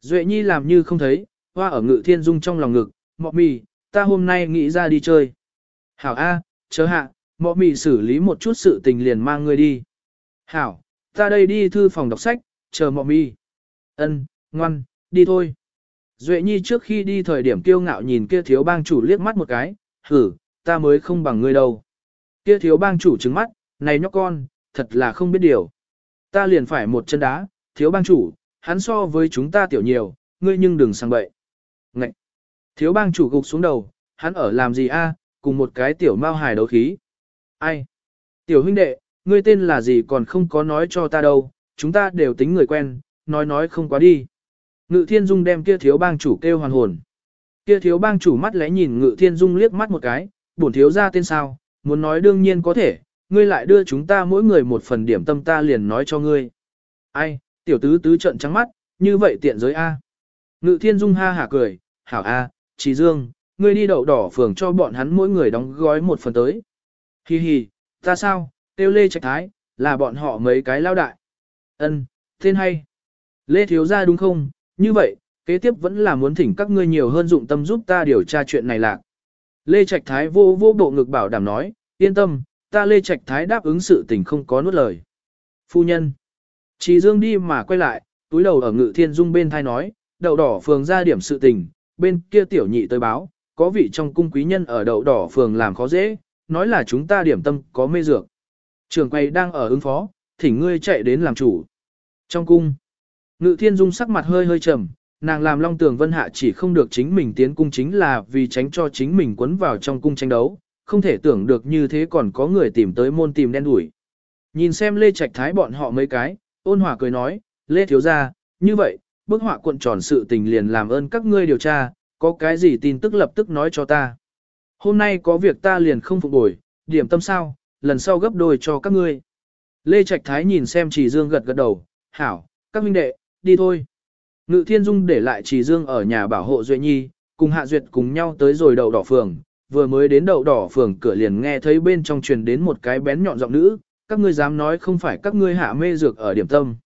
Duệ Nhi làm như không thấy, hoa ở ngự thiên dung trong lòng ngực, mọ mì, ta hôm nay nghĩ ra đi chơi. Hảo A, chớ hạ, mọ mì xử lý một chút sự tình liền mang ngươi đi. Hảo, ta đây đi thư phòng đọc sách, chờ mọ mì. Ân, ngoan, đi thôi. Duệ Nhi trước khi đi thời điểm kiêu ngạo nhìn kia thiếu bang chủ liếc mắt một cái, hử, ta mới không bằng ngươi đâu. Kia thiếu bang chủ trứng mắt, này nhóc con, thật là không biết điều. Ta liền phải một chân đá, thiếu bang chủ, hắn so với chúng ta tiểu nhiều, ngươi nhưng đừng sang bậy. Ngậy! Thiếu bang chủ gục xuống đầu, hắn ở làm gì a? cùng một cái tiểu mao hài đấu khí. Ai? Tiểu huynh đệ, ngươi tên là gì còn không có nói cho ta đâu, chúng ta đều tính người quen, nói nói không quá đi. Ngự thiên dung đem kia thiếu bang chủ kêu hoàn hồn. Kia thiếu bang chủ mắt lẽ nhìn ngự thiên dung liếc mắt một cái, bổn thiếu ra tên sao, muốn nói đương nhiên có thể, ngươi lại đưa chúng ta mỗi người một phần điểm tâm ta liền nói cho ngươi. Ai, tiểu tứ tứ trận trắng mắt, như vậy tiện giới A. Ngự thiên dung ha hả cười, hảo A, chỉ dương, ngươi đi đậu đỏ phường cho bọn hắn mỗi người đóng gói một phần tới. Hi hi, ta sao, tiêu lê trạch thái, là bọn họ mấy cái lao đại. Ân, tên hay. Lê thiếu ra đúng không, như vậy, kế tiếp vẫn là muốn thỉnh các ngươi nhiều hơn dụng tâm giúp ta điều tra chuyện này lạc. Lê Trạch Thái vô vô bộ ngực bảo đảm nói, yên tâm, ta Lê Trạch Thái đáp ứng sự tình không có nuốt lời. Phu nhân. Chỉ dương đi mà quay lại, túi đầu ở ngự thiên dung bên thai nói, đậu đỏ phường ra điểm sự tình, bên kia tiểu nhị tới báo, có vị trong cung quý nhân ở đậu đỏ phường làm khó dễ, nói là chúng ta điểm tâm có mê dược. Trường quay đang ở ứng phó, thỉnh ngươi chạy đến làm chủ. Trong cung, ngự thiên dung sắc mặt hơi hơi trầm, nàng làm long tường vân hạ chỉ không được chính mình tiến cung chính là vì tránh cho chính mình quấn vào trong cung tranh đấu, không thể tưởng được như thế còn có người tìm tới môn tìm đen đuổi. Nhìn xem Lê Trạch Thái bọn họ mấy cái, ôn hòa cười nói, Lê Thiếu Gia, như vậy, bức họa cuộn tròn sự tình liền làm ơn các ngươi điều tra, có cái gì tin tức lập tức nói cho ta. Hôm nay có việc ta liền không phục bồi, điểm tâm sao, lần sau gấp đôi cho các ngươi. Lê Trạch Thái nhìn xem chỉ Dương gật gật đầu, hảo, các minh đệ, đi thôi. Ngự Thiên Dung để lại Trì Dương ở nhà bảo hộ Duệ Nhi, cùng Hạ Duyệt cùng nhau tới rồi đậu đỏ phường, vừa mới đến đậu đỏ phường cửa liền nghe thấy bên trong truyền đến một cái bén nhọn giọng nữ, các ngươi dám nói không phải các ngươi hạ mê dược ở điểm tâm.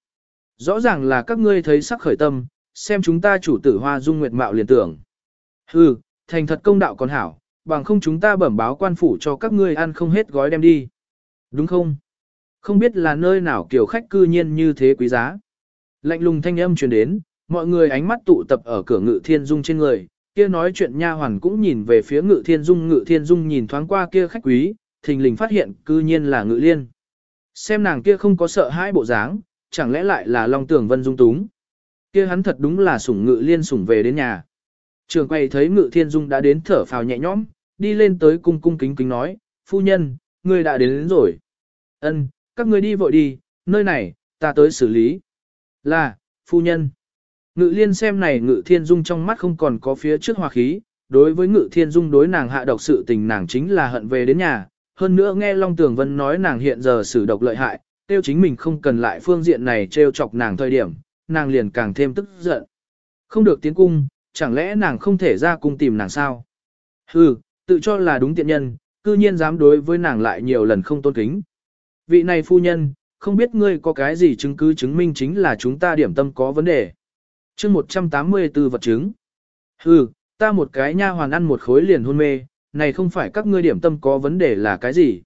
Rõ ràng là các ngươi thấy sắc khởi tâm, xem chúng ta chủ tử hoa dung nguyệt mạo liền tưởng. Hừ, thành thật công đạo còn hảo, bằng không chúng ta bẩm báo quan phủ cho các ngươi ăn không hết gói đem đi. Đúng không? Không biết là nơi nào kiểu khách cư nhiên như thế quý giá. Lạnh lùng thanh âm truyền đến, mọi người ánh mắt tụ tập ở cửa ngự thiên dung trên người, kia nói chuyện nha hoàn cũng nhìn về phía ngự thiên dung ngự thiên dung nhìn thoáng qua kia khách quý, thình lình phát hiện cư nhiên là ngự liên. Xem nàng kia không có sợ hãi bộ dáng, chẳng lẽ lại là Long Tưởng Vân dung túng. Kia hắn thật đúng là sủng ngự liên sủng về đến nhà. Trường quay thấy ngự thiên dung đã đến thở phào nhẹ nhõm, đi lên tới cung cung kính kính nói, phu nhân, ngươi đã đến, đến rồi. Ân, các ngươi đi vội đi, nơi này, ta tới xử lý. Là, phu nhân. Ngự liên xem này ngự thiên dung trong mắt không còn có phía trước hòa khí, đối với ngự thiên dung đối nàng hạ độc sự tình nàng chính là hận về đến nhà, hơn nữa nghe Long Tường Vân nói nàng hiện giờ xử độc lợi hại, tiêu chính mình không cần lại phương diện này trêu chọc nàng thời điểm, nàng liền càng thêm tức giận. Không được tiến cung, chẳng lẽ nàng không thể ra cung tìm nàng sao? Hừ, tự cho là đúng tiện nhân, cư nhiên dám đối với nàng lại nhiều lần không tôn kính. Vị này phu nhân, không biết ngươi có cái gì chứng cứ chứng minh chính là chúng ta điểm tâm có vấn đề chương 184 vật chứng. Hừ, ta một cái nha hoàn ăn một khối liền hôn mê, này không phải các ngươi điểm tâm có vấn đề là cái gì.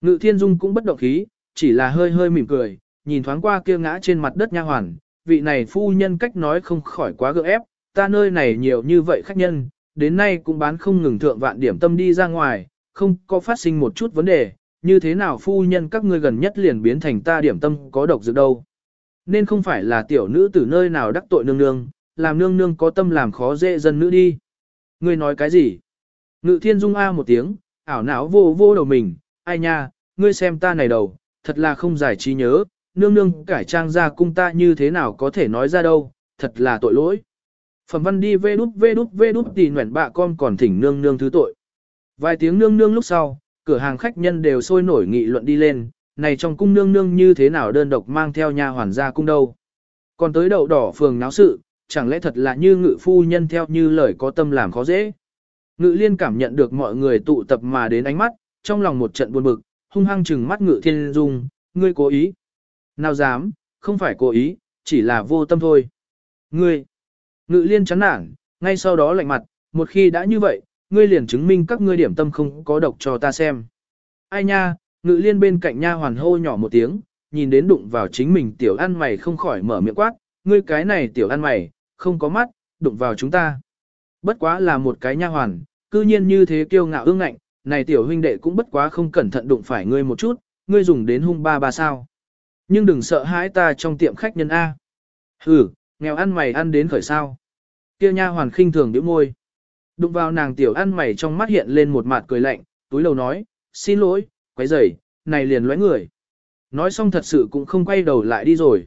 Ngự thiên dung cũng bất động khí, chỉ là hơi hơi mỉm cười, nhìn thoáng qua kia ngã trên mặt đất nha hoàn, vị này phu nhân cách nói không khỏi quá gượng ép, ta nơi này nhiều như vậy khách nhân, đến nay cũng bán không ngừng thượng vạn điểm tâm đi ra ngoài, không có phát sinh một chút vấn đề, như thế nào phu nhân các ngươi gần nhất liền biến thành ta điểm tâm có độc dược đâu. Nên không phải là tiểu nữ từ nơi nào đắc tội nương nương, làm nương nương có tâm làm khó dễ dân nữ đi. Ngươi nói cái gì? Ngự thiên dung a một tiếng, ảo não vô vô đầu mình, ai nha, ngươi xem ta này đầu, thật là không giải trí nhớ, nương nương cải trang ra cung ta như thế nào có thể nói ra đâu, thật là tội lỗi. Phẩm văn đi vê đút vê đút vê đút tì nguyện bạ con còn thỉnh nương nương thứ tội. Vài tiếng nương nương lúc sau, cửa hàng khách nhân đều sôi nổi nghị luận đi lên, này trong cung nương nương như thế nào đơn độc mang theo nha hoàn ra cung đâu. Còn tới đậu đỏ phường náo sự, chẳng lẽ thật là như ngự phu nhân theo như lời có tâm làm khó dễ. Ngự liên cảm nhận được mọi người tụ tập mà đến ánh mắt, trong lòng một trận buồn bực, hung hăng chừng mắt ngự thiên dung, ngươi cố ý. Nào dám, không phải cố ý, chỉ là vô tâm thôi. Ngươi, ngự liên chán nản, ngay sau đó lạnh mặt, một khi đã như vậy, ngươi liền chứng minh các ngươi điểm tâm không có độc cho ta xem. Ai nha, ngự liên bên cạnh nha hoàn hô nhỏ một tiếng, nhìn đến đụng vào chính mình tiểu ăn mày không khỏi mở miệng quát, ngươi cái này tiểu ăn mày, không có mắt, đụng vào chúng ta. Bất quá là một cái nha hoàn, cư nhiên như thế kiêu ngạo ương ngạnh, này tiểu huynh đệ cũng bất quá không cẩn thận đụng phải ngươi một chút, ngươi dùng đến hung ba ba sao. Nhưng đừng sợ hãi ta trong tiệm khách nhân A. Hừ, nghèo ăn mày ăn đến khởi sao. Kia nha hoàn khinh thường điểm môi. Đụng vào nàng tiểu ăn mày trong mắt hiện lên một mặt cười lạnh, túi lầu nói, xin lỗi, quấy rầy, này liền lóe người. Nói xong thật sự cũng không quay đầu lại đi rồi.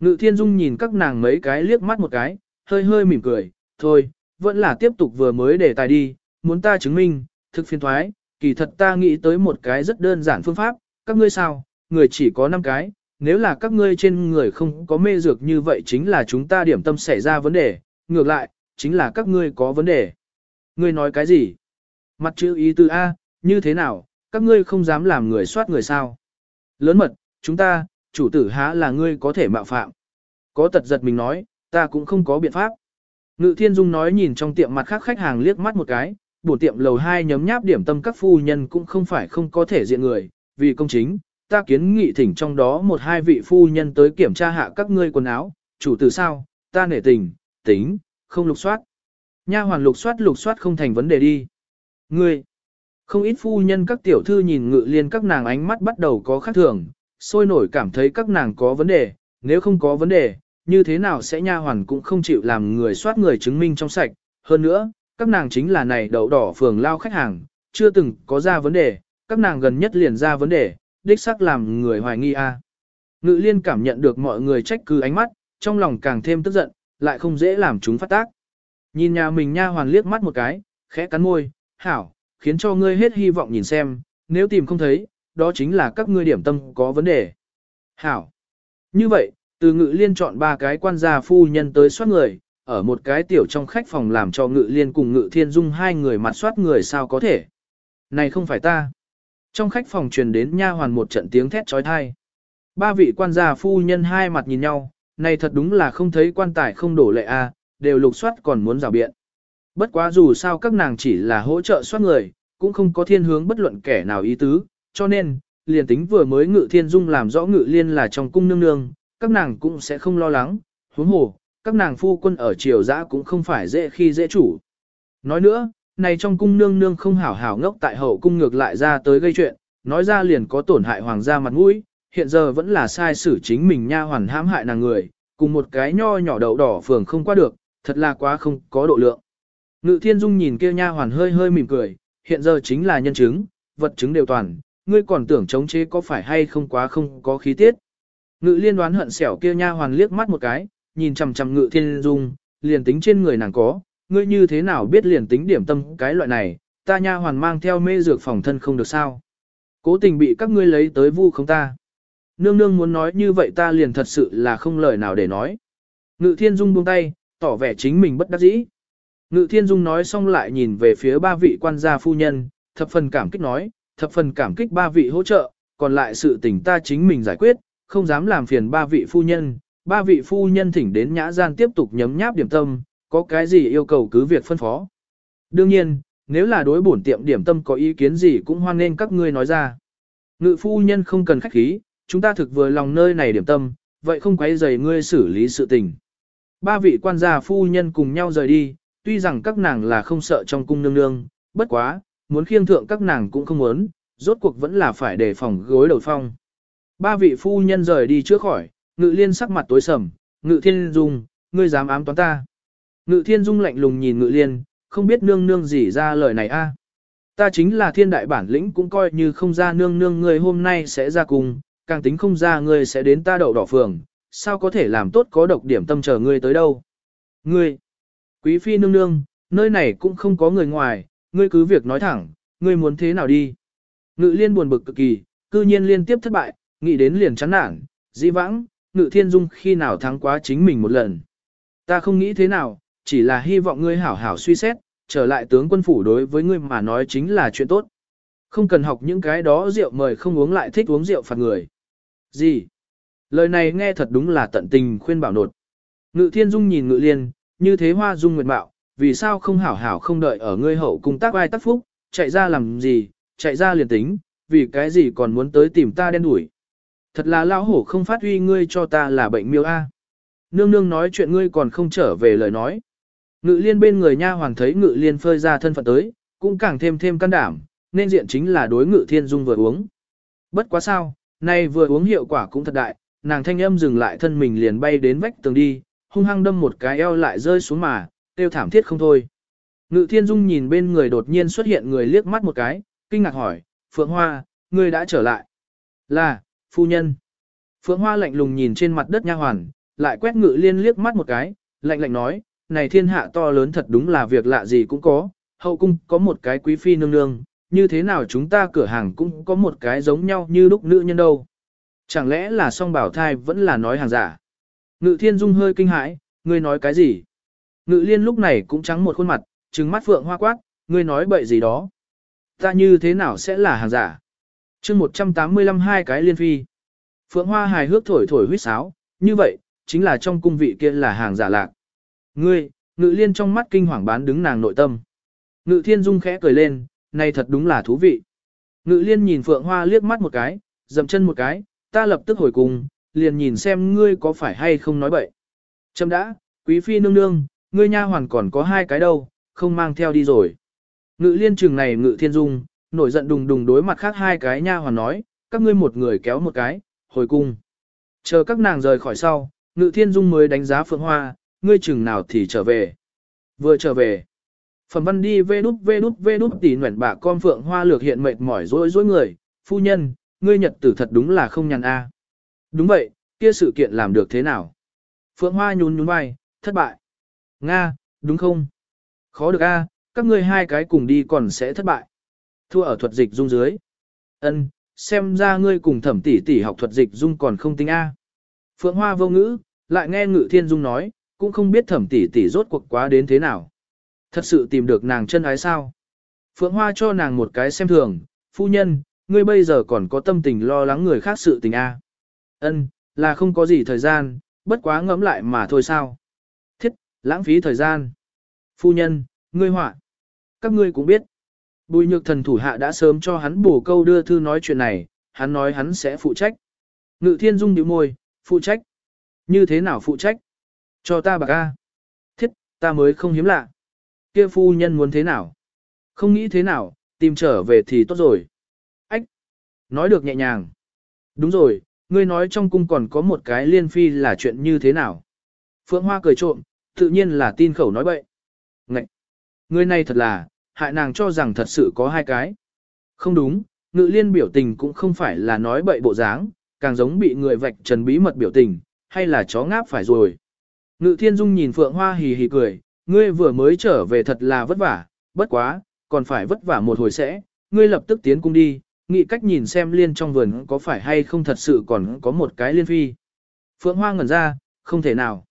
Ngự thiên dung nhìn các nàng mấy cái liếc mắt một cái, hơi hơi mỉm cười, thôi, vẫn là tiếp tục vừa mới để tài đi, muốn ta chứng minh, thực phiên thoái, kỳ thật ta nghĩ tới một cái rất đơn giản phương pháp, các ngươi sao, người chỉ có 5 cái, nếu là các ngươi trên người không có mê dược như vậy chính là chúng ta điểm tâm xảy ra vấn đề, ngược lại, chính là các ngươi có vấn đề. Ngươi nói cái gì? Mặt chữ ý từ A, như thế nào, các ngươi không dám làm người soát người sao? Lớn mật, chúng ta, chủ tử há là ngươi có thể mạo phạm. Có tật giật mình nói, ta cũng không có biện pháp. Ngự thiên dung nói nhìn trong tiệm mặt khác khách hàng liếc mắt một cái, bổ tiệm lầu hai nhấm nháp điểm tâm các phu nhân cũng không phải không có thể diện người, vì công chính, ta kiến nghị thỉnh trong đó một hai vị phu nhân tới kiểm tra hạ các ngươi quần áo, chủ tử sao, ta nể tình, tính, không lục soát. Nha hoàn lục soát lục soát không thành vấn đề đi. Ngươi, không ít phu nhân các tiểu thư nhìn ngự liên các nàng ánh mắt bắt đầu có khác thường, sôi nổi cảm thấy các nàng có vấn đề, nếu không có vấn đề, như thế nào sẽ nha hoàn cũng không chịu làm người soát người chứng minh trong sạch. Hơn nữa, các nàng chính là này đậu đỏ phường lao khách hàng, chưa từng có ra vấn đề, các nàng gần nhất liền ra vấn đề, đích xác làm người hoài nghi a. Ngự liên cảm nhận được mọi người trách cứ ánh mắt, trong lòng càng thêm tức giận, lại không dễ làm chúng phát tác. Nhìn nhà mình nha hoàn liếc mắt một cái, khẽ cắn môi, hảo, khiến cho ngươi hết hy vọng nhìn xem, nếu tìm không thấy, đó chính là các ngươi điểm tâm có vấn đề. Hảo. Như vậy, từ ngự liên chọn ba cái quan gia phu nhân tới soát người, ở một cái tiểu trong khách phòng làm cho ngự liên cùng ngự thiên dung hai người mặt soát người sao có thể. Này không phải ta. Trong khách phòng truyền đến nha hoàn một trận tiếng thét trói thai. Ba vị quan gia phu nhân hai mặt nhìn nhau, này thật đúng là không thấy quan tài không đổ lệ a, đều lục soát còn muốn rào biện. Bất quá dù sao các nàng chỉ là hỗ trợ soát người, cũng không có thiên hướng bất luận kẻ nào ý tứ, cho nên, liền tính vừa mới ngự thiên dung làm rõ ngự liên là trong cung nương nương, các nàng cũng sẽ không lo lắng, huống hồ, các nàng phu quân ở triều dã cũng không phải dễ khi dễ chủ. Nói nữa, này trong cung nương nương không hảo hảo ngốc tại hậu cung ngược lại ra tới gây chuyện, nói ra liền có tổn hại hoàng gia mặt mũi, hiện giờ vẫn là sai xử chính mình nha hoàn hãm hại nàng người, cùng một cái nho nhỏ đậu đỏ phường không qua được, thật là quá không có độ lượng. Ngự thiên dung nhìn kia nha hoàn hơi hơi mỉm cười, hiện giờ chính là nhân chứng, vật chứng đều toàn, ngươi còn tưởng chống chế có phải hay không quá không có khí tiết. Ngự liên đoán hận xẻo kia nha hoàn liếc mắt một cái, nhìn chằm chằm ngự thiên dung, liền tính trên người nàng có, ngươi như thế nào biết liền tính điểm tâm cái loại này, ta nha hoàn mang theo mê dược phòng thân không được sao. Cố tình bị các ngươi lấy tới vu không ta. Nương nương muốn nói như vậy ta liền thật sự là không lời nào để nói. Ngự thiên dung buông tay, tỏ vẻ chính mình bất đắc dĩ. Ngự thiên dung nói xong lại nhìn về phía ba vị quan gia phu nhân, thập phần cảm kích nói, thập phần cảm kích ba vị hỗ trợ, còn lại sự tình ta chính mình giải quyết, không dám làm phiền ba vị phu nhân. Ba vị phu nhân thỉnh đến nhã gian tiếp tục nhấm nháp điểm tâm, có cái gì yêu cầu cứ việc phân phó. Đương nhiên, nếu là đối bổn tiệm điểm tâm có ý kiến gì cũng hoan nên các ngươi nói ra. Ngự phu nhân không cần khách khí, chúng ta thực vừa lòng nơi này điểm tâm, vậy không quấy rầy ngươi xử lý sự tình. Ba vị quan gia phu nhân cùng nhau rời đi, tuy rằng các nàng là không sợ trong cung nương nương, bất quá, muốn khiêng thượng các nàng cũng không muốn, rốt cuộc vẫn là phải đề phòng gối đầu phong. Ba vị phu nhân rời đi trước khỏi, ngự liên sắc mặt tối sầm, ngự thiên dung, ngươi dám ám toán ta. Ngự thiên dung lạnh lùng nhìn ngự liên, không biết nương nương gì ra lời này a. Ta chính là thiên đại bản lĩnh cũng coi như không ra nương nương ngươi hôm nay sẽ ra cùng, càng tính không ra ngươi sẽ đến ta đậu đỏ phường, sao có thể làm tốt có độc điểm tâm chờ ngươi tới đâu. Ngươi, quý phi nương nương, nơi này cũng không có người ngoài, ngươi cứ việc nói thẳng, ngươi muốn thế nào đi. Ngự liên buồn bực cực kỳ, cư nhiên liên tiếp thất bại, nghĩ đến liền chán nản, dĩ vãng, ngự thiên dung khi nào thắng quá chính mình một lần. Ta không nghĩ thế nào, chỉ là hy vọng ngươi hảo hảo suy xét, trở lại tướng quân phủ đối với ngươi mà nói chính là chuyện tốt. Không cần học những cái đó rượu mời không uống lại thích uống rượu phạt người. Gì? Lời này nghe thật đúng là tận tình khuyên bảo nột. Ngự thiên dung nhìn ngự liên, như thế hoa dung nguyệt mạo, vì sao không hảo hảo không đợi ở ngươi hậu cung tác ai tác phúc, chạy ra làm gì, chạy ra liền tính, vì cái gì còn muốn tới tìm ta đen đuổi. Thật là lão hổ không phát huy ngươi cho ta là bệnh miêu A. Nương nương nói chuyện ngươi còn không trở về lời nói. Ngự liên bên người nha hoàng thấy ngự liên phơi ra thân phận tới, cũng càng thêm thêm can đảm, nên diện chính là đối ngự thiên dung vừa uống. Bất quá sao, nay vừa uống hiệu quả cũng thật đại, nàng thanh âm dừng lại thân mình liền bay đến vách tường đi, hung hăng đâm một cái eo lại rơi xuống mà, tiêu thảm thiết không thôi. Ngự thiên dung nhìn bên người đột nhiên xuất hiện người liếc mắt một cái, kinh ngạc hỏi, Phượng Hoa, ngươi đã trở lại. Là, phu nhân. Phượng Hoa lạnh lùng nhìn trên mặt đất nha hoàn, lại quét ngự liên liếc mắt một cái, lạnh lạnh nói, này thiên hạ to lớn thật đúng là việc lạ gì cũng có, hậu cung có một cái quý phi nương nương, như thế nào chúng ta cửa hàng cũng có một cái giống nhau như lúc nữ nhân đâu. Chẳng lẽ là song bảo thai vẫn là nói hàng giả? Ngự thiên dung hơi kinh hãi, ngươi nói cái gì? Ngự liên lúc này cũng trắng một khuôn mặt, trừng mắt phượng hoa quát, ngươi nói bậy gì đó? Ta như thế nào sẽ là hàng giả? chương 185 hai cái liên phi. Phượng hoa hài hước thổi thổi huyết sáo, như vậy, chính là trong cung vị kia là hàng giả lạc. Ngươi, ngự liên trong mắt kinh hoàng bán đứng nàng nội tâm. Ngự thiên dung khẽ cười lên, này thật đúng là thú vị. Ngự liên nhìn phượng hoa liếc mắt một cái, dậm chân một cái, ta lập tức hồi cùng, liền nhìn xem ngươi có phải hay không nói bậy. Châm đã, quý phi nương nương, ngươi nha hoàn còn có hai cái đâu, không mang theo đi rồi. Ngự liên trường này ngự thiên dung, nổi giận đùng đùng đối mặt khác hai cái nha hoàn nói, các ngươi một người kéo một cái, hồi cung. Chờ các nàng rời khỏi sau, ngự thiên dung mới đánh giá phượng hoa, ngươi chừng nào thì trở về. Vừa trở về. Phẩm văn đi vê đút vê đút vê đút tỉ nguyện bạ con phượng hoa lược hiện mệt mỏi rối rối người, phu nhân, ngươi nhật tử thật đúng là không nhàn a. Đúng vậy, kia sự kiện làm được thế nào? Phượng hoa nhún nhún vai, thất bại. Nga, đúng không? Khó được a, các ngươi hai cái cùng đi còn sẽ thất bại. Thua ở thuật dịch dung dưới. Ân, xem ra ngươi cùng thẩm tỷ tỷ học thuật dịch dung còn không tính a. Phượng Hoa vô ngữ, lại nghe Ngự Thiên Dung nói, cũng không biết thẩm tỷ tỷ rốt cuộc quá đến thế nào. Thật sự tìm được nàng chân ái sao? Phượng Hoa cho nàng một cái xem thường, phu nhân, ngươi bây giờ còn có tâm tình lo lắng người khác sự tình a? Ân, là không có gì thời gian, bất quá ngẫm lại mà thôi sao? Thiết, lãng phí thời gian. Phu nhân, ngươi họa. Các ngươi cũng biết. Bùi nhược thần thủ hạ đã sớm cho hắn bổ câu đưa thư nói chuyện này, hắn nói hắn sẽ phụ trách. Ngự thiên dung nhíu môi, phụ trách. Như thế nào phụ trách? Cho ta bạc A. Thiết, ta mới không hiếm lạ. Kia phu nhân muốn thế nào? Không nghĩ thế nào, tìm trở về thì tốt rồi. Ách! Nói được nhẹ nhàng. Đúng rồi, ngươi nói trong cung còn có một cái liên phi là chuyện như thế nào? Phượng Hoa cười trộm, tự nhiên là tin khẩu nói bậy. Ngậy! Ngươi này thật là, hại nàng cho rằng thật sự có hai cái. Không đúng, ngự liên biểu tình cũng không phải là nói bậy bộ dáng, càng giống bị người vạch trần bí mật biểu tình, hay là chó ngáp phải rồi. Ngự thiên dung nhìn Phượng Hoa hì hì cười, ngươi vừa mới trở về thật là vất vả, bất quá, còn phải vất vả một hồi sẽ, ngươi lập tức tiến cung đi, nghĩ cách nhìn xem liên trong vườn có phải hay không thật sự còn có một cái liên phi. Phượng Hoa ngẩn ra, không thể nào.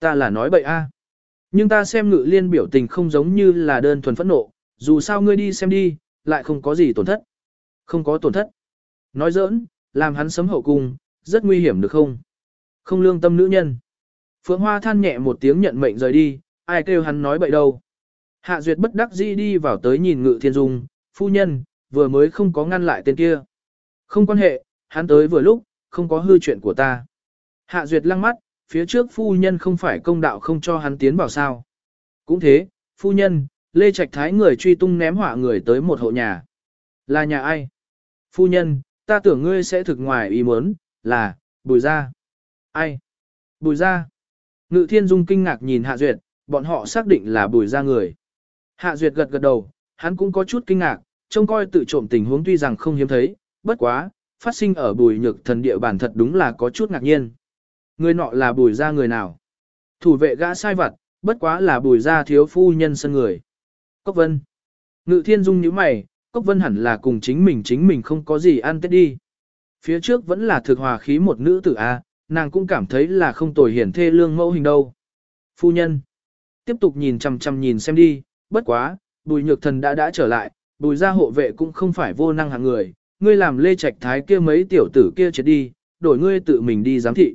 Ta là nói bậy a. Nhưng ta xem ngự liên biểu tình không giống như là đơn thuần phẫn nộ, dù sao ngươi đi xem đi, lại không có gì tổn thất. Không có tổn thất. Nói giỡn, làm hắn sấm hậu cung, rất nguy hiểm được không? Không lương tâm nữ nhân. Phượng Hoa than nhẹ một tiếng nhận mệnh rời đi, ai kêu hắn nói bậy đâu. Hạ Duyệt bất đắc dĩ đi vào tới nhìn Ngự Thiên Dung, phu nhân, vừa mới không có ngăn lại tên kia. Không quan hệ, hắn tới vừa lúc, không có hư chuyện của ta. Hạ Duyệt lăng mắt, phía trước phu nhân không phải công đạo không cho hắn tiến vào sao. Cũng thế, phu nhân, Lê Trạch Thái người truy tung ném hỏa người tới một hộ nhà. Là nhà ai? Phu nhân, ta tưởng ngươi sẽ thực ngoài ý muốn, là, bùi ra. Ai? Bùi ra. Ngự thiên dung kinh ngạc nhìn Hạ Duyệt, bọn họ xác định là bùi ra người. Hạ Duyệt gật gật đầu, hắn cũng có chút kinh ngạc, trông coi tự trộm tình huống tuy rằng không hiếm thấy, bất quá, phát sinh ở bùi nhược thần địa bản thật đúng là có chút ngạc nhiên. Người nọ là bùi ra người nào? Thủ vệ gã sai vặt, bất quá là bùi ra thiếu phu nhân sân người. Cốc Vân. Ngự thiên dung như mày, Cốc Vân hẳn là cùng chính mình chính mình không có gì ăn tết đi. Phía trước vẫn là thực hòa khí một nữ tử A, nàng cũng cảm thấy là không tồi hiển thê lương mẫu hình đâu. Phu nhân. Tiếp tục nhìn chằm chằm nhìn xem đi, bất quá, bùi nhược thần đã đã trở lại, bùi gia hộ vệ cũng không phải vô năng hạng người, ngươi làm lê trạch thái kia mấy tiểu tử kia chết đi, đổi ngươi tự mình đi giám thị.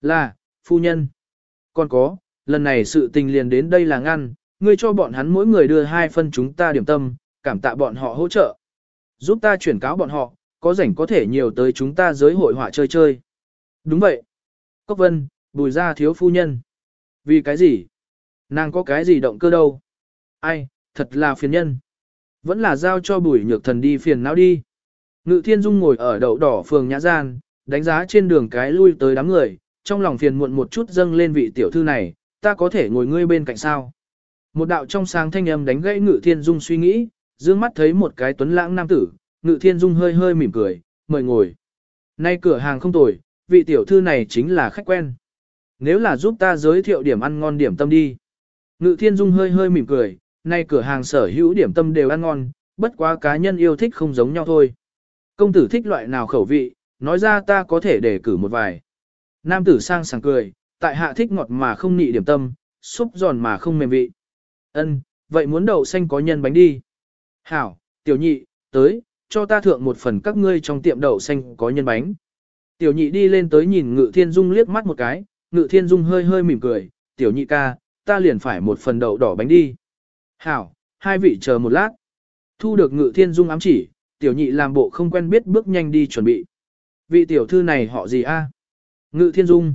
Là, phu nhân. Còn có, lần này sự tình liền đến đây là ngăn, ngươi cho bọn hắn mỗi người đưa hai phân chúng ta điểm tâm, cảm tạ bọn họ hỗ trợ. Giúp ta chuyển cáo bọn họ, có rảnh có thể nhiều tới chúng ta giới hội họa chơi chơi. Đúng vậy. Cốc vân, bùi gia thiếu phu nhân. Vì cái gì? Nàng có cái gì động cơ đâu? Ai, thật là phiền nhân. Vẫn là giao cho bùi nhược thần đi phiền não đi. Ngự thiên dung ngồi ở đậu đỏ phường nhã gian, đánh giá trên đường cái lui tới đám người, trong lòng phiền muộn một chút dâng lên vị tiểu thư này, ta có thể ngồi ngươi bên cạnh sao. Một đạo trong sáng thanh âm đánh gãy ngự thiên dung suy nghĩ, dương mắt thấy một cái tuấn lãng nam tử, ngự thiên dung hơi hơi mỉm cười, mời ngồi. Nay cửa hàng không tồi, vị tiểu thư này chính là khách quen. Nếu là giúp ta giới thiệu điểm ăn ngon điểm tâm đi. Ngự thiên dung hơi hơi mỉm cười, nay cửa hàng sở hữu điểm tâm đều ăn ngon, bất quá cá nhân yêu thích không giống nhau thôi. Công tử thích loại nào khẩu vị, nói ra ta có thể để cử một vài. Nam tử sang sảng cười, tại hạ thích ngọt mà không nị điểm tâm, súp giòn mà không mềm vị. Ân, vậy muốn đậu xanh có nhân bánh đi. Hảo, tiểu nhị, tới, cho ta thượng một phần các ngươi trong tiệm đậu xanh có nhân bánh. Tiểu nhị đi lên tới nhìn ngự thiên dung liếc mắt một cái, ngự thiên dung hơi hơi mỉm cười, tiểu nhị ca, ta liền phải một phần đậu đỏ bánh đi. Hảo, hai vị chờ một lát. Thu được ngự thiên dung ám chỉ, tiểu nhị làm bộ không quen biết bước nhanh đi chuẩn bị. Vị tiểu thư này họ gì a? Ngự thiên dung.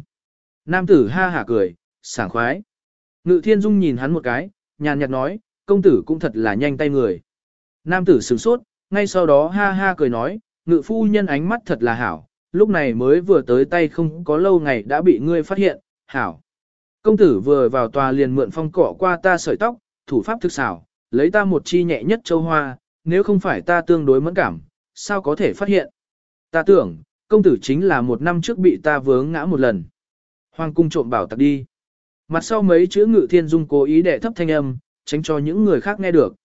Nam tử ha hả cười, sảng khoái. Ngự thiên dung nhìn hắn một cái, nhàn nhạt nói, công tử cũng thật là nhanh tay người. Nam tử sửng sốt, ngay sau đó ha ha cười nói, ngự phu nhân ánh mắt thật là hảo, lúc này mới vừa tới tay không có lâu ngày đã bị ngươi phát hiện, hảo. Công tử vừa vào tòa liền mượn phong cỏ qua ta sợi tóc, thủ pháp thực xảo, lấy ta một chi nhẹ nhất châu hoa, nếu không phải ta tương đối mẫn cảm, sao có thể phát hiện. Ta tưởng, công tử chính là một năm trước bị ta vướng ngã một lần. Hoàng cung trộm bảo tặc đi. Mặt sau mấy chữ ngự thiên dung cố ý đệ thấp thanh âm, tránh cho những người khác nghe được.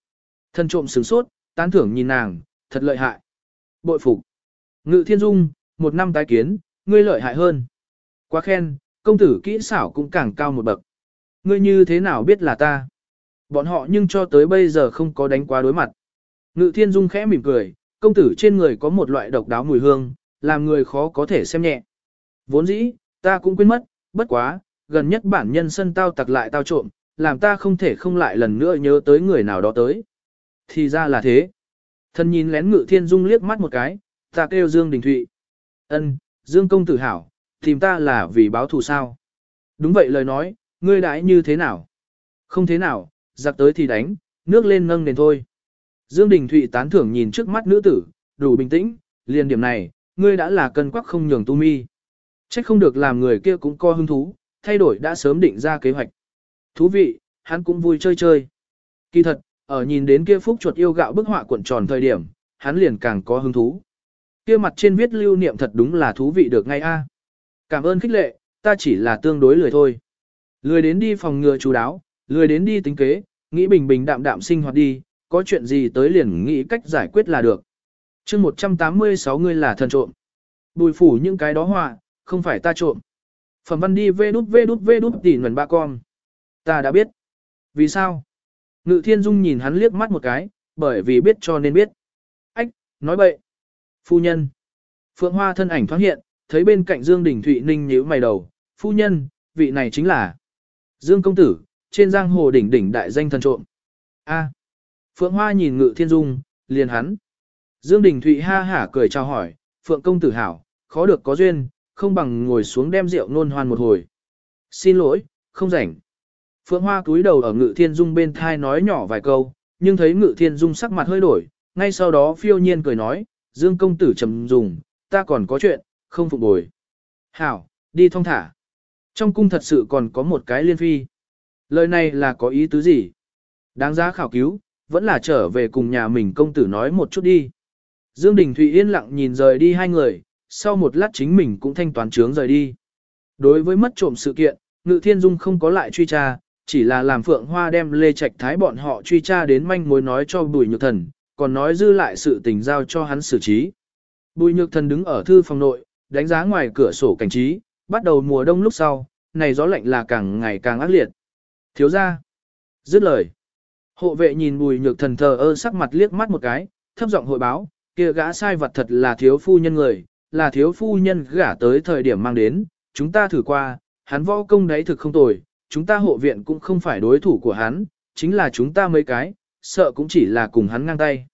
Thân trộm sửng sốt, tán thưởng nhìn nàng, thật lợi hại. Bội phục. Ngự thiên dung, một năm tái kiến, ngươi lợi hại hơn. Quá khen, công tử kỹ xảo cũng càng cao một bậc. Ngươi như thế nào biết là ta? Bọn họ nhưng cho tới bây giờ không có đánh quá đối mặt. Ngự thiên dung khẽ mỉm cười, công tử trên người có một loại độc đáo mùi hương, làm người khó có thể xem nhẹ. Vốn dĩ, ta cũng quên mất, bất quá, gần nhất bản nhân sân tao tặc lại tao trộm, làm ta không thể không lại lần nữa nhớ tới người nào đó tới. Thì ra là thế. Thân nhìn lén ngự thiên dung liếc mắt một cái, ta kêu Dương Đình Thụy. ân Dương công tử hảo, tìm ta là vì báo thù sao. Đúng vậy lời nói, ngươi đãi như thế nào? Không thế nào, giặc tới thì đánh, nước lên nâng nền thôi. Dương Đình Thụy tán thưởng nhìn trước mắt nữ tử, đủ bình tĩnh, liền điểm này, ngươi đã là cân quắc không nhường tu mi. Trách không được làm người kia cũng co hứng thú, thay đổi đã sớm định ra kế hoạch. Thú vị, hắn cũng vui chơi chơi. Kỳ thật, ở nhìn đến kia phúc chuột yêu gạo bức họa cuộn tròn thời điểm, hắn liền càng có hứng thú. Kia mặt trên viết lưu niệm thật đúng là thú vị được ngay a. Cảm ơn khích lệ, ta chỉ là tương đối lười thôi. Lười đến đi phòng ngừa chú đáo, lười đến đi tính kế, nghĩ bình bình đạm đạm sinh hoạt đi, có chuyện gì tới liền nghĩ cách giải quyết là được. chương 186 người là thần trộm. Bùi phủ những cái đó họa, không phải ta trộm. Phẩm văn đi vê đút vê đút vê đút tỉ nguồn ba con. Ta đã biết. Vì sao? Ngự thiên dung nhìn hắn liếc mắt một cái, bởi vì biết cho nên biết. Ách, nói bậy. Phu nhân. Phượng Hoa thân ảnh thoáng hiện, thấy bên cạnh Dương Đình Thụy Ninh nhíu mày đầu. Phu nhân, vị này chính là Dương Công Tử, trên giang hồ đỉnh đỉnh đại danh thần trộm. A. Phượng Hoa nhìn ngự thiên dung, liền hắn. Dương Đình Thụy ha hả cười chào hỏi, Phượng Công Tử hảo, khó được có duyên, không bằng ngồi xuống đem rượu nôn hoan một hồi. Xin lỗi, không rảnh. Phượng Hoa cúi đầu ở Ngự Thiên Dung bên thai nói nhỏ vài câu, nhưng thấy Ngự Thiên Dung sắc mặt hơi đổi, ngay sau đó phiêu nhiên cười nói, Dương công tử trầm dùng, ta còn có chuyện, không phục bồi. Hảo, đi thong thả. Trong cung thật sự còn có một cái liên phi. Lời này là có ý tứ gì? Đáng giá khảo cứu, vẫn là trở về cùng nhà mình công tử nói một chút đi. Dương Đình Thụy yên lặng nhìn rời đi hai người, sau một lát chính mình cũng thanh toán trướng rời đi. Đối với mất trộm sự kiện, Ngự Thiên Dung không có lại truy tra, chỉ là làm Phượng Hoa đem Lê Trạch Thái bọn họ truy tra đến manh mối nói cho Bùi Nhược Thần, còn nói dư lại sự tình giao cho hắn xử trí. Bùi Nhược Thần đứng ở thư phòng nội, đánh giá ngoài cửa sổ cảnh trí, bắt đầu mùa đông lúc sau, này gió lạnh là càng ngày càng ác liệt. Thiếu ra. Dứt lời. Hộ vệ nhìn Bùi Nhược Thần thờ ơ sắc mặt liếc mắt một cái, thấp giọng hội báo, kia gã sai vật thật là thiếu phu nhân người, là thiếu phu nhân gả tới thời điểm mang đến, chúng ta thử qua, hắn võ công đấy thực không tồi, chúng ta hộ viện cũng không phải đối thủ của hắn, chính là chúng ta mấy cái, sợ cũng chỉ là cùng hắn ngang tay.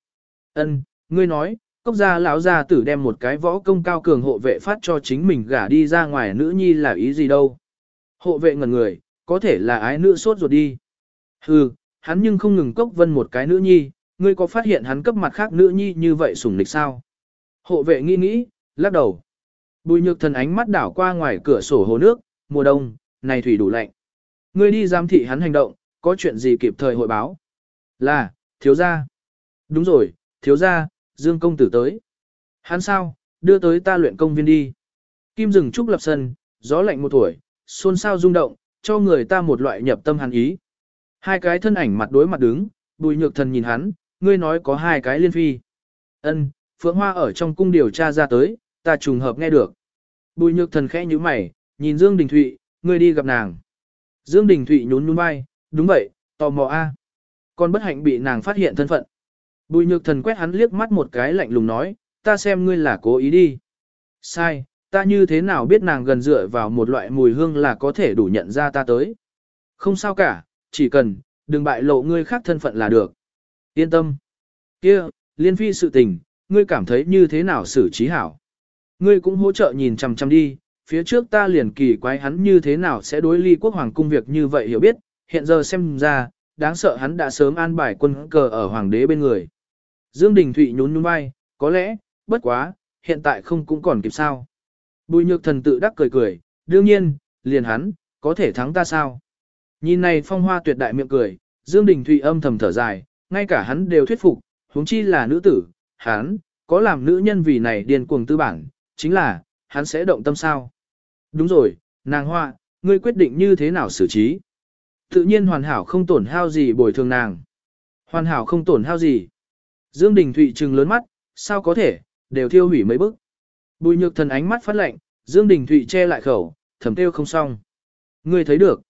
Ân, ngươi nói, cốc gia lão gia tử đem một cái võ công cao cường hộ vệ phát cho chính mình gả đi ra ngoài nữ nhi là ý gì đâu. Hộ vệ ngẩn người, có thể là ái nữ sốt ruột đi. Hừ, hắn nhưng không ngừng cốc vân một cái nữ nhi, ngươi có phát hiện hắn cấp mặt khác nữ nhi như vậy sủng lịch sao? Hộ vệ nghĩ nghĩ, lắc đầu. Bùi nhược thần ánh mắt đảo qua ngoài cửa sổ hồ nước, mùa đông, này thủy đủ lạnh. Ngươi đi giám thị hắn hành động, có chuyện gì kịp thời hội báo. Là, thiếu gia. Đúng rồi, thiếu gia, Dương công tử tới. Hắn sao, đưa tới ta luyện công viên đi. Kim rừng trúc lập sân, gió lạnh một tuổi, xôn xao rung động, cho người ta một loại nhập tâm hắn ý. Hai cái thân ảnh mặt đối mặt đứng, bùi nhược thần nhìn hắn, ngươi nói có hai cái liên phi. Ân, Phượng Hoa ở trong cung điều tra ra tới, ta trùng hợp nghe được. Bùi nhược thần khẽ như mày, nhìn Dương Đình Thụy, ngươi đi gặp nàng. Dương Đình Thụy nhún nhún vai, đúng vậy, tò mò a. À. Con bất hạnh bị nàng phát hiện thân phận. Bùi nhược thần quét hắn liếc mắt một cái lạnh lùng nói, ta xem ngươi là cố ý đi. Sai, ta như thế nào biết nàng gần dựa vào một loại mùi hương là có thể đủ nhận ra ta tới. Không sao cả, chỉ cần, đừng bại lộ ngươi khác thân phận là được. Yên tâm. Kia, liên phi sự tình, ngươi cảm thấy như thế nào xử trí hảo. Ngươi cũng hỗ trợ nhìn chằm chằm đi, phía trước ta liền kỳ quái hắn như thế nào sẽ đối ly quốc hoàng cung việc như vậy hiểu biết, hiện giờ xem ra, đáng sợ hắn đã sớm an bài quân cờ ở hoàng đế bên người. Dương Đình Thụy nhún nhún vai, có lẽ, bất quá, hiện tại không cũng còn kịp sao. Bùi nhược thần tự đắc cười cười, đương nhiên, liền hắn, có thể thắng ta sao. Nhìn này phong hoa tuyệt đại miệng cười, Dương Đình Thụy âm thầm thở dài, ngay cả hắn đều thuyết phục, huống chi là nữ tử, hắn, có làm nữ nhân vì này điên cuồng tư bản, chính là, hắn sẽ động tâm sao. Đúng rồi, nàng hoa, ngươi quyết định như thế nào xử trí. Tự nhiên hoàn hảo không tổn hao gì bồi thường nàng. Hoàn hảo không tổn hao gì. Dương Đình Thụy trừng lớn mắt, sao có thể, đều thiêu hủy mấy bức. Bùi nhược thần ánh mắt phát lạnh, Dương Đình Thụy che lại khẩu, thầm tiêu không xong. Ngươi thấy được.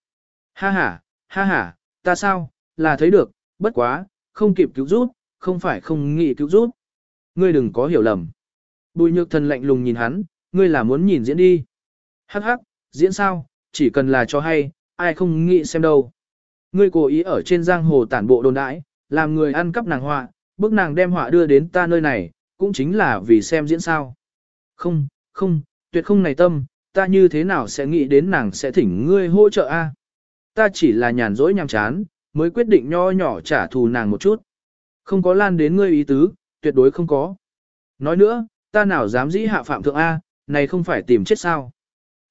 Ha ha, ha ha, ta sao, là thấy được, bất quá, không kịp cứu rút, không phải không nghĩ cứu rút. Ngươi đừng có hiểu lầm. Bùi nhược thần lạnh lùng nhìn hắn, ngươi là muốn nhìn diễn đi. Hắc hắc, diễn sao, chỉ cần là cho hay, ai không nghĩ xem đâu. Ngươi cố ý ở trên giang hồ tản bộ đồn đãi, làm người ăn cắp nàng họa, bức nàng đem họa đưa đến ta nơi này, cũng chính là vì xem diễn sao. Không, không, tuyệt không này tâm, ta như thế nào sẽ nghĩ đến nàng sẽ thỉnh ngươi hỗ trợ a? Ta chỉ là nhàn rỗi nhàm chán, mới quyết định nho nhỏ trả thù nàng một chút. Không có lan đến ngươi ý tứ, tuyệt đối không có. Nói nữa, ta nào dám dĩ hạ phạm thượng A, này không phải tìm chết sao.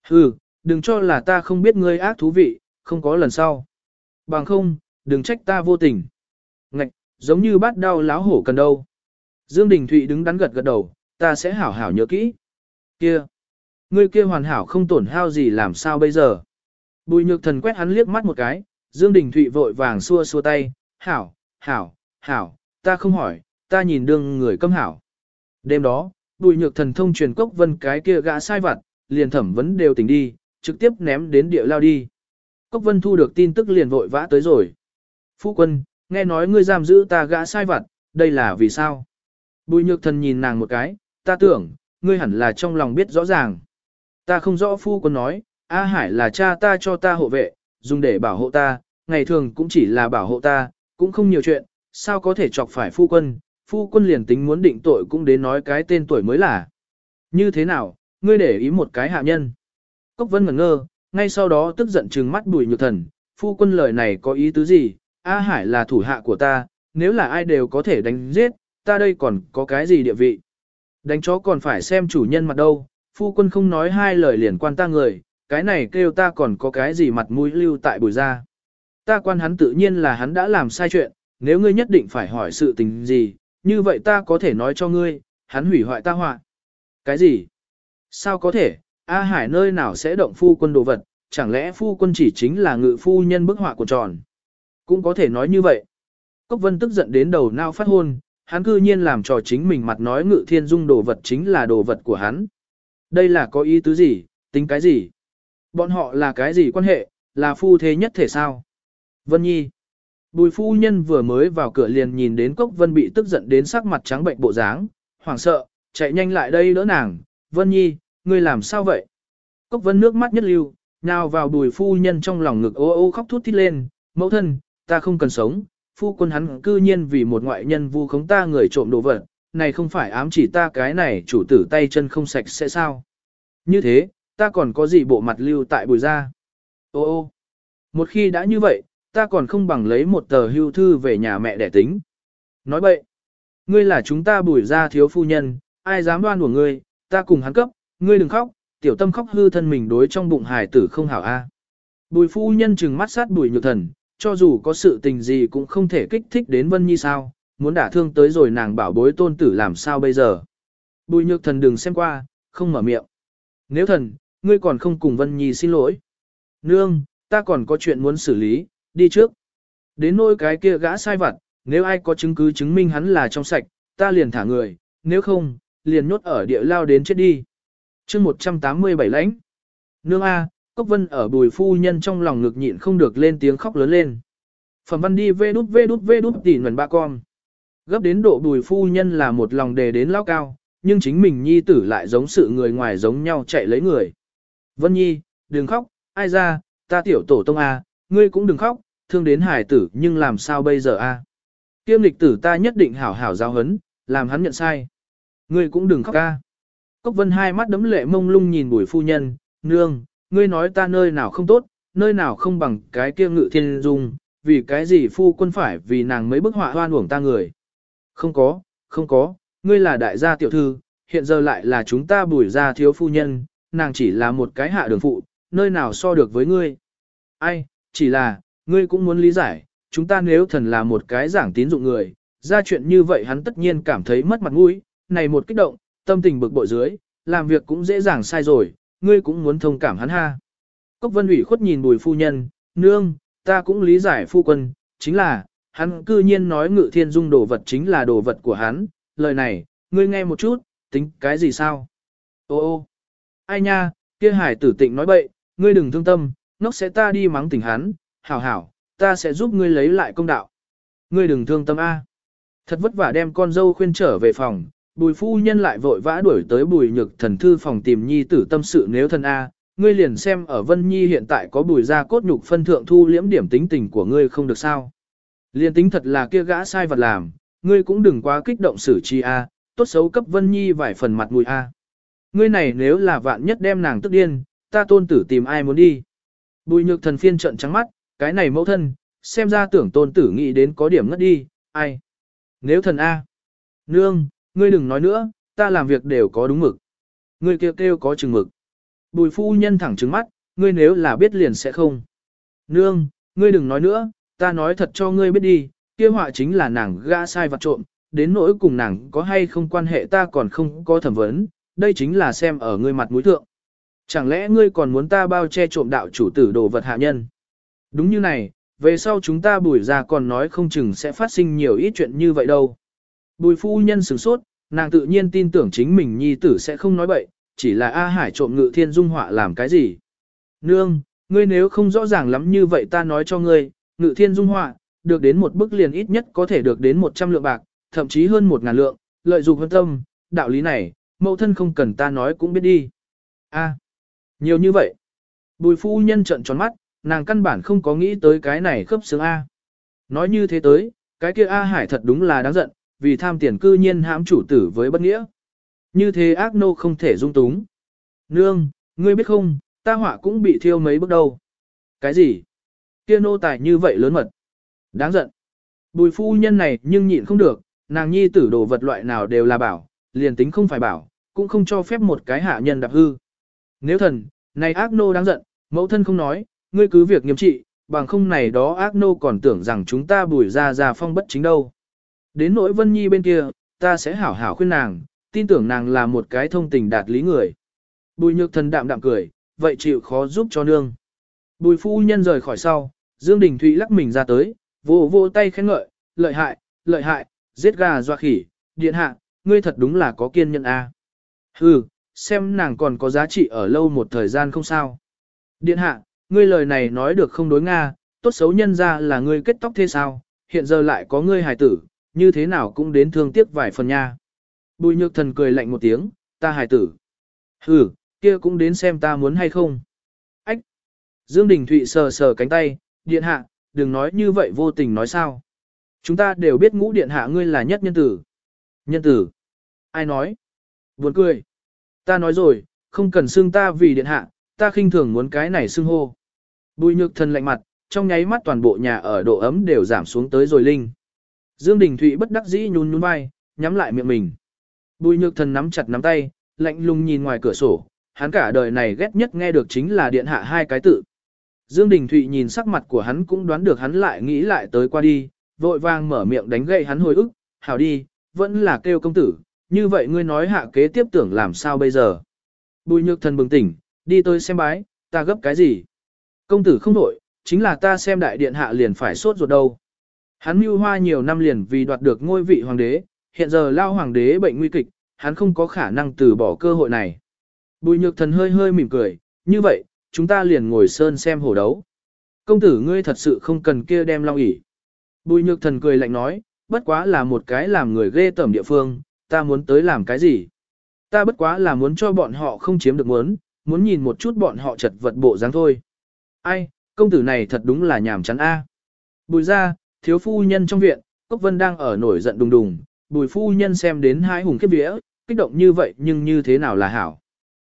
Hừ, đừng cho là ta không biết ngươi ác thú vị, không có lần sau. Bằng không, đừng trách ta vô tình. Ngạch, giống như bắt đau láo hổ cần đâu. Dương Đình Thụy đứng đắn gật gật đầu, ta sẽ hảo hảo nhớ kỹ. Kia, ngươi kia hoàn hảo không tổn hao gì làm sao bây giờ. Bùi nhược thần quét hắn liếc mắt một cái, Dương Đình Thụy vội vàng xua xua tay, hảo, hảo, hảo, ta không hỏi, ta nhìn đương người câm hảo. Đêm đó, bùi nhược thần thông truyền cốc vân cái kia gã sai vặt, liền thẩm vấn đều tỉnh đi, trực tiếp ném đến địa lao đi. Cốc vân thu được tin tức liền vội vã tới rồi. Phu quân, nghe nói ngươi giam giữ ta gã sai vặt, đây là vì sao? Bùi nhược thần nhìn nàng một cái, ta tưởng, ngươi hẳn là trong lòng biết rõ ràng. Ta không rõ phu quân nói, A Hải là cha ta cho ta hộ vệ, dùng để bảo hộ ta, ngày thường cũng chỉ là bảo hộ ta, cũng không nhiều chuyện, sao có thể chọc phải phu quân, phu quân liền tính muốn định tội cũng đến nói cái tên tuổi mới là. Như thế nào, ngươi để ý một cái hạ nhân. Cốc vân ngẩn ngơ, ngay sau đó tức giận trừng mắt bùi nhược thần, phu quân lời này có ý tứ gì, A Hải là thủ hạ của ta, nếu là ai đều có thể đánh giết, ta đây còn có cái gì địa vị. Đánh chó còn phải xem chủ nhân mặt đâu, phu quân không nói hai lời liền quan ta người, cái này kêu ta còn có cái gì mặt mũi lưu tại bùi ra. Ta quan hắn tự nhiên là hắn đã làm sai chuyện, nếu ngươi nhất định phải hỏi sự tình gì, như vậy ta có thể nói cho ngươi, hắn hủy hoại ta họa. Cái gì? Sao có thể, A Hải nơi nào sẽ động phu quân đồ vật, chẳng lẽ phu quân chỉ chính là ngự phu nhân bức họa của tròn? Cũng có thể nói như vậy. Cốc vân tức giận đến đầu nao phát hôn, hắn cư nhiên làm trò chính mình mặt nói ngự thiên dung đồ vật chính là đồ vật của hắn. Đây là có ý tứ gì, tính cái gì? Bọn họ là cái gì quan hệ, là phu thế nhất thể sao? Vân Nhi. Bùi phu nhân vừa mới vào cửa liền nhìn đến Cốc Vân bị tức giận đến sắc mặt trắng bệnh bộ dáng, hoảng sợ, chạy nhanh lại đây đỡ nàng. Vân Nhi, ngươi làm sao vậy? Cốc Vân nước mắt nhất lưu, nào vào bùi phu nhân trong lòng ngực ô ô khóc thút thít lên. Mẫu thân, ta không cần sống, phu quân hắn cư nhiên vì một ngoại nhân vu khống ta người trộm đồ vật, này không phải ám chỉ ta cái này chủ tử tay chân không sạch sẽ sao? Như thế, ta còn có gì bộ mặt lưu tại bùi ra? Ô ô, một khi đã như vậy, ta còn không bằng lấy một tờ hưu thư về nhà mẹ để tính. Nói bậy, ngươi là chúng ta bùi ra thiếu phu nhân, ai dám đoan của ngươi, ta cùng hắn cấp, ngươi đừng khóc, tiểu tâm khóc hư thân mình đối trong bụng hài tử không hảo a. Bùi phu nhân trừng mắt sát bùi nhược thần, cho dù có sự tình gì cũng không thể kích thích đến Vân Nhi sao, muốn đả thương tới rồi nàng bảo bối tôn tử làm sao bây giờ. Bùi nhược thần đừng xem qua, không mở miệng. Nếu thần, ngươi còn không cùng Vân Nhi xin lỗi. Nương, ta còn có chuyện muốn xử lý, đi trước. Đến nỗi cái kia gã sai vặt, nếu ai có chứng cứ chứng minh hắn là trong sạch, ta liền thả người, nếu không, liền nhốt ở địa lao đến chết đi. chương 187 lãnh. Nương A, Cốc Vân ở bùi phu nhân trong lòng ngực nhịn không được lên tiếng khóc lớn lên. Phẩm văn đi vê đút vê đút vê đút tỉ nguồn ba con. Gấp đến độ bùi phu nhân là một lòng đề đến lao cao, nhưng chính mình nhi tử lại giống sự người ngoài giống nhau chạy lấy người. Vân Nhi, đừng khóc, ai ra, ta tiểu tổ tông A, ngươi cũng đừng khóc, thương đến hải tử nhưng làm sao bây giờ A. Kiêm lịch tử ta nhất định hảo hảo giao hấn, làm hắn nhận sai. Ngươi cũng đừng khóc A. Cốc vân hai mắt đấm lệ mông lung nhìn bùi phu nhân, nương, ngươi nói ta nơi nào không tốt, nơi nào không bằng cái kia ngự thiên dung, vì cái gì phu quân phải vì nàng mấy bức họa hoan uổng ta người. Không có, không có, ngươi là đại gia tiểu thư, hiện giờ lại là chúng ta bùi gia thiếu phu nhân, nàng chỉ là một cái hạ đường phụ, nơi nào so được với ngươi. Ai, chỉ là, ngươi cũng muốn lý giải, chúng ta nếu thần là một cái giảng tín dụng người, ra chuyện như vậy hắn tất nhiên cảm thấy mất mặt mũi, này một kích động, tâm tình bực bội dưới, làm việc cũng dễ dàng sai rồi, ngươi cũng muốn thông cảm hắn ha. Cốc vân ủy khuất nhìn bùi phu nhân, nương, ta cũng lý giải phu quân, chính là, hắn cư nhiên nói ngự thiên dung đồ vật chính là đồ vật của hắn, lời này, ngươi nghe một chút, tính cái gì sao? Ô ô, ai nha, kia hải tử tịnh nói bậy, ngươi đừng thương tâm, nóc sẽ ta đi mắng tỉnh hắn, hảo hảo, ta sẽ giúp ngươi lấy lại công đạo. Ngươi đừng thương tâm A. Thật vất vả đem con dâu khuyên trở về phòng, bùi phu nhân lại vội vã đuổi tới bùi nhược thần thư phòng tìm nhi tử tâm sự nếu thân A, ngươi liền xem ở Vân Nhi hiện tại có bùi ra cốt nhục phân thượng thu liễm điểm tính tình của ngươi không được sao. Liền tính thật là kia gã sai vật làm, ngươi cũng đừng quá kích động xử chi A, tốt xấu cấp Vân Nhi vài phần mặt mùi A. Ngươi này nếu là vạn nhất đem nàng tức điên, ta tôn tử tìm ai muốn đi. Bùi nhược thần phiên trận trắng mắt, cái này mẫu thân, xem ra tưởng tôn tử nghĩ đến có điểm ngất đi, ai. Nếu thần A. Nương, ngươi đừng nói nữa, ta làm việc đều có đúng mực. Ngươi kêu kêu có chừng mực. Bùi phu nhân thẳng trứng mắt, ngươi nếu là biết liền sẽ không. Nương, ngươi đừng nói nữa, ta nói thật cho ngươi biết đi, kia họa chính là nàng gã sai vặt trộm, đến nỗi cùng nàng có hay không quan hệ ta còn không có thẩm vấn, đây chính là xem ở ngươi mặt mũi thượng. Chẳng lẽ ngươi còn muốn ta bao che trộm đạo chủ tử đồ vật hạ nhân? Đúng như này, về sau chúng ta bùi ra còn nói không chừng sẽ phát sinh nhiều ít chuyện như vậy đâu. Bùi phu nhân sửng sốt, nàng tự nhiên tin tưởng chính mình nhi tử sẽ không nói bậy, chỉ là A Hải trộm ngự thiên dung họa làm cái gì. Nương, ngươi nếu không rõ ràng lắm như vậy ta nói cho ngươi, ngự thiên dung họa, được đến một bức liền ít nhất có thể được đến 100 lượng bạc, thậm chí hơn 1.000 lượng, lợi dụng hơn tâm, đạo lý này, mẫu thân không cần ta nói cũng biết đi. a nhiều như vậy. Bùi phu nhân trận tròn mắt, nàng căn bản không có nghĩ tới cái này khớp xương A. Nói như thế tới, cái kia A Hải thật đúng là đáng giận, vì tham tiền cư nhiên hãm chủ tử với bất nghĩa. Như thế ác nô không thể dung túng. Nương, ngươi biết không, ta họa cũng bị thiêu mấy bước đầu. Cái gì? Kia nô tài như vậy lớn mật. Đáng giận. Bùi phu nhân này nhưng nhịn không được, nàng nhi tử đồ vật loại nào đều là bảo, liền tính không phải bảo, cũng không cho phép một cái hạ nhân đạp hư. Nếu thần, này ác nô đáng giận, mẫu thân không nói, ngươi cứ việc nghiêm trị, bằng không này đó ác nô còn tưởng rằng chúng ta bùi ra ra phong bất chính đâu. Đến nỗi Vân Nhi bên kia, ta sẽ hảo hảo khuyên nàng, tin tưởng nàng là một cái thông tình đạt lý người. Bùi nhược thần đạm đạm cười, vậy chịu khó giúp cho nương. Bùi phu nhân rời khỏi sau, Dương Đình Thụy lắc mình ra tới, vỗ vỗ tay khen ngợi, lợi hại, lợi hại, giết gà doa khỉ, điện hạ, ngươi thật đúng là có kiên nhẫn a. À. Hừ, xem nàng còn có giá trị ở lâu một thời gian không sao. Điện hạ, ngươi lời này nói được không đối Nga, tốt xấu nhân ra là ngươi kết tóc thế sao, hiện giờ lại có ngươi hài tử, như thế nào cũng đến thương tiếc vài phần nha. Bùi nhược thần cười lạnh một tiếng, ta hài tử. Hừ, kia cũng đến xem ta muốn hay không. Ách! Dương Đình Thụy sờ sờ cánh tay, điện hạ, đừng nói như vậy vô tình nói sao. Chúng ta đều biết ngũ điện hạ ngươi là nhất nhân tử. Nhân tử? Ai nói? Buồn cười. Ta nói rồi, không cần xưng ta vì điện hạ, ta khinh thường muốn cái này xưng hô. Bùi nhược thần lạnh mặt, trong nháy mắt toàn bộ nhà ở độ ấm đều giảm xuống tới rồi linh. Dương Đình Thụy bất đắc dĩ nhún nhún vai, nhắm lại miệng mình. Bùi nhược thần nắm chặt nắm tay, lạnh lùng nhìn ngoài cửa sổ, hắn cả đời này ghét nhất nghe được chính là điện hạ hai cái tự. Dương Đình Thụy nhìn sắc mặt của hắn cũng đoán được hắn lại nghĩ lại tới qua đi, vội vàng mở miệng đánh gậy hắn hồi ức, hảo đi, vẫn là kêu công tử, như vậy ngươi nói hạ kế tiếp tưởng làm sao bây giờ. Bùi nhược thần bừng tỉnh, đi tôi xem bái, ta gấp cái gì. Công tử không nổi, chính là ta xem đại điện hạ liền phải sốt ruột đâu. Hắn mưu hoa nhiều năm liền vì đoạt được ngôi vị hoàng đế, hiện giờ lao hoàng đế bệnh nguy kịch, hắn không có khả năng từ bỏ cơ hội này. Bùi nhược thần hơi hơi mỉm cười, như vậy, chúng ta liền ngồi sơn xem hổ đấu. Công tử ngươi thật sự không cần kia đem long ỉ. Bùi nhược thần cười lạnh nói, bất quá là một cái làm người ghê tởm địa phương, ta muốn tới làm cái gì? Ta bất quá là muốn cho bọn họ không chiếm được muốn, muốn nhìn một chút bọn họ chật vật bộ dáng thôi. Ai, công tử này thật đúng là nhàm chán a. Bùi ra, thiếu phu nhân trong viện, Cốc Vân đang ở nổi giận đùng đùng, bùi phu nhân xem đến hai hùng khiếp vía, kích động như vậy nhưng như thế nào là hảo.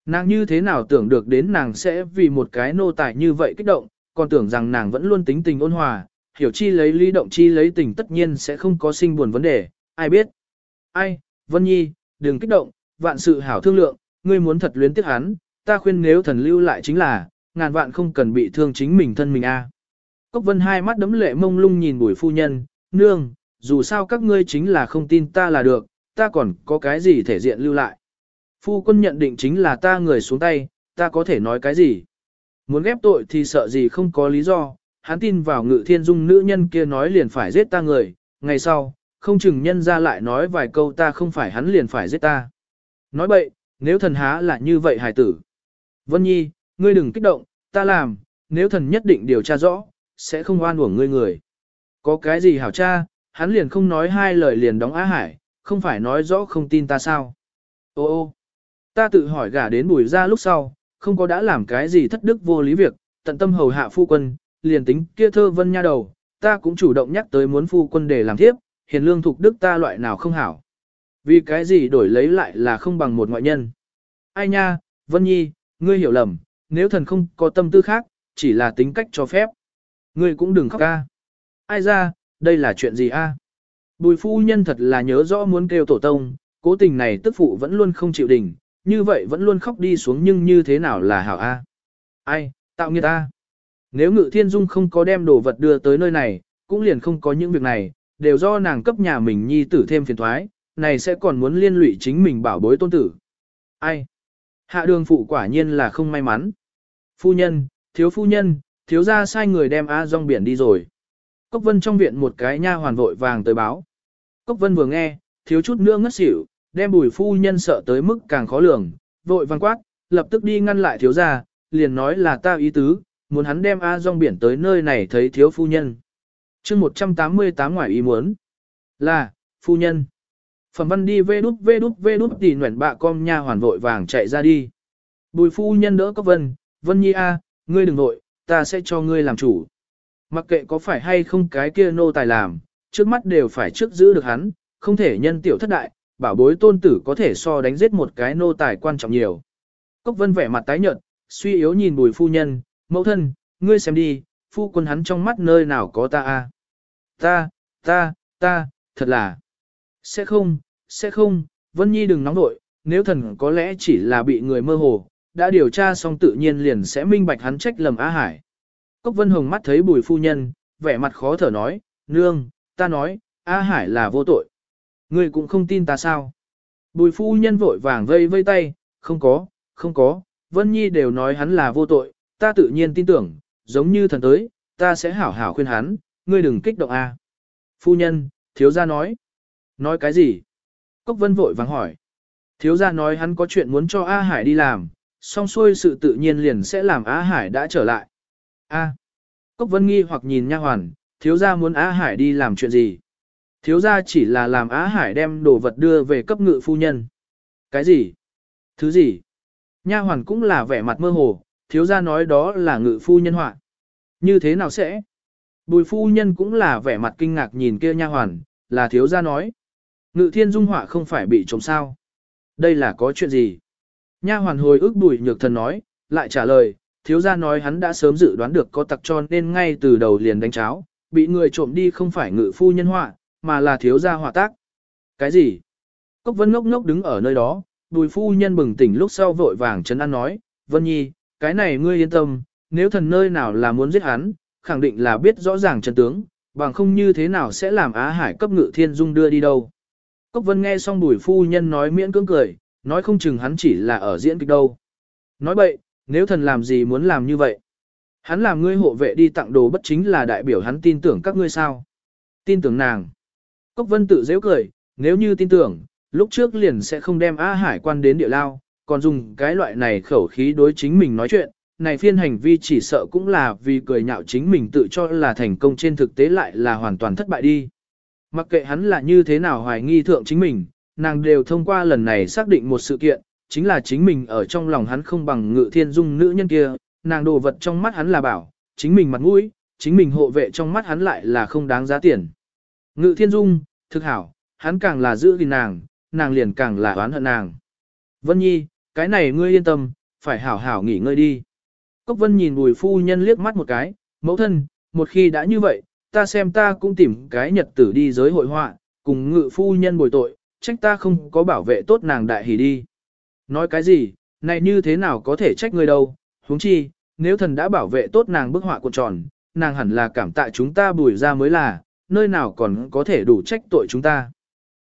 Nàng như thế nào tưởng được đến nàng sẽ vì một cái nô tài như vậy kích động, còn tưởng rằng nàng vẫn luôn tính tình ôn hòa, hiểu chi lấy lý động chi lấy tình tất nhiên sẽ không có sinh buồn vấn đề, ai biết. Ai, Vân Nhi, đừng kích động, vạn sự hảo thương lượng, ngươi muốn thật luyến tiếc hắn, ta khuyên nếu thần lưu lại chính là, ngàn vạn không cần bị thương chính mình thân mình a. Cốc Vân hai mắt đấm lệ mông lung nhìn bùi phu nhân, nương, dù sao các ngươi chính là không tin ta là được, ta còn có cái gì thể diện lưu lại. Phu quân nhận định chính là ta người xuống tay, ta có thể nói cái gì. Muốn ghép tội thì sợ gì không có lý do, hắn tin vào ngự thiên dung nữ nhân kia nói liền phải giết ta người, ngày sau, không chừng nhân ra lại nói vài câu ta không phải hắn liền phải giết ta. Nói bậy, nếu thần há là như vậy hài tử. Vân Nhi, ngươi đừng kích động, ta làm, nếu thần nhất định điều tra rõ, sẽ không oan uổng ngươi người. Có cái gì hảo cha, hắn liền không nói hai lời liền đóng á hải, không phải nói rõ không tin ta sao. Ô ô, ta tự hỏi gả đến bùi ra lúc sau, không có đã làm cái gì thất đức vô lý việc, tận tâm hầu hạ phu quân, liền tính kia thơ vân nha đầu, ta cũng chủ động nhắc tới muốn phu quân để làm thiếp, hiền lương thuộc đức ta loại nào không hảo. Vì cái gì đổi lấy lại là không bằng một ngoại nhân. Ai nha, Vân Nhi, ngươi hiểu lầm, nếu thần không có tâm tư khác, chỉ là tính cách cho phép. Ngươi cũng đừng khóc ca. Ai ra, đây là chuyện gì a? Bùi phu nhân thật là nhớ rõ muốn kêu tổ tông, cố tình này tức phụ vẫn luôn không chịu đỉnh, như vậy vẫn luôn khóc đi xuống nhưng như thế nào là hảo a? Ai, tạo nghiệt ta. Nếu ngự thiên dung không có đem đồ vật đưa tới nơi này, cũng liền không có những việc này, đều do nàng cấp nhà mình nhi tử thêm phiền thoái, này sẽ còn muốn liên lụy chính mình bảo bối tôn tử. Ai? Hạ đường phụ quả nhiên là không may mắn. Phu nhân, thiếu phu nhân, thiếu gia sai người đem A dung biển đi rồi. Cốc vân trong viện một cái nha hoàn vội vàng tới báo. Cốc vân vừa nghe, thiếu chút nữa ngất xỉu, đem bùi phu nhân sợ tới mức càng khó lường, vội vàng quát, lập tức đi ngăn lại thiếu gia, liền nói là ta ý tứ, muốn hắn đem A dung biển tới nơi này thấy thiếu phu nhân. chương 188 ngoài ý muốn. Là, phu nhân. Phẩm văn đi vê đút vê đút vê đút tỉ nguyện bạ com nha hoàn vội vàng chạy ra đi. Bùi phu nhân đỡ Cốc Vân, Vân Nhi a, ngươi đừng vội, ta sẽ cho ngươi làm chủ. Mặc kệ có phải hay không cái kia nô tài làm, trước mắt đều phải trước giữ được hắn, không thể nhân tiểu thất đại, bảo bối tôn tử có thể so đánh giết một cái nô tài quan trọng nhiều. Cốc Vân vẻ mặt tái nhợt, suy yếu nhìn bùi phu nhân, mẫu thân, ngươi xem đi, phu quân hắn trong mắt nơi nào có ta a? Ta, ta, ta, thật là. Sẽ không, sẽ không, Vân Nhi đừng nóng nội, nếu thần có lẽ chỉ là bị người mơ hồ, đã điều tra xong tự nhiên liền sẽ minh bạch hắn trách lầm Á Hải. Cốc Vân Hồng mắt thấy bùi phu nhân, vẻ mặt khó thở nói, nương, ta nói, A Hải là vô tội. Ngươi cũng không tin ta sao? Bùi phu nhân vội vàng vây vây tay, không có, không có, Vân Nhi đều nói hắn là vô tội, ta tự nhiên tin tưởng, giống như thần tới, ta sẽ hảo hảo khuyên hắn, ngươi đừng kích động a. Phu nhân, thiếu gia nói. Nói cái gì? Cốc Vân vội vàng hỏi. Thiếu gia nói hắn có chuyện muốn cho A Hải đi làm, xong xuôi sự tự nhiên liền sẽ làm Á Hải đã trở lại. A. Cốc Vân nghi hoặc nhìn nha hoàn, thiếu gia muốn Á Hải đi làm chuyện gì? Thiếu gia chỉ là làm Á Hải đem đồ vật đưa về cấp ngự phu nhân. Cái gì? Thứ gì? Nha hoàn cũng là vẻ mặt mơ hồ, thiếu gia nói đó là ngự phu nhân họa. Như thế nào sẽ? Bùi phu nhân cũng là vẻ mặt kinh ngạc nhìn kia nha hoàn, là thiếu gia nói. Ngự thiên dung họa không phải bị trống sao. Đây là có chuyện gì? Nha hoàn hồi ức đuổi nhược thần nói, lại trả lời, thiếu gia nói hắn đã sớm dự đoán được có tặc cho nên ngay từ đầu liền đánh cháo, bị người trộm đi không phải ngự phu nhân họa, mà là thiếu gia họa tác. Cái gì? Cốc vân ngốc ngốc đứng ở nơi đó, đùi phu nhân bừng tỉnh lúc sau vội vàng chấn an nói, Vân Nhi, cái này ngươi yên tâm, nếu thần nơi nào là muốn giết hắn, khẳng định là biết rõ ràng chân tướng, bằng không như thế nào sẽ làm Á Hải cấp ngự thiên dung đưa đi đâu. Cốc Vân nghe xong bùi phu nhân nói miễn cưỡng cười, nói không chừng hắn chỉ là ở diễn kịch đâu. Nói bậy, nếu thần làm gì muốn làm như vậy? Hắn làm ngươi hộ vệ đi tặng đồ bất chính là đại biểu hắn tin tưởng các ngươi sao? Tin tưởng nàng. Cốc Vân tự dễ cười, nếu như tin tưởng, lúc trước liền sẽ không đem A Hải quan đến địa lao, còn dùng cái loại này khẩu khí đối chính mình nói chuyện, này phiên hành vi chỉ sợ cũng là vì cười nhạo chính mình tự cho là thành công trên thực tế lại là hoàn toàn thất bại đi. Mặc kệ hắn là như thế nào hoài nghi thượng chính mình, nàng đều thông qua lần này xác định một sự kiện, chính là chính mình ở trong lòng hắn không bằng ngự thiên dung nữ nhân kia, nàng đồ vật trong mắt hắn là bảo, chính mình mặt mũi, chính mình hộ vệ trong mắt hắn lại là không đáng giá tiền. Ngự thiên dung, thực hảo, hắn càng là giữ gìn nàng, nàng liền càng là oán hận nàng. Vân Nhi, cái này ngươi yên tâm, phải hảo hảo nghỉ ngơi đi. Cốc Vân nhìn bùi phu nhân liếc mắt một cái, mẫu thân, một khi đã như vậy, ta xem ta cũng tìm cái nhật tử đi giới hội họa, cùng ngự phu nhân bồi tội, trách ta không có bảo vệ tốt nàng đại hỉ đi. Nói cái gì, này như thế nào có thể trách ngươi đâu, huống chi, nếu thần đã bảo vệ tốt nàng bức họa cuộn tròn, nàng hẳn là cảm tạ chúng ta bùi ra mới là, nơi nào còn có thể đủ trách tội chúng ta.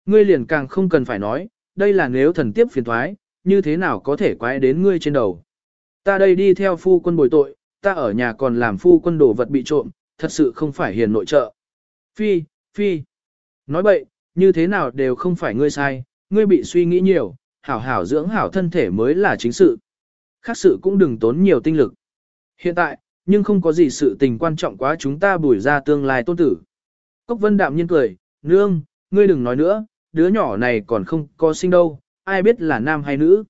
Ngươi liền càng không cần phải nói, đây là nếu thần tiếp phiền thoái, như thế nào có thể quái đến ngươi trên đầu. Ta đây đi theo phu quân bồi tội, ta ở nhà còn làm phu quân đồ vật bị trộm, thật sự không phải hiền nội trợ. Phi, phi. Nói bậy, như thế nào đều không phải ngươi sai, ngươi bị suy nghĩ nhiều, hảo hảo dưỡng hảo thân thể mới là chính sự. Khác sự cũng đừng tốn nhiều tinh lực. Hiện tại, nhưng không có gì sự tình quan trọng quá chúng ta bùi ra tương lai tôn tử. Cốc vân đạm nhiên cười, nương, ngươi đừng nói nữa, đứa nhỏ này còn không có sinh đâu, ai biết là nam hay nữ.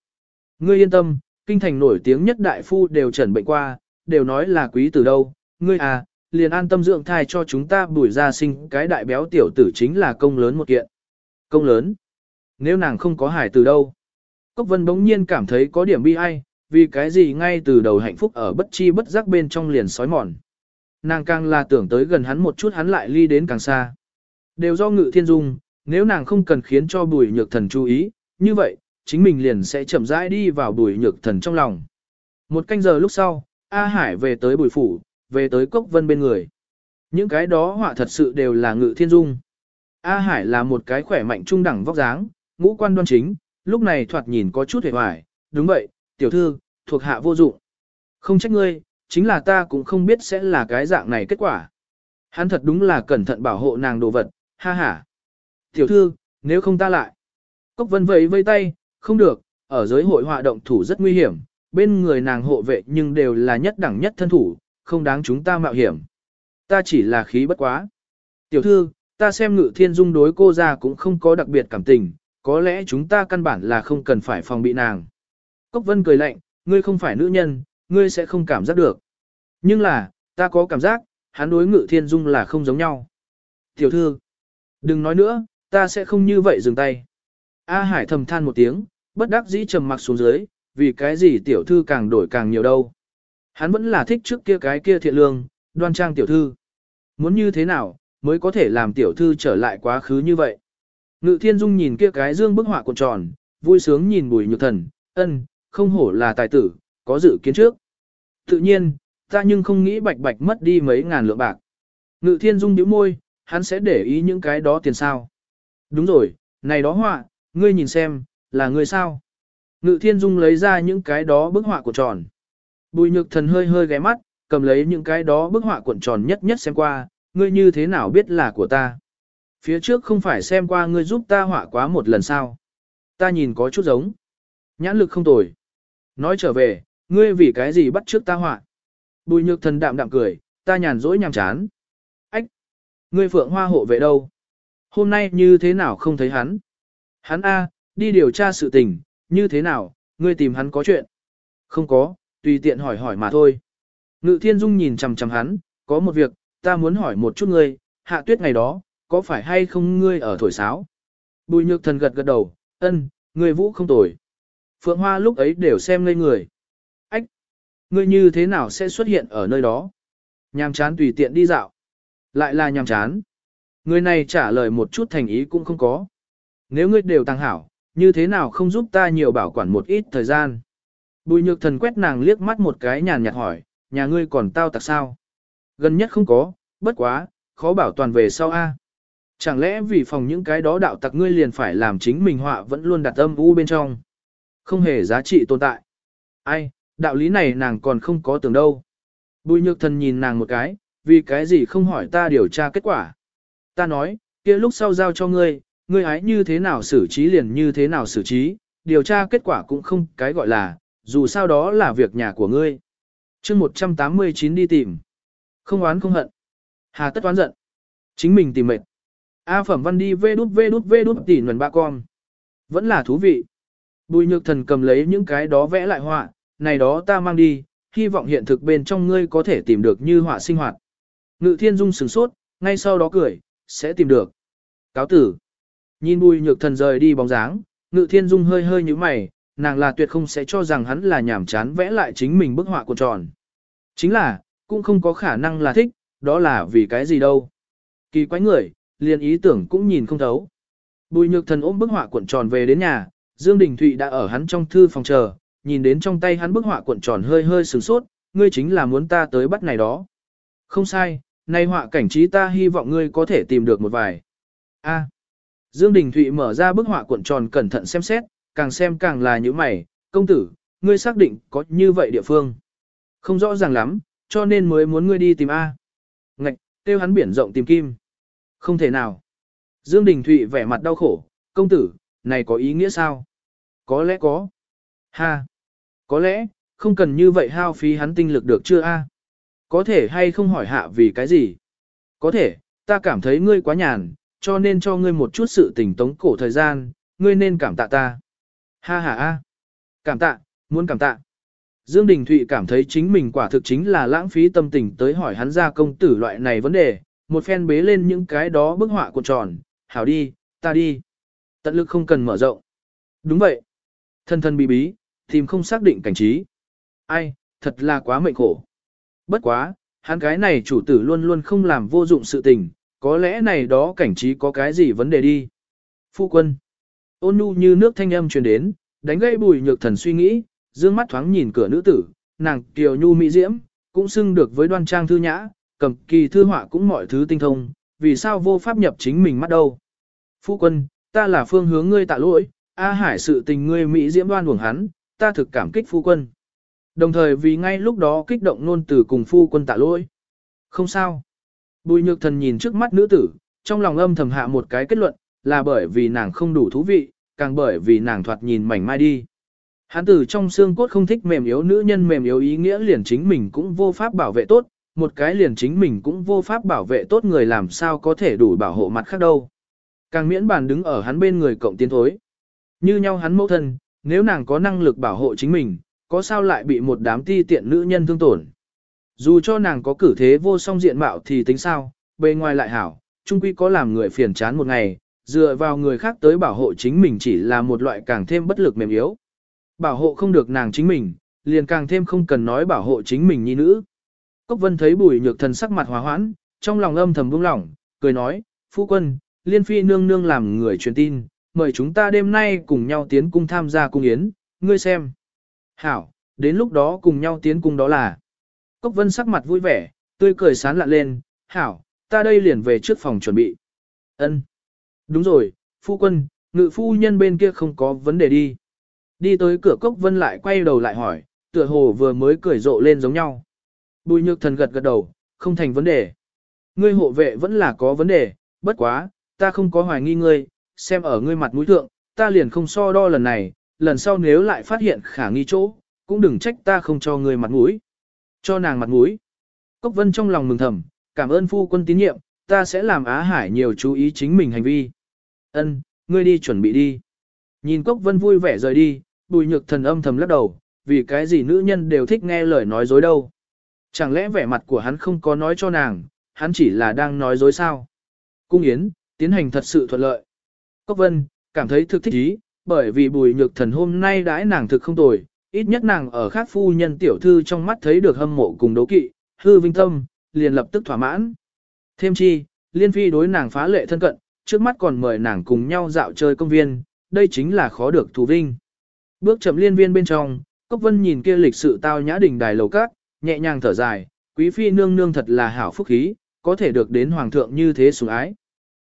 Ngươi yên tâm, kinh thành nổi tiếng nhất đại phu đều trần bệnh qua, đều nói là quý từ đâu, ngươi à, liền an tâm dưỡng thai cho chúng ta bùi ra sinh cái đại béo tiểu tử chính là công lớn một kiện. Công lớn? Nếu nàng không có hải từ đâu? Cốc vân bỗng nhiên cảm thấy có điểm bi ai, vì cái gì ngay từ đầu hạnh phúc ở bất chi bất giác bên trong liền sói mòn. Nàng càng là tưởng tới gần hắn một chút hắn lại ly đến càng xa. Đều do ngự thiên dung, nếu nàng không cần khiến cho bùi nhược thần chú ý, như vậy, chính mình liền sẽ chậm rãi đi vào bùi nhược thần trong lòng. Một canh giờ lúc sau, A Hải về tới bùi phủ, về tới cốc vân bên người. Những cái đó họa thật sự đều là ngự thiên dung. A Hải là một cái khỏe mạnh trung đẳng vóc dáng, ngũ quan đoan chính, lúc này thoạt nhìn có chút hề hoài, đúng vậy, tiểu thư, thuộc hạ vô dụng. Không trách ngươi, chính là ta cũng không biết sẽ là cái dạng này kết quả. Hắn thật đúng là cẩn thận bảo hộ nàng đồ vật, ha ha. Tiểu thư, nếu không ta lại. Cốc vân vẫy vây tay, không được, ở giới hội họa động thủ rất nguy hiểm, bên người nàng hộ vệ nhưng đều là nhất đẳng nhất thân thủ, không đáng chúng ta mạo hiểm. Ta chỉ là khí bất quá. Tiểu thư, ta xem ngự thiên dung đối cô ra cũng không có đặc biệt cảm tình, có lẽ chúng ta căn bản là không cần phải phòng bị nàng. Cốc vân cười lạnh, ngươi không phải nữ nhân, ngươi sẽ không cảm giác được. Nhưng là, ta có cảm giác, hắn đối ngự thiên dung là không giống nhau. Tiểu thư, đừng nói nữa, ta sẽ không như vậy dừng tay. A Hải thầm than một tiếng, bất đắc dĩ trầm mặc xuống dưới, vì cái gì tiểu thư càng đổi càng nhiều đâu. Hắn vẫn là thích trước kia cái kia thiện lương, đoan trang tiểu thư. Muốn như thế nào, mới có thể làm tiểu thư trở lại quá khứ như vậy. Ngự thiên dung nhìn kia cái dương bức họa cuộn tròn, vui sướng nhìn bùi nhược thần, ân, không hổ là tài tử, có dự kiến trước. Tự nhiên, ta nhưng không nghĩ bạch bạch mất đi mấy ngàn lượng bạc. Ngự thiên dung nhíu môi, hắn sẽ để ý những cái đó tiền sao. Đúng rồi, này đó họa, ngươi nhìn xem, là ngươi sao? Ngự thiên dung lấy ra những cái đó bức họa cuộn tròn. Bùi nhược thần hơi hơi ghé mắt, cầm lấy những cái đó bức họa cuộn tròn nhất nhất xem qua, ngươi như thế nào biết là của ta. Phía trước không phải xem qua ngươi giúp ta họa quá một lần sao. Ta nhìn có chút giống. Nhãn lực không tồi. Nói trở về, ngươi vì cái gì bắt trước ta họa. Bùi nhược thần đạm đạm cười, ta nhàn rỗi nhàm chán. Ách! Ngươi phượng hoa hộ vệ đâu? Hôm nay như thế nào không thấy hắn? Hắn A, đi điều tra sự tình, như thế nào, ngươi tìm hắn có chuyện? Không có, tùy tiện hỏi hỏi mà thôi. Ngự thiên dung nhìn chằm chằm hắn, có một việc, ta muốn hỏi một chút ngươi, hạ tuyết ngày đó, có phải hay không ngươi ở thổi sáo? Bùi nhược thần gật gật đầu, ân, ngươi vũ không tồi. Phượng Hoa lúc ấy đều xem ngây người. Ách! Ngươi như thế nào sẽ xuất hiện ở nơi đó? Nhàm chán tùy tiện đi dạo. Lại là nhàm chán. Người này trả lời một chút thành ý cũng không có. Nếu ngươi đều tăng hảo, như thế nào không giúp ta nhiều bảo quản một ít thời gian? Bùi nhược thần quét nàng liếc mắt một cái nhàn nhạt hỏi, nhà ngươi còn tao tặc sao? Gần nhất không có, bất quá, khó bảo toàn về sau a. Chẳng lẽ vì phòng những cái đó đạo tặc ngươi liền phải làm chính mình họa vẫn luôn đặt âm u bên trong? Không hề giá trị tồn tại. Ai, đạo lý này nàng còn không có tưởng đâu. Bùi nhược thần nhìn nàng một cái, vì cái gì không hỏi ta điều tra kết quả. Ta nói, kia lúc sau giao cho ngươi, ngươi ái như thế nào xử trí liền như thế nào xử trí, điều tra kết quả cũng không cái gọi là, dù sao đó là việc nhà của ngươi. chương 189 đi tìm. Không oán không hận. Hà tất oán giận. Chính mình tìm mệt. A phẩm văn đi vê đút vê đút vê đút tỉ nguồn ba con. Vẫn là thú vị. Bùi nhược thần cầm lấy những cái đó vẽ lại họa, này đó ta mang đi, hy vọng hiện thực bên trong ngươi có thể tìm được như họa sinh hoạt. Ngự thiên dung sửng sốt, ngay sau đó cười, sẽ tìm được. Cáo tử. Nhìn bùi nhược thần rời đi bóng dáng, ngự thiên dung hơi hơi như mày, nàng là tuyệt không sẽ cho rằng hắn là nhảm chán vẽ lại chính mình bức họa cuộn tròn. Chính là, cũng không có khả năng là thích, đó là vì cái gì đâu. Kỳ quái người, liền ý tưởng cũng nhìn không thấu. Bùi nhược thần ôm bức họa cuộn tròn về đến nhà, Dương Đình Thụy đã ở hắn trong thư phòng chờ, nhìn đến trong tay hắn bức họa cuộn tròn hơi hơi sửng sốt, ngươi chính là muốn ta tới bắt này đó. Không sai, nay họa cảnh trí ta hy vọng ngươi có thể tìm được một vài. A. Dương Đình Thụy mở ra bức họa cuộn tròn cẩn thận xem xét, càng xem càng là như mày, công tử, ngươi xác định có như vậy địa phương. Không rõ ràng lắm, cho nên mới muốn ngươi đi tìm A. Ngạch, tiêu hắn biển rộng tìm kim. Không thể nào. Dương Đình Thụy vẻ mặt đau khổ, công tử, này có ý nghĩa sao? Có lẽ có. Ha. Có lẽ, không cần như vậy hao phí hắn tinh lực được chưa a? Có thể hay không hỏi hạ vì cái gì? Có thể, ta cảm thấy ngươi quá nhàn, cho nên cho ngươi một chút sự tỉnh tống cổ thời gian, ngươi nên cảm tạ ta. Ha ha a. Cảm tạ, muốn cảm tạ. Dương Đình Thụy cảm thấy chính mình quả thực chính là lãng phí tâm tình tới hỏi hắn ra công tử loại này vấn đề, một phen bế lên những cái đó bức họa cuộn tròn, hảo đi, ta đi. Tận lực không cần mở rộng. Đúng vậy. Thân thân bí bí, tìm không xác định cảnh trí. Ai, thật là quá mệnh khổ. Bất quá, hắn cái này chủ tử luôn luôn không làm vô dụng sự tình, có lẽ này đó cảnh trí có cái gì vấn đề đi. Phu quân. Ôn nhu như nước thanh âm truyền đến, đánh gây bùi nhược thần suy nghĩ, dương mắt thoáng nhìn cửa nữ tử, nàng kiều nhu mỹ diễm, cũng xưng được với đoan trang thư nhã, cầm kỳ thư họa cũng mọi thứ tinh thông, vì sao vô pháp nhập chính mình mắt đâu. Phu quân, ta là phương hướng ngươi tạ lỗi, A Hải sự tình ngươi Mỹ diễm đoan uổng hắn, ta thực cảm kích phu quân. Đồng thời vì ngay lúc đó kích động nôn từ cùng phu quân tạ lỗi. Không sao. Bùi nhược thần nhìn trước mắt nữ tử, trong lòng âm thầm hạ một cái kết luận, là bởi vì nàng không đủ thú vị, càng bởi vì nàng thoạt nhìn mảnh mai đi. Hắn từ trong xương cốt không thích mềm yếu nữ nhân mềm yếu ý nghĩa liền chính mình cũng vô pháp bảo vệ tốt, một cái liền chính mình cũng vô pháp bảo vệ tốt người làm sao có thể đủ bảo hộ mặt khác đâu. Càng miễn bàn đứng ở hắn bên người cộng tiến thối. Như nhau hắn mẫu thân, nếu nàng có năng lực bảo hộ chính mình, có sao lại bị một đám ti tiện nữ nhân thương tổn. Dù cho nàng có cử thế vô song diện mạo thì tính sao, bề ngoài lại hảo, chung quy có làm người phiền chán một ngày, dựa vào người khác tới bảo hộ chính mình chỉ là một loại càng thêm bất lực mềm yếu. Bảo hộ không được nàng chính mình, liền càng thêm không cần nói bảo hộ chính mình như nữ. Cốc vân thấy bùi nhược thần sắc mặt hòa hoãn, trong lòng âm thầm buông lỏng, cười nói, phu quân, liên phi nương nương làm người truyền tin, mời chúng ta đêm nay cùng nhau tiến cung tham gia cung yến, ngươi xem. Hảo, đến lúc đó cùng nhau tiến cung đó là. Cốc vân sắc mặt vui vẻ, tươi cười sán lạ lên, hảo, ta đây liền về trước phòng chuẩn bị. Ân. Đúng rồi, phu quân, ngự phu nhân bên kia không có vấn đề đi. Đi tới cửa cốc vân lại quay đầu lại hỏi, tựa hồ vừa mới cười rộ lên giống nhau. Bùi nhược thần gật gật đầu, không thành vấn đề. Ngươi hộ vệ vẫn là có vấn đề, bất quá, ta không có hoài nghi ngươi, xem ở ngươi mặt mũi thượng, ta liền không so đo lần này, lần sau nếu lại phát hiện khả nghi chỗ, cũng đừng trách ta không cho ngươi mặt mũi. Cho nàng mặt mũi. Cốc vân trong lòng mừng thầm, cảm ơn phu quân tín nhiệm, ta sẽ làm Á Hải nhiều chú ý chính mình hành vi. Ân, ngươi đi chuẩn bị đi. Nhìn Cốc vân vui vẻ rời đi, bùi nhược thần âm thầm lắc đầu, vì cái gì nữ nhân đều thích nghe lời nói dối đâu. Chẳng lẽ vẻ mặt của hắn không có nói cho nàng, hắn chỉ là đang nói dối sao. Cung yến, tiến hành thật sự thuận lợi. Cốc vân, cảm thấy thực thích ý, bởi vì bùi nhược thần hôm nay đãi nàng thực không tồi, ít nhất nàng ở khác phu nhân tiểu thư trong mắt thấy được hâm mộ cùng đấu kỵ, hư vinh tâm, liền lập tức thỏa mãn. Thêm chi, liên phi đối nàng phá lệ thân cận, trước mắt còn mời nàng cùng nhau dạo chơi công viên, đây chính là khó được thù vinh. Bước chậm liên viên bên trong, Cốc Vân nhìn kia lịch sự tao nhã đỉnh đài lầu cát, nhẹ nhàng thở dài, quý phi nương nương thật là hảo phúc khí, có thể được đến hoàng thượng như thế sủng ái.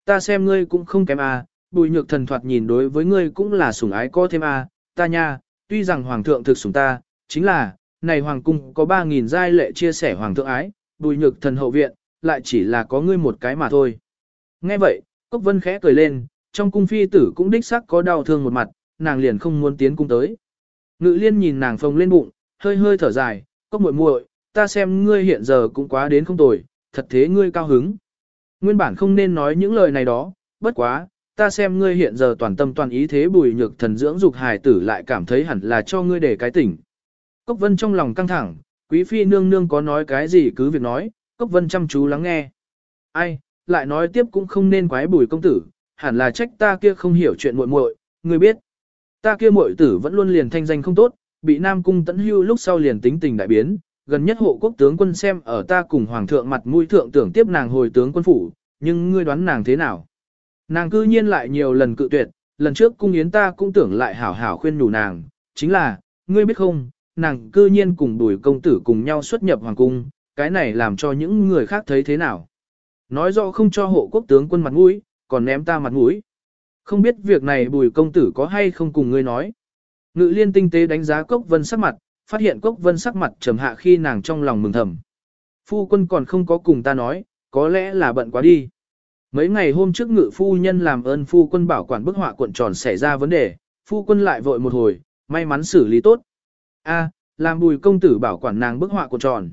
Ta xem ngươi cũng không kém à, bùi nhược thần thoạt nhìn đối với ngươi cũng là sủng ái có thêm à, ta nha, tuy rằng hoàng thượng thực sủng ta, chính là, này hoàng cung có 3.000 giai lệ chia sẻ hoàng thượng ái, bùi nhược thần hậu viện, lại chỉ là có ngươi một cái mà thôi. Nghe vậy, Cốc Vân khẽ cười lên, trong cung phi tử cũng đích xác có đau thương một mặt, nàng liền không muốn tiến cung tới. Ngự liên nhìn nàng phồng lên bụng, hơi hơi thở dài, cốc muội muội, ta xem ngươi hiện giờ cũng quá đến không tồi, thật thế ngươi cao hứng. Nguyên bản không nên nói những lời này đó, bất quá, ta xem ngươi hiện giờ toàn tâm toàn ý thế bùi nhược thần dưỡng dục hài tử lại cảm thấy hẳn là cho ngươi để cái tỉnh. Cốc vân trong lòng căng thẳng, quý phi nương nương có nói cái gì cứ việc nói, cốc vân chăm chú lắng nghe. Ai, lại nói tiếp cũng không nên quái bùi công tử, hẳn là trách ta kia không hiểu chuyện muội muội, ngươi biết. Ta kia muội tử vẫn luôn liền thanh danh không tốt, bị Nam Cung tấn hưu lúc sau liền tính tình đại biến, gần nhất hộ quốc tướng quân xem ở ta cùng hoàng thượng mặt mũi thượng tưởng tiếp nàng hồi tướng quân phủ, nhưng ngươi đoán nàng thế nào? Nàng cư nhiên lại nhiều lần cự tuyệt, lần trước cung yến ta cũng tưởng lại hảo hảo khuyên nhủ nàng, chính là, ngươi biết không, nàng cư nhiên cùng đuổi công tử cùng nhau xuất nhập hoàng cung, cái này làm cho những người khác thấy thế nào? Nói rõ không cho hộ quốc tướng quân mặt mũi, còn ném ta mặt mũi. Không biết việc này bùi công tử có hay không cùng ngươi nói. Ngự liên tinh tế đánh giá cốc vân sắc mặt, phát hiện cốc vân sắc mặt trầm hạ khi nàng trong lòng mừng thầm. Phu quân còn không có cùng ta nói, có lẽ là bận quá đi. Mấy ngày hôm trước ngự phu nhân làm ơn phu quân bảo quản bức họa cuộn tròn xảy ra vấn đề, phu quân lại vội một hồi, may mắn xử lý tốt. A, làm bùi công tử bảo quản nàng bức họa cuộn tròn.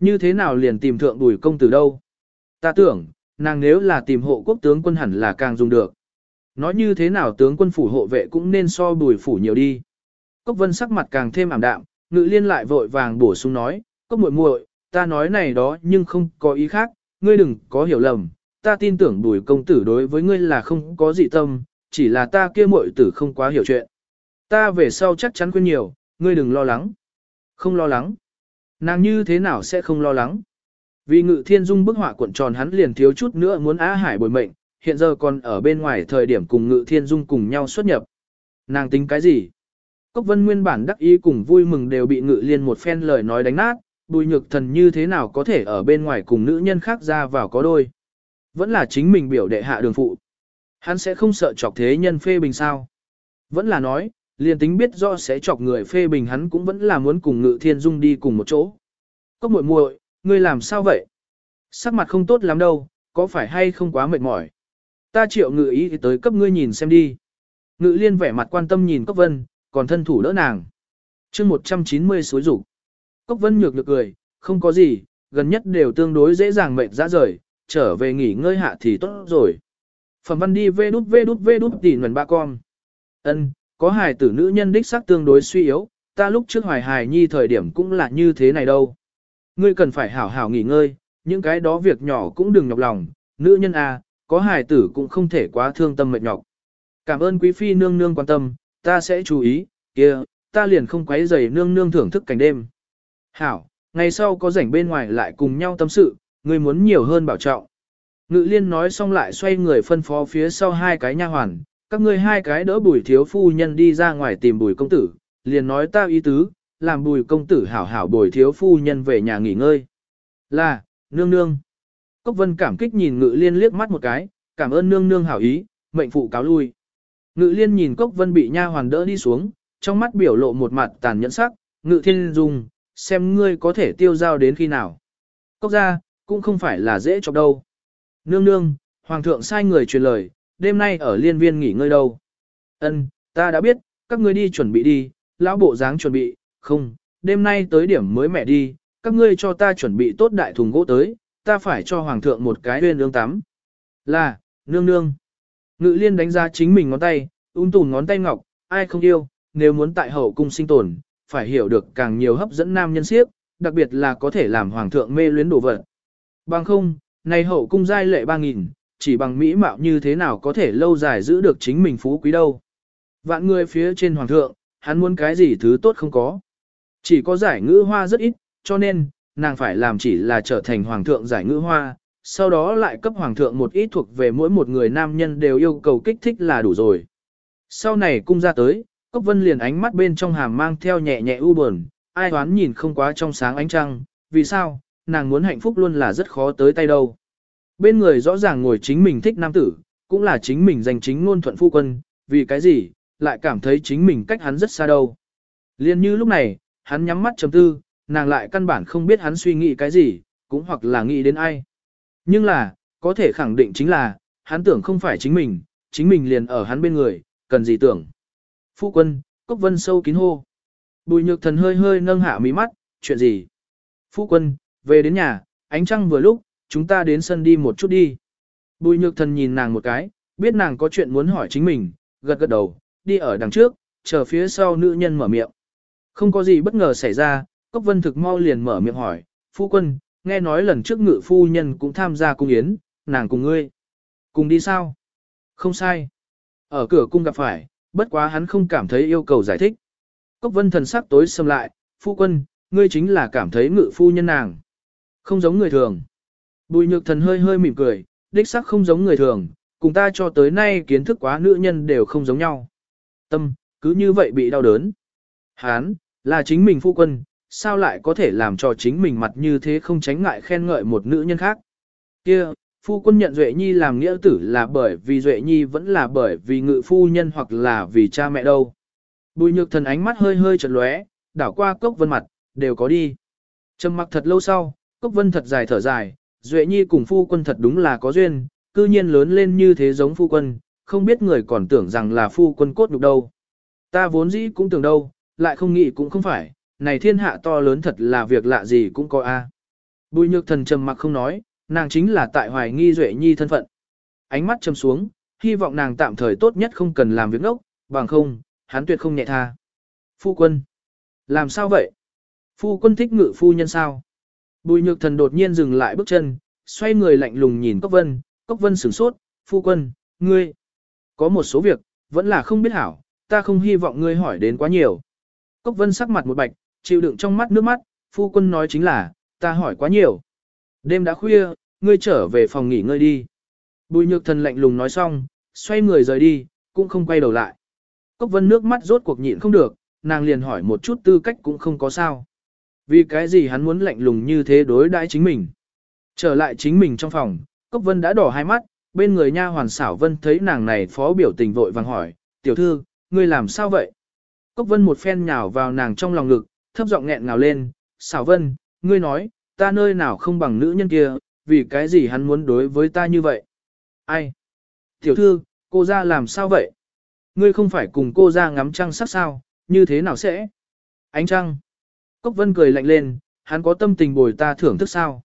Như thế nào liền tìm thượng bùi công tử đâu? Ta tưởng, nàng nếu là tìm hộ quốc tướng quân hẳn là càng dùng được. Nói như thế nào tướng quân phủ hộ vệ cũng nên so bùi phủ nhiều đi. Cốc vân sắc mặt càng thêm ảm đạm, ngự liên lại vội vàng bổ sung nói, cốc muội muội, ta nói này đó nhưng không có ý khác, ngươi đừng có hiểu lầm, ta tin tưởng bùi công tử đối với ngươi là không có dị tâm, chỉ là ta kia muội tử không quá hiểu chuyện. Ta về sau chắc chắn quên nhiều, ngươi đừng lo lắng. Không lo lắng. Nàng như thế nào sẽ không lo lắng? Vì ngự thiên dung bức họa cuộn tròn hắn liền thiếu chút nữa muốn á hải bồi mệnh, hiện giờ còn ở bên ngoài thời điểm cùng ngự thiên dung cùng nhau xuất nhập. Nàng tính cái gì? Cốc vân nguyên bản đắc ý cùng vui mừng đều bị ngự liên một phen lời nói đánh nát, bùi nhược thần như thế nào có thể ở bên ngoài cùng nữ nhân khác ra vào có đôi. Vẫn là chính mình biểu đệ hạ đường phụ. Hắn sẽ không sợ chọc thế nhân phê bình sao. Vẫn là nói, liền tính biết do sẽ chọc người phê bình hắn cũng vẫn là muốn cùng ngự thiên dung đi cùng một chỗ. Cốc muội muội, ngươi làm sao vậy? Sắc mặt không tốt lắm đâu, có phải hay không quá mệt mỏi? Ta triệu ngự ý tới cấp ngươi nhìn xem đi. Ngự liên vẻ mặt quan tâm nhìn Cốc Vân, còn thân thủ đỡ nàng. chương 190 suối rủ. Cốc Vân nhược được cười, không có gì, gần nhất đều tương đối dễ dàng mệt ra rời, trở về nghỉ ngơi hạ thì tốt rồi. Phẩm văn đi vê đút vê đút vê đút tỉ nguồn ba con. Ân, có hài tử nữ nhân đích sắc tương đối suy yếu, ta lúc trước hoài hài nhi thời điểm cũng là như thế này đâu. Ngươi cần phải hảo hảo nghỉ ngơi, những cái đó việc nhỏ cũng đừng nhọc lòng, nữ nhân à, có hài tử cũng không thể quá thương tâm mệt nhọc. Cảm ơn quý phi nương nương quan tâm, ta sẽ chú ý, kia, ta liền không quấy rầy nương nương thưởng thức cảnh đêm. Hảo, ngày sau có rảnh bên ngoài lại cùng nhau tâm sự, ngươi muốn nhiều hơn bảo trọng. Ngự liên nói xong lại xoay người phân phó phía sau hai cái nha hoàn, các ngươi hai cái đỡ bùi thiếu phu nhân đi ra ngoài tìm bùi công tử, liền nói ta ý tứ, làm bùi công tử hảo hảo bùi thiếu phu nhân về nhà nghỉ ngơi. Là, nương nương. Cốc vân cảm kích nhìn ngự liên liếc mắt một cái, cảm ơn nương nương hảo ý, mệnh phụ cáo lui. Ngự liên nhìn cốc vân bị nha hoàn đỡ đi xuống, trong mắt biểu lộ một mặt tàn nhẫn sắc, ngự thiên dung, xem ngươi có thể tiêu giao đến khi nào. Cốc ra, cũng không phải là dễ chọc đâu. Nương nương, hoàng thượng sai người truyền lời, đêm nay ở liên viên nghỉ ngơi đâu. Ân, ta đã biết, các ngươi đi chuẩn bị đi, lão bộ dáng chuẩn bị, không, đêm nay tới điểm mới mẹ đi, các ngươi cho ta chuẩn bị tốt đại thùng gỗ tới, ta phải cho hoàng thượng một cái huyên ương tắm. Là, nương nương. Ngự liên đánh ra chính mình ngón tay, ung tùn ngón tay ngọc, ai không yêu, nếu muốn tại hậu cung sinh tồn, phải hiểu được càng nhiều hấp dẫn nam nhân siếp, đặc biệt là có thể làm hoàng thượng mê luyến đồ vật. Bằng không, này hậu cung giai lệ ba nghìn, chỉ bằng mỹ mạo như thế nào có thể lâu dài giữ được chính mình phú quý đâu. Vạn người phía trên hoàng thượng, hắn muốn cái gì thứ tốt không có. Chỉ có giải ngữ hoa rất ít, cho nên, nàng phải làm chỉ là trở thành hoàng thượng giải ngữ hoa, sau đó lại cấp hoàng thượng một ít thuộc về mỗi một người nam nhân đều yêu cầu kích thích là đủ rồi. Sau này cung ra tới, Cốc Vân liền ánh mắt bên trong hàm mang theo nhẹ nhẹ u buồn, ai đoán nhìn không quá trong sáng ánh trăng, vì sao, nàng muốn hạnh phúc luôn là rất khó tới tay đâu. Bên người rõ ràng ngồi chính mình thích nam tử, cũng là chính mình giành chính ngôn thuận phu quân, vì cái gì, lại cảm thấy chính mình cách hắn rất xa đâu. Liên như lúc này, hắn nhắm mắt chấm tư, nàng lại căn bản không biết hắn suy nghĩ cái gì, cũng hoặc là nghĩ đến ai. Nhưng là, có thể khẳng định chính là, hắn tưởng không phải chính mình, chính mình liền ở hắn bên người, cần gì tưởng. Phu quân, cốc vân sâu kín hô. Bùi nhược thần hơi hơi nâng hạ mí mắt, chuyện gì? Phu quân, về đến nhà, ánh trăng vừa lúc, chúng ta đến sân đi một chút đi. Bùi nhược thần nhìn nàng một cái, biết nàng có chuyện muốn hỏi chính mình, gật gật đầu, đi ở đằng trước, chờ phía sau nữ nhân mở miệng. Không có gì bất ngờ xảy ra, Cốc Vân thực mau liền mở miệng hỏi, phu quân, nghe nói lần trước ngự phu nhân cũng tham gia cung yến, nàng cùng ngươi. Cùng đi sao? Không sai. Ở cửa cung gặp phải, bất quá hắn không cảm thấy yêu cầu giải thích. Cốc Vân thần sắc tối xâm lại, phu quân, ngươi chính là cảm thấy ngự phu nhân nàng. Không giống người thường. Bùi nhược thần hơi hơi mỉm cười, đích sắc không giống người thường, cùng ta cho tới nay kiến thức quá nữ nhân đều không giống nhau. Tâm, cứ như vậy bị đau đớn. Hán, là chính mình phu quân, sao lại có thể làm cho chính mình mặt như thế không tránh ngại khen ngợi một nữ nhân khác. Kia, phu quân nhận Duệ Nhi làm nghĩa tử là bởi vì Duệ Nhi vẫn là bởi vì ngự phu nhân hoặc là vì cha mẹ đâu. Bùi nhược thần ánh mắt hơi hơi chật lóe, đảo qua cốc vân mặt, đều có đi. Trầm mặc thật lâu sau, cốc vân thật dài thở dài, Duệ Nhi cùng phu quân thật đúng là có duyên, cư nhiên lớn lên như thế giống phu quân, không biết người còn tưởng rằng là phu quân cốt nhục đâu. Ta vốn dĩ cũng tưởng đâu, lại không nghĩ cũng không phải, này thiên hạ to lớn thật là việc lạ gì cũng có a. Bùi nhược thần trầm mặc không nói, nàng chính là tại hoài nghi Duệ Nhi thân phận. Ánh mắt trầm xuống, hy vọng nàng tạm thời tốt nhất không cần làm việc ngốc, bằng không, hắn tuyệt không nhẹ tha. Phu quân. Làm sao vậy? Phu quân thích ngự phu nhân sao? Bùi nhược thần đột nhiên dừng lại bước chân, xoay người lạnh lùng nhìn Cốc Vân, Cốc Vân sửng sốt, phu quân, ngươi. Có một số việc, vẫn là không biết hảo, ta không hy vọng ngươi hỏi đến quá nhiều. Cốc Vân sắc mặt một bạch, chịu đựng trong mắt nước mắt, phu quân nói chính là, ta hỏi quá nhiều. Đêm đã khuya, ngươi trở về phòng nghỉ ngơi đi. Bùi nhược thần lạnh lùng nói xong, xoay người rời đi, cũng không quay đầu lại. Cốc Vân nước mắt rốt cuộc nhịn không được, nàng liền hỏi một chút tư cách cũng không có sao. Vì cái gì hắn muốn lạnh lùng như thế đối đãi chính mình. Trở lại chính mình trong phòng, Cốc Vân đã đỏ hai mắt, bên người nha hoàn xảo Vân thấy nàng này phó biểu tình vội vàng hỏi, tiểu thư, ngươi làm sao vậy? Cốc Vân một phen nhào vào nàng trong lòng ngực, thấp giọng nghẹn ngào lên, xảo Vân, ngươi nói, ta nơi nào không bằng nữ nhân kia, vì cái gì hắn muốn đối với ta như vậy? Ai? Tiểu thư, cô ra làm sao vậy? Ngươi không phải cùng cô ra ngắm trăng sắc sao, như thế nào sẽ? Ánh trăng. Cốc Vân cười lạnh lên, hắn có tâm tình bồi ta thưởng thức sao?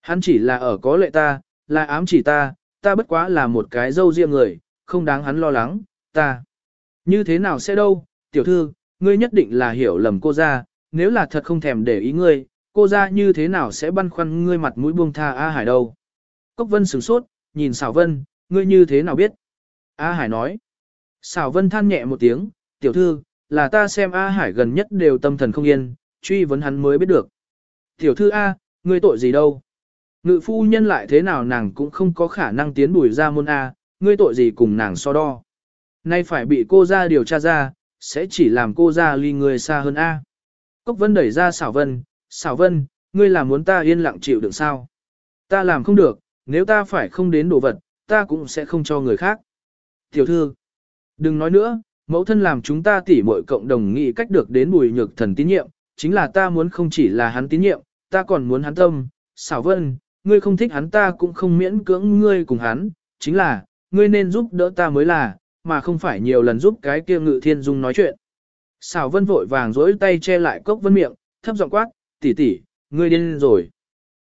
Hắn chỉ là ở có lệ ta, là ám chỉ ta, ta bất quá là một cái dâu riêng người, không đáng hắn lo lắng, ta. Như thế nào sẽ đâu, tiểu thư, ngươi nhất định là hiểu lầm cô ra, nếu là thật không thèm để ý ngươi, cô ra như thế nào sẽ băn khoăn ngươi mặt mũi buông tha A Hải đâu. Cốc Vân sửng sốt, nhìn Sảo Vân, ngươi như thế nào biết? A Hải nói. Sảo Vân than nhẹ một tiếng, tiểu thư, là ta xem A Hải gần nhất đều tâm thần không yên, truy vấn hắn mới biết được. Tiểu thư A, ngươi tội gì đâu? Ngự phu nhân lại thế nào nàng cũng không có khả năng tiến bùi ra môn A, ngươi tội gì cùng nàng so đo. Nay phải bị cô ra điều tra ra, sẽ chỉ làm cô ra ly người xa hơn A. Cốc vân đẩy ra xảo vân, xảo vân, ngươi là muốn ta yên lặng chịu được sao? Ta làm không được, nếu ta phải không đến đồ vật, ta cũng sẽ không cho người khác. Tiểu thư, đừng nói nữa, mẫu thân làm chúng ta tỉ mọi cộng đồng nghĩ cách được đến bùi nhược thần tín nhiệm, chính là ta muốn không chỉ là hắn tín nhiệm, ta còn muốn hắn tâm. Xảo vân, ngươi không thích hắn ta cũng không miễn cưỡng ngươi cùng hắn, chính là, ngươi nên giúp đỡ ta mới là, mà không phải nhiều lần giúp cái kia ngự thiên dung nói chuyện. Xảo vân vội vàng dối tay che lại cốc vân miệng, thấp giọng quát, tỷ tỷ, ngươi điên rồi.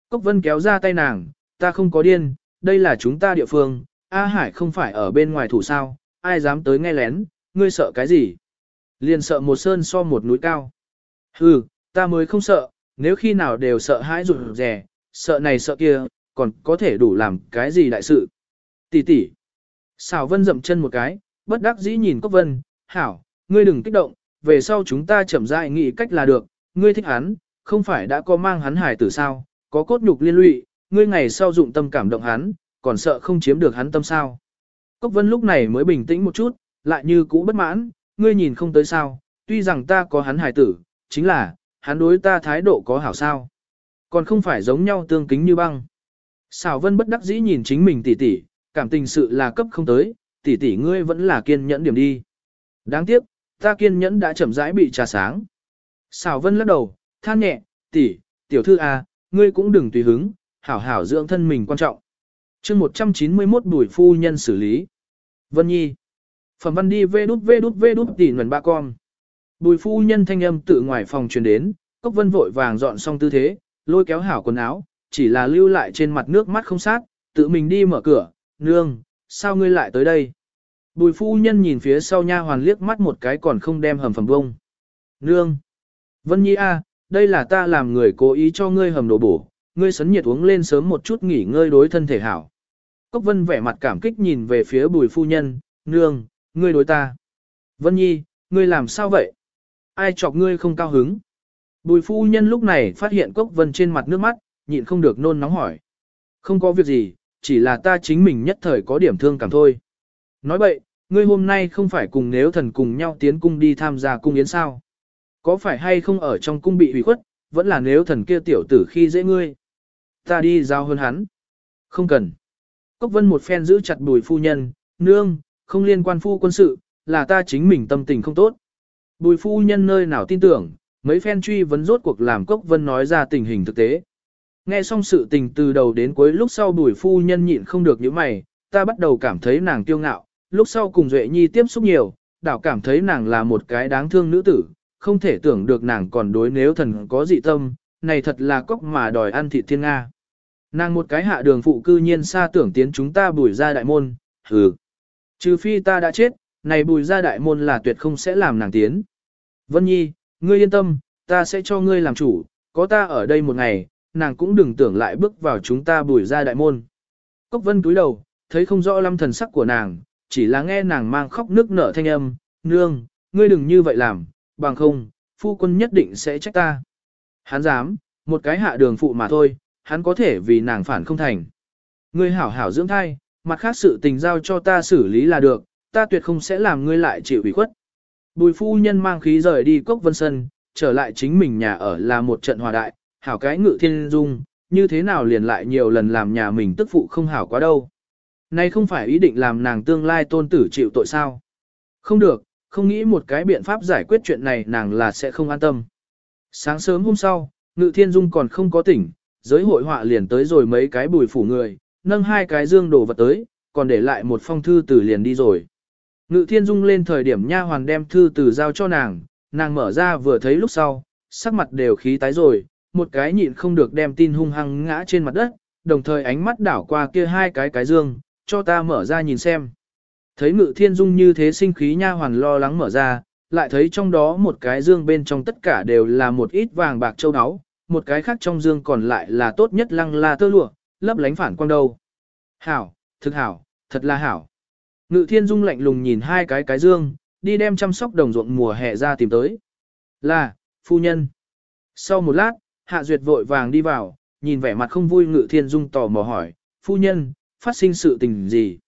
Cốc vân kéo ra tay nàng, ta không có điên, đây là chúng ta địa phương, A Hải không phải ở bên ngoài thủ sao, ai dám tới nghe lén, ngươi sợ cái gì? Liền sợ một sơn so một núi cao. Hừ, ta mới không sợ, nếu khi nào đều sợ hãi rụt rè, sợ này sợ kia, còn có thể đủ làm cái gì đại sự. Tỷ tỷ. Xảo Vân dậm chân một cái, bất đắc dĩ nhìn Cốc Vân, hảo, ngươi đừng kích động, về sau chúng ta chậm rãi nghĩ cách là được, ngươi thích hắn, không phải đã có mang hắn hải tử sao, có cốt nhục liên lụy, ngươi ngày sau dụng tâm cảm động hắn, còn sợ không chiếm được hắn tâm sao. Cốc Vân lúc này mới bình tĩnh một chút, lại như cũ bất mãn, ngươi nhìn không tới sao, tuy rằng ta có hắn hải tử, chính là, hắn đối ta thái độ có hảo sao. Còn không phải giống nhau tương kính như băng. Xảo Vân bất đắc dĩ nhìn chính mình tỉ tỉ, cảm tình sự là cấp không tới, tỷ tỷ ngươi vẫn là kiên nhẫn điểm đi. Đáng tiếc, ta kiên nhẫn đã chậm rãi bị trà sáng. Xảo Vân lắc đầu, than nhẹ, tỷ, tiểu thư a, ngươi cũng đừng tùy hứng, hảo hảo dưỡng thân mình quan trọng. chương 191 đuổi phu nhân xử lý. Vân Nhi. Phẩm văn đi vê đút vê đút vê đút tỷ nguồn ba con. Bùi phu nhân thanh âm tự ngoài phòng truyền đến, cốc vân vội vàng dọn xong tư thế, lôi kéo hảo quần áo, chỉ là lưu lại trên mặt nước mắt không sát, tự mình đi mở cửa, nương, sao ngươi lại tới đây? Bùi phu nhân nhìn phía sau nha hoàn liếc mắt một cái còn không đem hầm phẩm bông. Nương! Vân Nhi a, đây là ta làm người cố ý cho ngươi hầm đồ bổ, ngươi sấn nhiệt uống lên sớm một chút nghỉ ngơi đối thân thể hảo. Cốc Vân vẻ mặt cảm kích nhìn về phía bùi phu nhân, nương, ngươi đối ta. Vân Nhi, ngươi làm sao vậy? Ai chọc ngươi không cao hứng? Bùi phu nhân lúc này phát hiện Cốc Vân trên mặt nước mắt, nhịn không được nôn nóng hỏi. Không có việc gì, chỉ là ta chính mình nhất thời có điểm thương cảm thôi. Nói vậy, ngươi hôm nay không phải cùng nếu thần cùng nhau tiến cung đi tham gia cung yến sao? Có phải hay không ở trong cung bị hủy khuất, vẫn là nếu thần kia tiểu tử khi dễ ngươi? Ta đi giao hơn hắn. Không cần. Cốc vân một phen giữ chặt bùi phu nhân, nương, không liên quan phu quân sự, là ta chính mình tâm tình không tốt. Bùi phu nhân nơi nào tin tưởng, mấy phen truy vấn rốt cuộc làm Cốc vân nói ra tình hình thực tế. Nghe xong sự tình từ đầu đến cuối lúc sau bùi phu nhân nhịn không được những mày, ta bắt đầu cảm thấy nàng kiêu ngạo, lúc sau cùng Duệ Nhi tiếp xúc nhiều, đảo cảm thấy nàng là một cái đáng thương nữ tử, không thể tưởng được nàng còn đối nếu thần có dị tâm, này thật là cốc mà đòi ăn thịt thiên Nga. Nàng một cái hạ đường phụ cư nhiên xa tưởng tiến chúng ta bùi ra đại môn, hừ. Trừ phi ta đã chết, này bùi ra đại môn là tuyệt không sẽ làm nàng tiến. Vân Nhi, ngươi yên tâm, ta sẽ cho ngươi làm chủ, có ta ở đây một ngày, nàng cũng đừng tưởng lại bước vào chúng ta bùi ra đại môn. Cốc Vân cúi đầu, thấy không rõ lâm thần sắc của nàng, chỉ là nghe nàng mang khóc nước nở thanh âm, nương, ngươi đừng như vậy làm, bằng không, phu quân nhất định sẽ trách ta. Hắn dám, một cái hạ đường phụ mà thôi, hắn có thể vì nàng phản không thành. Ngươi hảo hảo dưỡng thai, mặt khác sự tình giao cho ta xử lý là được, ta tuyệt không sẽ làm ngươi lại chịu ủy khuất. Bùi phu nhân mang khí rời đi cốc vân sân, trở lại chính mình nhà ở là một trận hòa đại, hảo cái ngự thiên dung, như thế nào liền lại nhiều lần làm nhà mình tức phụ không hảo quá đâu. Nay không phải ý định làm nàng tương lai tôn tử chịu tội sao. Không được, không nghĩ một cái biện pháp giải quyết chuyện này nàng là sẽ không an tâm. Sáng sớm hôm sau, ngự thiên dung còn không có tỉnh, giới hội họa liền tới rồi mấy cái bùi phủ người, nâng hai cái dương đồ vật tới, còn để lại một phong thư từ liền đi rồi. Ngự thiên dung lên thời điểm nha hoàn đem thư từ giao cho nàng, nàng mở ra vừa thấy lúc sau, sắc mặt đều khí tái rồi, một cái nhịn không được đem tin hung hăng ngã trên mặt đất, đồng thời ánh mắt đảo qua kia hai cái cái dương, cho ta mở ra nhìn xem. Thấy ngự thiên dung như thế sinh khí nha hoàn lo lắng mở ra, lại thấy trong đó một cái dương bên trong tất cả đều là một ít vàng bạc châu áo, một cái khác trong dương còn lại là tốt nhất lăng la tơ lụa, lấp lánh phản quang đầu. Hảo, thực hảo, thật là hảo. Ngự thiên dung lạnh lùng nhìn hai cái cái dương, đi đem chăm sóc đồng ruộng mùa hè ra tìm tới. Là, phu nhân. Sau một lát, Hạ Duyệt vội vàng đi vào, nhìn vẻ mặt không vui Ngự Thiên Dung tò mò hỏi, phu nhân, phát sinh sự tình gì?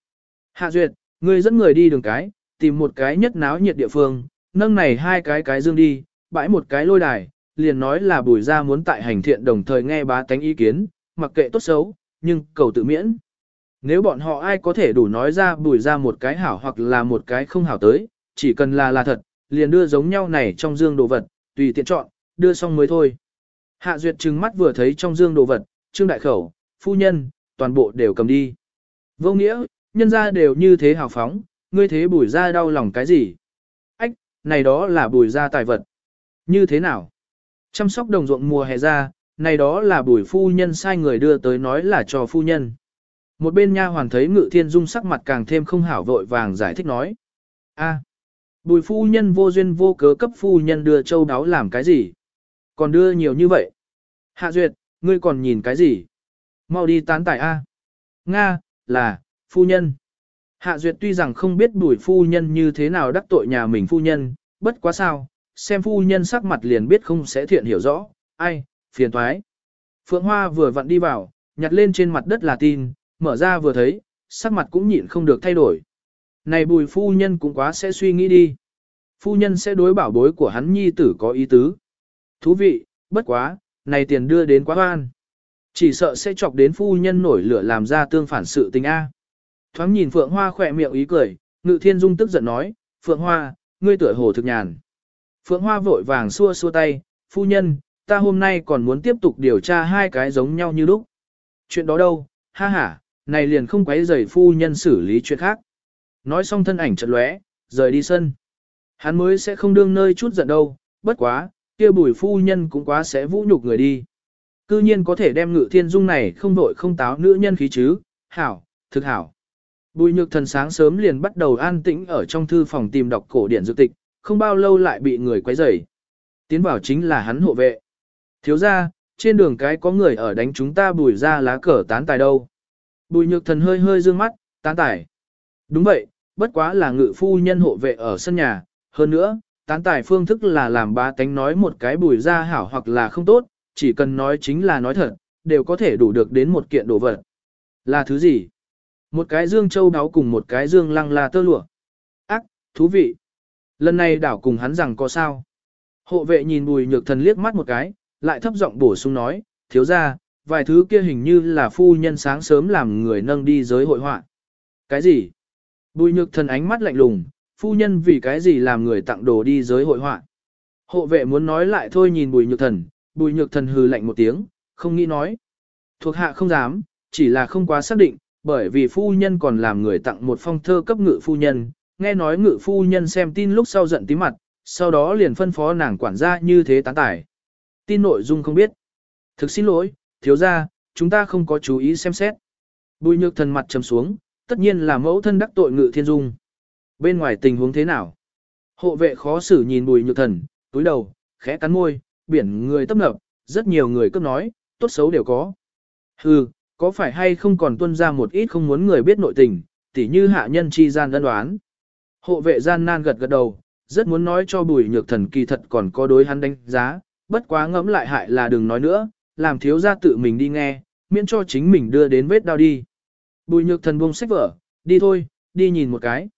Hạ Duyệt, người dẫn người đi đường cái, tìm một cái nhất náo nhiệt địa phương, nâng này hai cái cái dương đi, bãi một cái lôi đài, liền nói là bùi ra muốn tại hành thiện đồng thời nghe bá tánh ý kiến, mặc kệ tốt xấu, nhưng cầu tự miễn. Nếu bọn họ ai có thể đủ nói ra bùi ra một cái hảo hoặc là một cái không hảo tới, chỉ cần là là thật, liền đưa giống nhau này trong dương đồ vật, tùy tiện chọn, đưa xong mới thôi. Hạ Duyệt trừng mắt vừa thấy trong dương đồ vật, trương đại khẩu, phu nhân, toàn bộ đều cầm đi. Vô nghĩa, nhân ra đều như thế hào phóng, ngươi thế bùi ra đau lòng cái gì? Ách, này đó là bùi ra tài vật. Như thế nào? Chăm sóc đồng ruộng mùa hè ra, này đó là bùi phu nhân sai người đưa tới nói là cho phu nhân. Một bên nha hoàn thấy ngự thiên dung sắc mặt càng thêm không hảo vội vàng giải thích nói. a bùi phu nhân vô duyên vô cớ cấp phu nhân đưa châu đáo làm cái gì? Còn đưa nhiều như vậy. Hạ Duyệt, ngươi còn nhìn cái gì? Mau đi tán tài A. Nga, là, phu nhân. Hạ Duyệt tuy rằng không biết bùi phu nhân như thế nào đắc tội nhà mình phu nhân, bất quá sao, xem phu nhân sắc mặt liền biết không sẽ thiện hiểu rõ, ai, phiền thoái. Phượng Hoa vừa vặn đi vào, nhặt lên trên mặt đất là tin, mở ra vừa thấy, sắc mặt cũng nhịn không được thay đổi. Này bùi phu nhân cũng quá sẽ suy nghĩ đi. Phu nhân sẽ đối bảo bối của hắn nhi tử có ý tứ. Thú vị, bất quá, này tiền đưa đến quá oan. Chỉ sợ sẽ chọc đến phu nhân nổi lửa làm ra tương phản sự tình A. Thoáng nhìn Phượng Hoa khỏe miệng ý cười, Ngự Thiên Dung tức giận nói, Phượng Hoa, ngươi tuổi hồ thực nhàn. Phượng Hoa vội vàng xua xua tay, phu nhân, ta hôm nay còn muốn tiếp tục điều tra hai cái giống nhau như lúc. Chuyện đó đâu, ha ha, này liền không quấy rầy phu nhân xử lý chuyện khác. Nói xong thân ảnh chợt lóe, rời đi sân. Hắn mới sẽ không đương nơi chút giận đâu, bất quá, kia bùi phu nhân cũng quá sẽ vũ nhục người đi. Cư nhiên có thể đem ngự thiên dung này không vội không táo nữ nhân khí chứ, hảo, thực hảo. Bùi nhược thần sáng sớm liền bắt đầu an tĩnh ở trong thư phòng tìm đọc cổ điển dược tịch, không bao lâu lại bị người quấy rầy. Tiến vào chính là hắn hộ vệ. Thiếu ra, trên đường cái có người ở đánh chúng ta bùi ra lá cờ tán tài đâu. Bùi nhược thần hơi hơi dương mắt, tán tài. Đúng vậy, bất quá là ngự phu nhân hộ vệ ở sân nhà, hơn nữa, tán tài phương thức là làm ba tánh nói một cái bùi ra hảo hoặc là không tốt, chỉ cần nói chính là nói thật, đều có thể đủ được đến một kiện đồ vật. Là thứ gì? Một cái dương châu đáo cùng một cái dương lăng là tơ lụa. Ác, thú vị. Lần này đảo cùng hắn rằng có sao. Hộ vệ nhìn bùi nhược thần liếc mắt một cái, lại thấp giọng bổ sung nói, thiếu ra, vài thứ kia hình như là phu nhân sáng sớm làm người nâng đi giới hội họa. Cái gì? Bùi nhược thần ánh mắt lạnh lùng, phu nhân vì cái gì làm người tặng đồ đi giới hội họa. Hộ vệ muốn nói lại thôi nhìn bùi nhược thần, bùi nhược thần hừ lạnh một tiếng, không nghĩ nói. Thuộc hạ không dám, chỉ là không quá xác định, bởi vì phu nhân còn làm người tặng một phong thơ cấp ngự phu nhân, nghe nói ngự phu nhân xem tin lúc sau giận tí mặt, sau đó liền phân phó nàng quản gia như thế tán tải. Tin nội dung không biết. Thực xin lỗi, thiếu gia, chúng ta không có chú ý xem xét. Bùi nhược thần mặt trầm xuống, tất nhiên là mẫu thân đắc tội ngự thiên dung. Bên ngoài tình huống thế nào? Hộ vệ khó xử nhìn bùi nhược thần, túi đầu, khẽ cắn môi, biển người tấp nập, rất nhiều người cấp nói, tốt xấu đều có. Hừ, có phải hay không còn tuân ra một ít không muốn người biết nội tình, tỉ như hạ nhân chi gian đơn đoán. Hộ vệ gian nan gật gật đầu, rất muốn nói cho bùi nhược thần kỳ thật còn có đối hắn đánh giá, bất quá ngẫm lại hại là đừng nói nữa, làm thiếu gia tự mình đi nghe, miễn cho chính mình đưa đến vết đau đi. Bùi nhược thần buông sách vở, đi thôi, đi nhìn một cái.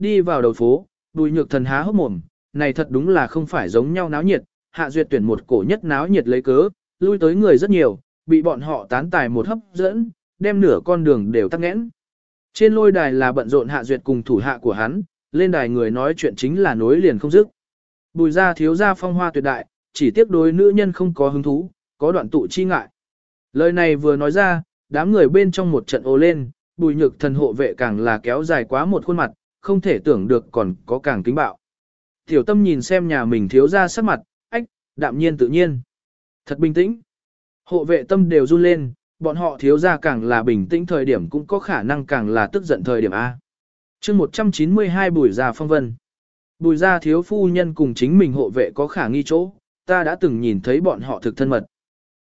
Đi vào đầu phố, bùi nhược thần há hốc mồm, này thật đúng là không phải giống nhau náo nhiệt, hạ duyệt tuyển một cổ nhất náo nhiệt lấy cớ, lui tới người rất nhiều, bị bọn họ tán tài một hấp dẫn, đem nửa con đường đều tắc nghẽn. Trên lôi đài là bận rộn hạ duyệt cùng thủ hạ của hắn, lên đài người nói chuyện chính là nối liền không dứt. Bùi ra thiếu ra phong hoa tuyệt đại, chỉ tiếc đối nữ nhân không có hứng thú, có đoạn tụ chi ngại. Lời này vừa nói ra, đám người bên trong một trận ô lên, bùi nhược thần hộ vệ càng là kéo dài quá một khuôn mặt, không thể tưởng được còn có càng kính bạo. Tiểu tâm nhìn xem nhà mình thiếu ra sắc mặt, ách, đạm nhiên tự nhiên. Thật bình tĩnh. Hộ vệ tâm đều run lên, Bọn họ thiếu ra càng là bình tĩnh thời điểm cũng có khả năng càng là tức giận thời điểm A. chương 192 bùi gia phong vân. Bùi gia thiếu phu nhân cùng chính mình hộ vệ có khả nghi chỗ, ta đã từng nhìn thấy bọn họ thực thân mật.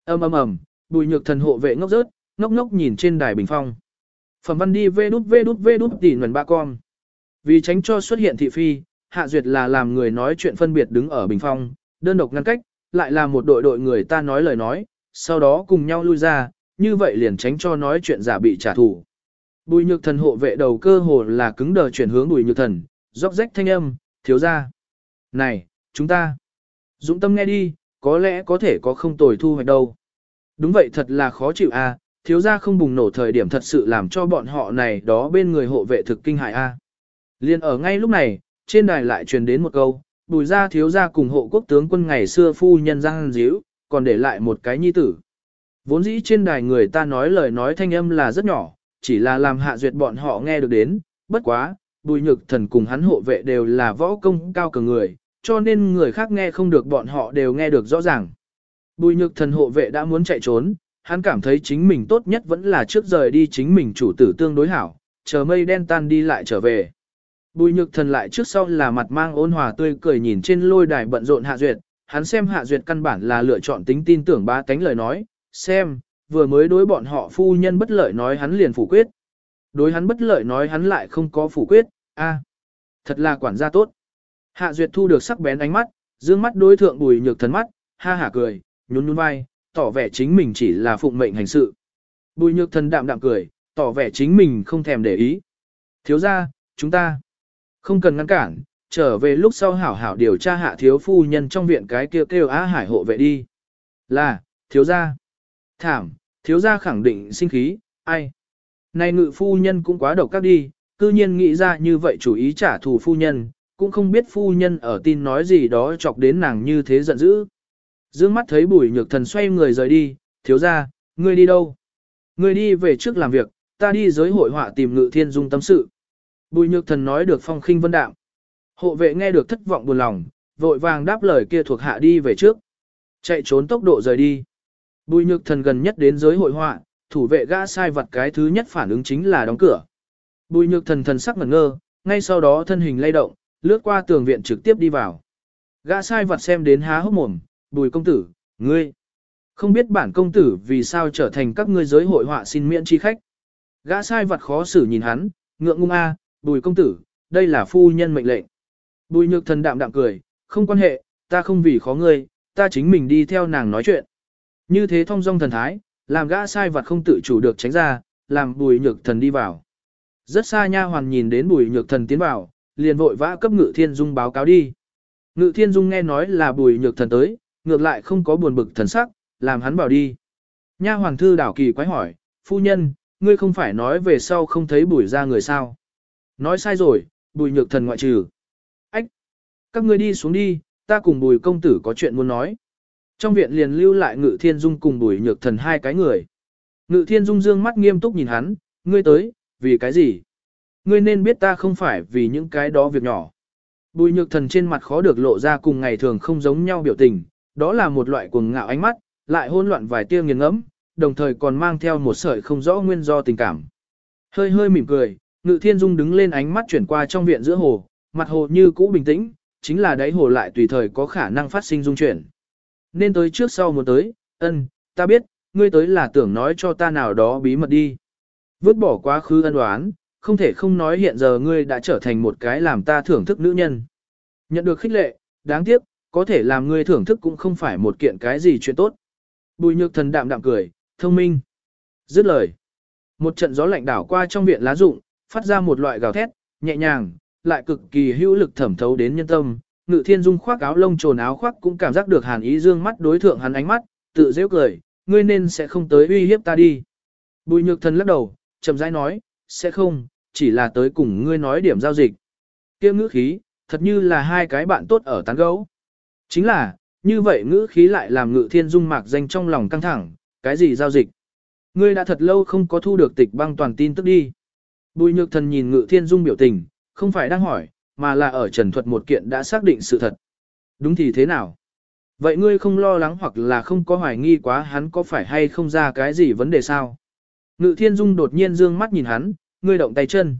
ầm ầm ầm, bùi nhược thần hộ vệ ngốc rớt, ngốc ngốc nhìn trên đài bình phong. Phẩm văn đi vê đút vê đút vê đút tỉ nguồn ba con. Vì tránh cho xuất hiện thị phi, hạ duyệt là làm người nói chuyện phân biệt đứng ở bình phong, đơn độc ngăn cách, lại là một đội đội người ta nói lời nói, sau đó cùng nhau lui ra, như vậy liền tránh cho nói chuyện giả bị trả thù. Bùi nhược thần hộ vệ đầu cơ hồ là cứng đờ chuyển hướng bùi nhược thần, róc rách thanh âm, thiếu ra. Này, chúng ta. Dũng tâm nghe đi, có lẽ có thể có không tồi thu hoạch đâu. Đúng vậy thật là khó chịu a, à, thiếu ra không bùng nổ thời điểm thật sự làm cho bọn họ này đó bên người hộ vệ thực kinh hại a. À. Liên ở ngay lúc này, trên đài lại truyền đến một câu, bùi ra thiếu ra cùng hộ quốc tướng quân ngày xưa phu nhân giang díu, còn để lại một cái nhi tử. Vốn dĩ trên đài người ta nói lời nói thanh âm là rất nhỏ, chỉ là làm hạ duyệt bọn họ nghe được đến, bất quá, bùi nhược thần cùng hắn hộ vệ đều là võ công cao cường người, cho nên người khác nghe không được bọn họ đều nghe được rõ ràng. Bùi nhược thần hộ vệ đã muốn chạy trốn, hắn cảm thấy chính mình tốt nhất vẫn là trước rời đi chính mình chủ tử tương đối hảo, chờ mây đen tan đi lại trở về. Bùi nhược thần lại trước sau là mặt mang ôn hòa tươi cười nhìn trên lôi đài bận rộn hạ duyệt, hắn xem hạ duyệt căn bản là lựa chọn tính tin tưởng ba cánh lời nói, xem, vừa mới đối bọn họ phu nhân bất lợi nói hắn liền phủ quyết. Đối hắn bất lợi nói hắn lại không có phủ quyết, a, thật là quản gia tốt. Hạ duyệt thu được sắc bén ánh mắt, dương mắt đối thượng bùi nhược thần mắt, ha hả cười, nhún nhún vai, tỏ vẻ chính mình chỉ là phụng mệnh hành sự. Bùi nhược thần đạm đạm cười, tỏ vẻ chính mình không thèm để ý. Thiếu ra, chúng ta không cần ngăn cản, trở về lúc sau hảo hảo điều tra hạ thiếu phu nhân trong viện cái kêu kêu á hải hộ vệ đi. Là, thiếu gia, Thảm, thiếu gia khẳng định sinh khí, ai. Này ngự phu nhân cũng quá độc các đi, cư nhiên nghĩ ra như vậy chủ ý trả thù phu nhân, cũng không biết phu nhân ở tin nói gì đó chọc đến nàng như thế giận dữ. Dương mắt thấy bùi nhược thần xoay người rời đi, thiếu gia, ngươi đi đâu? Ngươi đi về trước làm việc, ta đi giới hội họa tìm ngự thiên dung tâm sự. Bùi nhược thần nói được phong khinh vân đạm. Hộ vệ nghe được thất vọng buồn lòng, vội vàng đáp lời kia thuộc hạ đi về trước. Chạy trốn tốc độ rời đi. Bùi nhược thần gần nhất đến giới hội họa, thủ vệ gã sai vật cái thứ nhất phản ứng chính là đóng cửa. Bùi nhược thần thần sắc ngẩn ngơ, ngay sau đó thân hình lay động, lướt qua tường viện trực tiếp đi vào. Gã sai vật xem đến há hốc mồm, bùi công tử, ngươi. Không biết bản công tử vì sao trở thành các ngươi giới hội họa xin miễn chi khách. Gã sai vật khó xử nhìn hắn, ngượng ngung a, bùi công tử, đây là phu nhân mệnh lệnh. Bùi nhược thần đạm đạm cười, không quan hệ, ta không vì khó ngươi, ta chính mình đi theo nàng nói chuyện. Như thế thông dong thần thái, làm gã sai vật không tự chủ được tránh ra, làm bùi nhược thần đi vào. Rất xa nha hoàn nhìn đến bùi nhược thần tiến vào, liền vội vã cấp ngự thiên dung báo cáo đi. Ngự thiên dung nghe nói là bùi nhược thần tới, ngược lại không có buồn bực thần sắc, làm hắn bảo đi. Nha hoàng thư đảo kỳ quái hỏi, phu nhân, ngươi không phải nói về sau không thấy bùi ra người sao. Nói sai rồi, bùi nhược thần ngoại trừ. Ách! Các ngươi đi xuống đi, ta cùng bùi công tử có chuyện muốn nói. Trong viện liền lưu lại ngự thiên dung cùng bùi nhược thần hai cái người. Ngự thiên dung dương mắt nghiêm túc nhìn hắn, ngươi tới, vì cái gì? Ngươi nên biết ta không phải vì những cái đó việc nhỏ. Bùi nhược thần trên mặt khó được lộ ra cùng ngày thường không giống nhau biểu tình, đó là một loại cuồng ngạo ánh mắt, lại hỗn loạn vài tia nghiền ngẫm, đồng thời còn mang theo một sợi không rõ nguyên do tình cảm. Hơi hơi mỉm cười, Ngự Thiên Dung đứng lên ánh mắt chuyển qua trong viện giữa hồ, mặt hồ như cũ bình tĩnh, chính là đáy hồ lại tùy thời có khả năng phát sinh dung chuyển. Nên tới trước sau một tới, ân, ta biết, ngươi tới là tưởng nói cho ta nào đó bí mật đi. Vứt bỏ quá khứ ân đoán, không thể không nói hiện giờ ngươi đã trở thành một cái làm ta thưởng thức nữ nhân. Nhận được khích lệ, đáng tiếc, có thể làm ngươi thưởng thức cũng không phải một kiện cái gì chuyện tốt. Bùi nhược thần đạm đạm cười, thông minh. Dứt lời. Một trận gió lạnh đảo qua trong viện lá rụng, phát ra một loại gào thét, nhẹ nhàng, lại cực kỳ hữu lực thẩm thấu đến nhân tâm. Ngự thiên dung khoác áo lông trồn áo khoác cũng cảm giác được hàn ý dương mắt đối thượng hắn ánh mắt, tự dễ cười, ngươi nên sẽ không tới uy hiếp ta đi. Bùi nhược thần lắc đầu, chậm rãi nói, sẽ không, chỉ là tới cùng ngươi nói điểm giao dịch. Kia ngữ khí, thật như là hai cái bạn tốt ở tán gấu. Chính là, như vậy ngữ khí lại làm ngự thiên dung mạc danh trong lòng căng thẳng, cái gì giao dịch? Ngươi đã thật lâu không có thu được tịch băng toàn tin tức đi. Bùi nhược thần nhìn ngự thiên dung biểu tình, không phải đang hỏi, mà là ở trần thuật một kiện đã xác định sự thật. Đúng thì thế nào? Vậy ngươi không lo lắng hoặc là không có hoài nghi quá hắn có phải hay không ra cái gì vấn đề sao? Ngự thiên dung đột nhiên dương mắt nhìn hắn, ngươi động tay chân.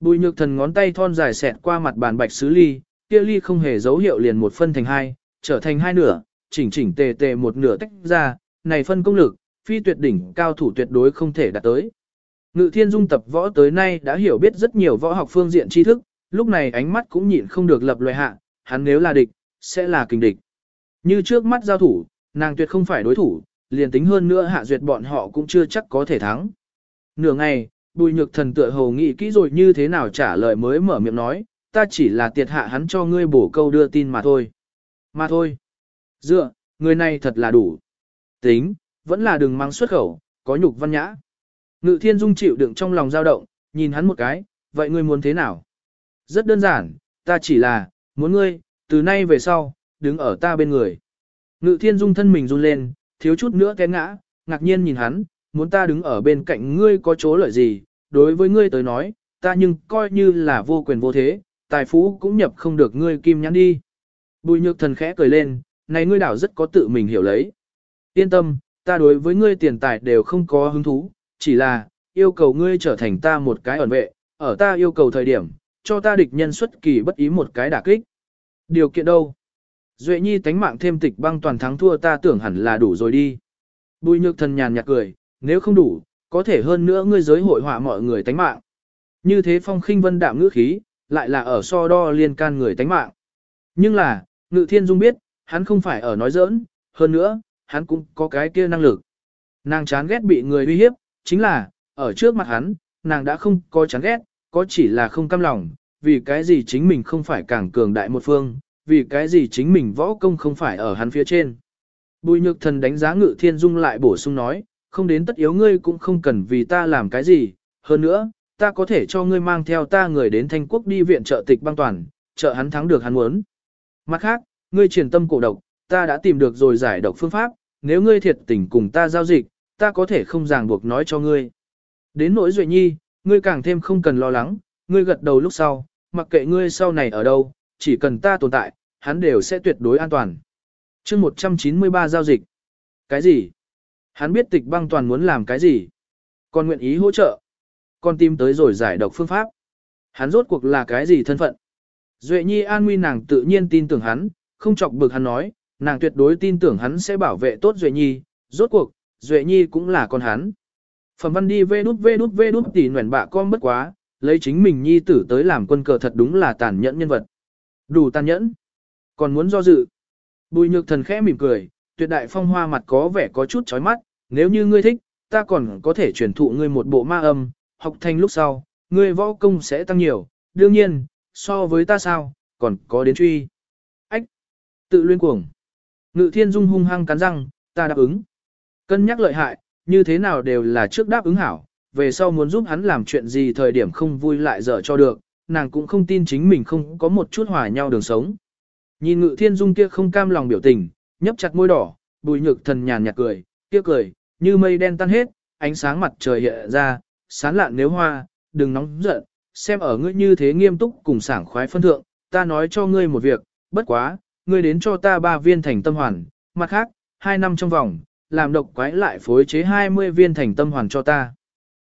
Bùi nhược thần ngón tay thon dài xẹt qua mặt bàn bạch sứ ly, kia ly không hề dấu hiệu liền một phân thành hai, trở thành hai nửa, chỉnh chỉnh tề tề một nửa tách ra, này phân công lực, phi tuyệt đỉnh cao thủ tuyệt đối không thể đạt tới. Ngự thiên dung tập võ tới nay đã hiểu biết rất nhiều võ học phương diện tri thức, lúc này ánh mắt cũng nhịn không được lập loại hạ, hắn nếu là địch, sẽ là kình địch. Như trước mắt giao thủ, nàng tuyệt không phải đối thủ, liền tính hơn nữa hạ duyệt bọn họ cũng chưa chắc có thể thắng. Nửa ngày, bùi nhược thần tựa hồ nghĩ kỹ rồi như thế nào trả lời mới mở miệng nói, ta chỉ là tiệt hạ hắn cho ngươi bổ câu đưa tin mà thôi. Mà thôi. Dựa, người này thật là đủ. Tính, vẫn là đừng mang xuất khẩu, có nhục văn nhã. Ngự thiên dung chịu đựng trong lòng dao động, nhìn hắn một cái, vậy ngươi muốn thế nào? Rất đơn giản, ta chỉ là, muốn ngươi, từ nay về sau, đứng ở ta bên người. Ngự thiên dung thân mình run lên, thiếu chút nữa té ngã, ngạc nhiên nhìn hắn, muốn ta đứng ở bên cạnh ngươi có chỗ lợi gì, đối với ngươi tới nói, ta nhưng coi như là vô quyền vô thế, tài phú cũng nhập không được ngươi kim nhắn đi. Bùi nhược thần khẽ cười lên, này ngươi đảo rất có tự mình hiểu lấy. Yên tâm, ta đối với ngươi tiền tài đều không có hứng thú, chỉ là, yêu cầu ngươi trở thành ta một cái ẩn vệ, ở ta yêu cầu thời điểm, cho ta địch nhân xuất kỳ bất ý một cái đả kích. Điều kiện đâu? Duệ nhi tánh mạng thêm tịch băng toàn thắng thua ta tưởng hẳn là đủ rồi đi. Bùi nhược thần nhàn nhạt cười, nếu không đủ, có thể hơn nữa ngươi giới hội họa mọi người tánh mạng. Như thế phong khinh vân đạm ngữ khí, lại là ở so đo liên can người tánh mạng. Nhưng là, ngự thiên dung biết, hắn không phải ở nói giỡn, hơn nữa, hắn cũng có cái kia năng lực. Nàng chán ghét bị người uy hiếp, chính là, ở trước mặt hắn, nàng đã không có chán ghét, có chỉ là không căm lòng, vì cái gì chính mình không phải càng cường đại một phương, vì cái gì chính mình võ công không phải ở hắn phía trên. Bùi nhược thần đánh giá ngự thiên dung lại bổ sung nói, không đến tất yếu ngươi cũng không cần vì ta làm cái gì, hơn nữa, ta có thể cho ngươi mang theo ta người đến thanh quốc đi viện trợ tịch băng toàn, trợ hắn thắng được hắn muốn. Mặt khác, ngươi triển tâm cổ độc, ta đã tìm được rồi giải độc phương pháp, nếu ngươi thiệt tình cùng ta giao dịch, ta có thể không ràng buộc nói cho ngươi. Đến nỗi Duệ Nhi, ngươi càng thêm không cần lo lắng, ngươi gật đầu lúc sau, mặc kệ ngươi sau này ở đâu, chỉ cần ta tồn tại, hắn đều sẽ tuyệt đối an toàn. chương 193 giao dịch. Cái gì? Hắn biết tịch băng toàn muốn làm cái gì? Còn nguyện ý hỗ trợ? Còn tìm tới rồi giải độc phương pháp? Hắn rốt cuộc là cái gì thân phận? Duệ Nhi an nguy nàng tự nhiên tin tưởng hắn, không chọc bực hắn nói, nàng tuyệt đối tin tưởng hắn sẽ bảo vệ tốt Duệ Nhi, rốt cuộc, Duệ Nhi cũng là con hắn. Phẩm văn đi vê đút vê đút vê đút tỉ nguyện bạ con bất quá, lấy chính mình Nhi tử tới làm quân cờ thật đúng là tàn nhẫn nhân vật. Đủ tàn nhẫn. Còn muốn do dự. Bùi nhược thần khẽ mỉm cười, tuyệt đại phong hoa mặt có vẻ có chút chói mắt, nếu như ngươi thích, ta còn có thể truyền thụ ngươi một bộ ma âm, học thành lúc sau, ngươi võ công sẽ tăng nhiều, đương nhiên, so với ta sao, còn có đến truy. Ách! Tự luyên cuồng. Ngự thiên dung hung hăng cắn răng, ta đáp ứng. Cân nhắc lợi hại, như thế nào đều là trước đáp ứng hảo, về sau muốn giúp hắn làm chuyện gì thời điểm không vui lại dở cho được, nàng cũng không tin chính mình không có một chút hòa nhau đường sống. Nhìn ngự thiên dung kia không cam lòng biểu tình, nhấp chặt môi đỏ, bùi nhược thần nhàn nhạt cười, kia cười, như mây đen tan hết, ánh sáng mặt trời hiện ra, sán lạn nếu hoa, đừng nóng giận, xem ở ngươi như thế nghiêm túc cùng sảng khoái phân thượng, ta nói cho ngươi một việc, bất quá, ngươi đến cho ta ba viên thành tâm hoàn, mặt khác, hai năm trong vòng, làm độc quái lại phối chế 20 viên thành tâm hoàn cho ta.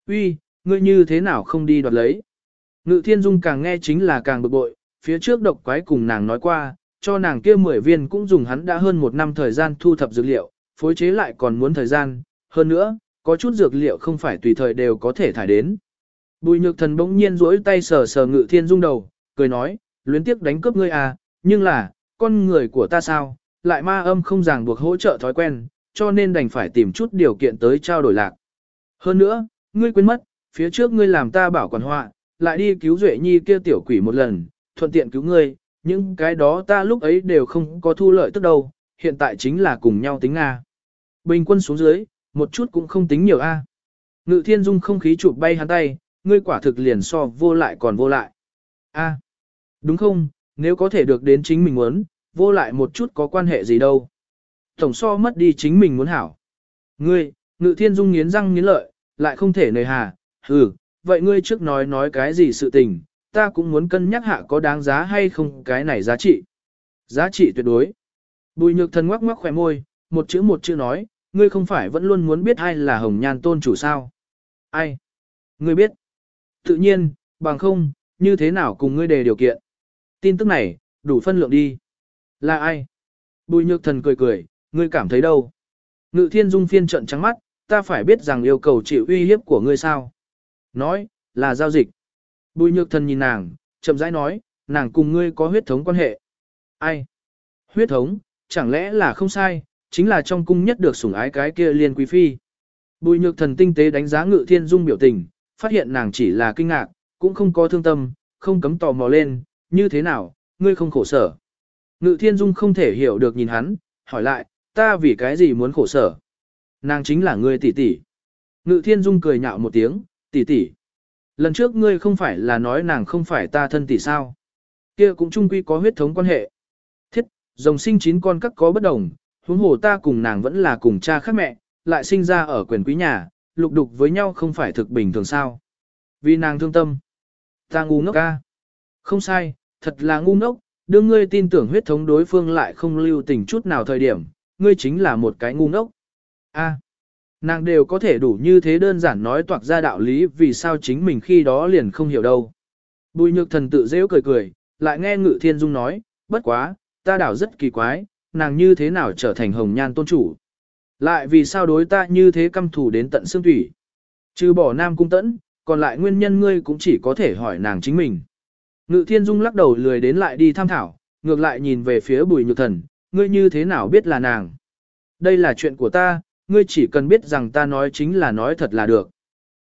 Uy, ngươi như thế nào không đi đoạt lấy? Ngự thiên dung càng nghe chính là càng bực bội, phía trước độc quái cùng nàng nói qua, cho nàng kia 10 viên cũng dùng hắn đã hơn một năm thời gian thu thập dược liệu, phối chế lại còn muốn thời gian, hơn nữa, có chút dược liệu không phải tùy thời đều có thể thải đến. Bùi nhược thần bỗng nhiên rỗi tay sờ sờ ngự thiên dung đầu, cười nói, luyến tiếp đánh cướp ngươi à, nhưng là, con người của ta sao, lại ma âm không ràng buộc hỗ trợ thói quen, cho nên đành phải tìm chút điều kiện tới trao đổi lạc. Hơn nữa, ngươi quên mất, phía trước ngươi làm ta bảo quản họa, lại đi cứu Duệ Nhi kia tiểu quỷ một lần, thuận tiện cứu ngươi, những cái đó ta lúc ấy đều không có thu lợi tức đâu, hiện tại chính là cùng nhau tính Nga. Bình quân xuống dưới, một chút cũng không tính nhiều A. Ngự thiên dung không khí chụp bay hắn tay, ngươi quả thực liền so vô lại còn vô lại. A. Đúng không, nếu có thể được đến chính mình muốn, vô lại một chút có quan hệ gì đâu. Tổng so mất đi chính mình muốn hảo. Ngươi, ngự thiên dung nghiến răng nghiến lợi, lại không thể nề hà, ừ, vậy ngươi trước nói nói cái gì sự tình, ta cũng muốn cân nhắc hạ có đáng giá hay không cái này giá trị. Giá trị tuyệt đối. Bùi nhược thần ngoắc ngoắc khỏe môi, một chữ một chữ nói, ngươi không phải vẫn luôn muốn biết ai là hồng nhan tôn chủ sao? Ai? Ngươi biết. Tự nhiên, bằng không, như thế nào cùng ngươi đề điều kiện. Tin tức này, đủ phân lượng đi. Là ai? Bùi nhược thần cười cười, ngươi cảm thấy đâu? Ngự thiên dung phiên trận trắng mắt, ta phải biết rằng yêu cầu chịu uy hiếp của ngươi sao? Nói, là giao dịch. Bùi nhược thần nhìn nàng, chậm rãi nói, nàng cùng ngươi có huyết thống quan hệ. Ai? Huyết thống, chẳng lẽ là không sai, chính là trong cung nhất được sủng ái cái kia liên quý phi. Bùi nhược thần tinh tế đánh giá ngự thiên dung biểu tình, phát hiện nàng chỉ là kinh ngạc, cũng không có thương tâm, không cấm tò mò lên, như thế nào, ngươi không khổ sở. Ngự thiên dung không thể hiểu được nhìn hắn, hỏi lại, ta vì cái gì muốn khổ sở. Nàng chính là ngươi tỷ tỷ. Ngự thiên dung cười nhạo một tiếng, tỷ tỷ. Lần trước ngươi không phải là nói nàng không phải ta thân tỷ sao. Kia cũng chung quy có huyết thống quan hệ. Thiết, dòng sinh chín con các có bất đồng, huống hồ ta cùng nàng vẫn là cùng cha khác mẹ, lại sinh ra ở quyền quý nhà, lục đục với nhau không phải thực bình thường sao. Vì nàng thương tâm. Ta ngu ngốc ca. Không sai, thật là ngu ngốc, đương ngươi tin tưởng huyết thống đối phương lại không lưu tình chút nào thời điểm, ngươi chính là một cái ngu ngốc. A. nàng đều có thể đủ như thế đơn giản nói toạc ra đạo lý vì sao chính mình khi đó liền không hiểu đâu. Bùi nhược thần tự dễ cười cười, lại nghe ngự thiên dung nói, bất quá, ta đảo rất kỳ quái, nàng như thế nào trở thành hồng nhan tôn chủ. Lại vì sao đối ta như thế căm thù đến tận xương thủy. Trừ bỏ nam cung tẫn, còn lại nguyên nhân ngươi cũng chỉ có thể hỏi nàng chính mình. Ngự thiên dung lắc đầu lười đến lại đi tham thảo, ngược lại nhìn về phía bùi nhược thần, ngươi như thế nào biết là nàng. Đây là chuyện của ta, ngươi chỉ cần biết rằng ta nói chính là nói thật là được.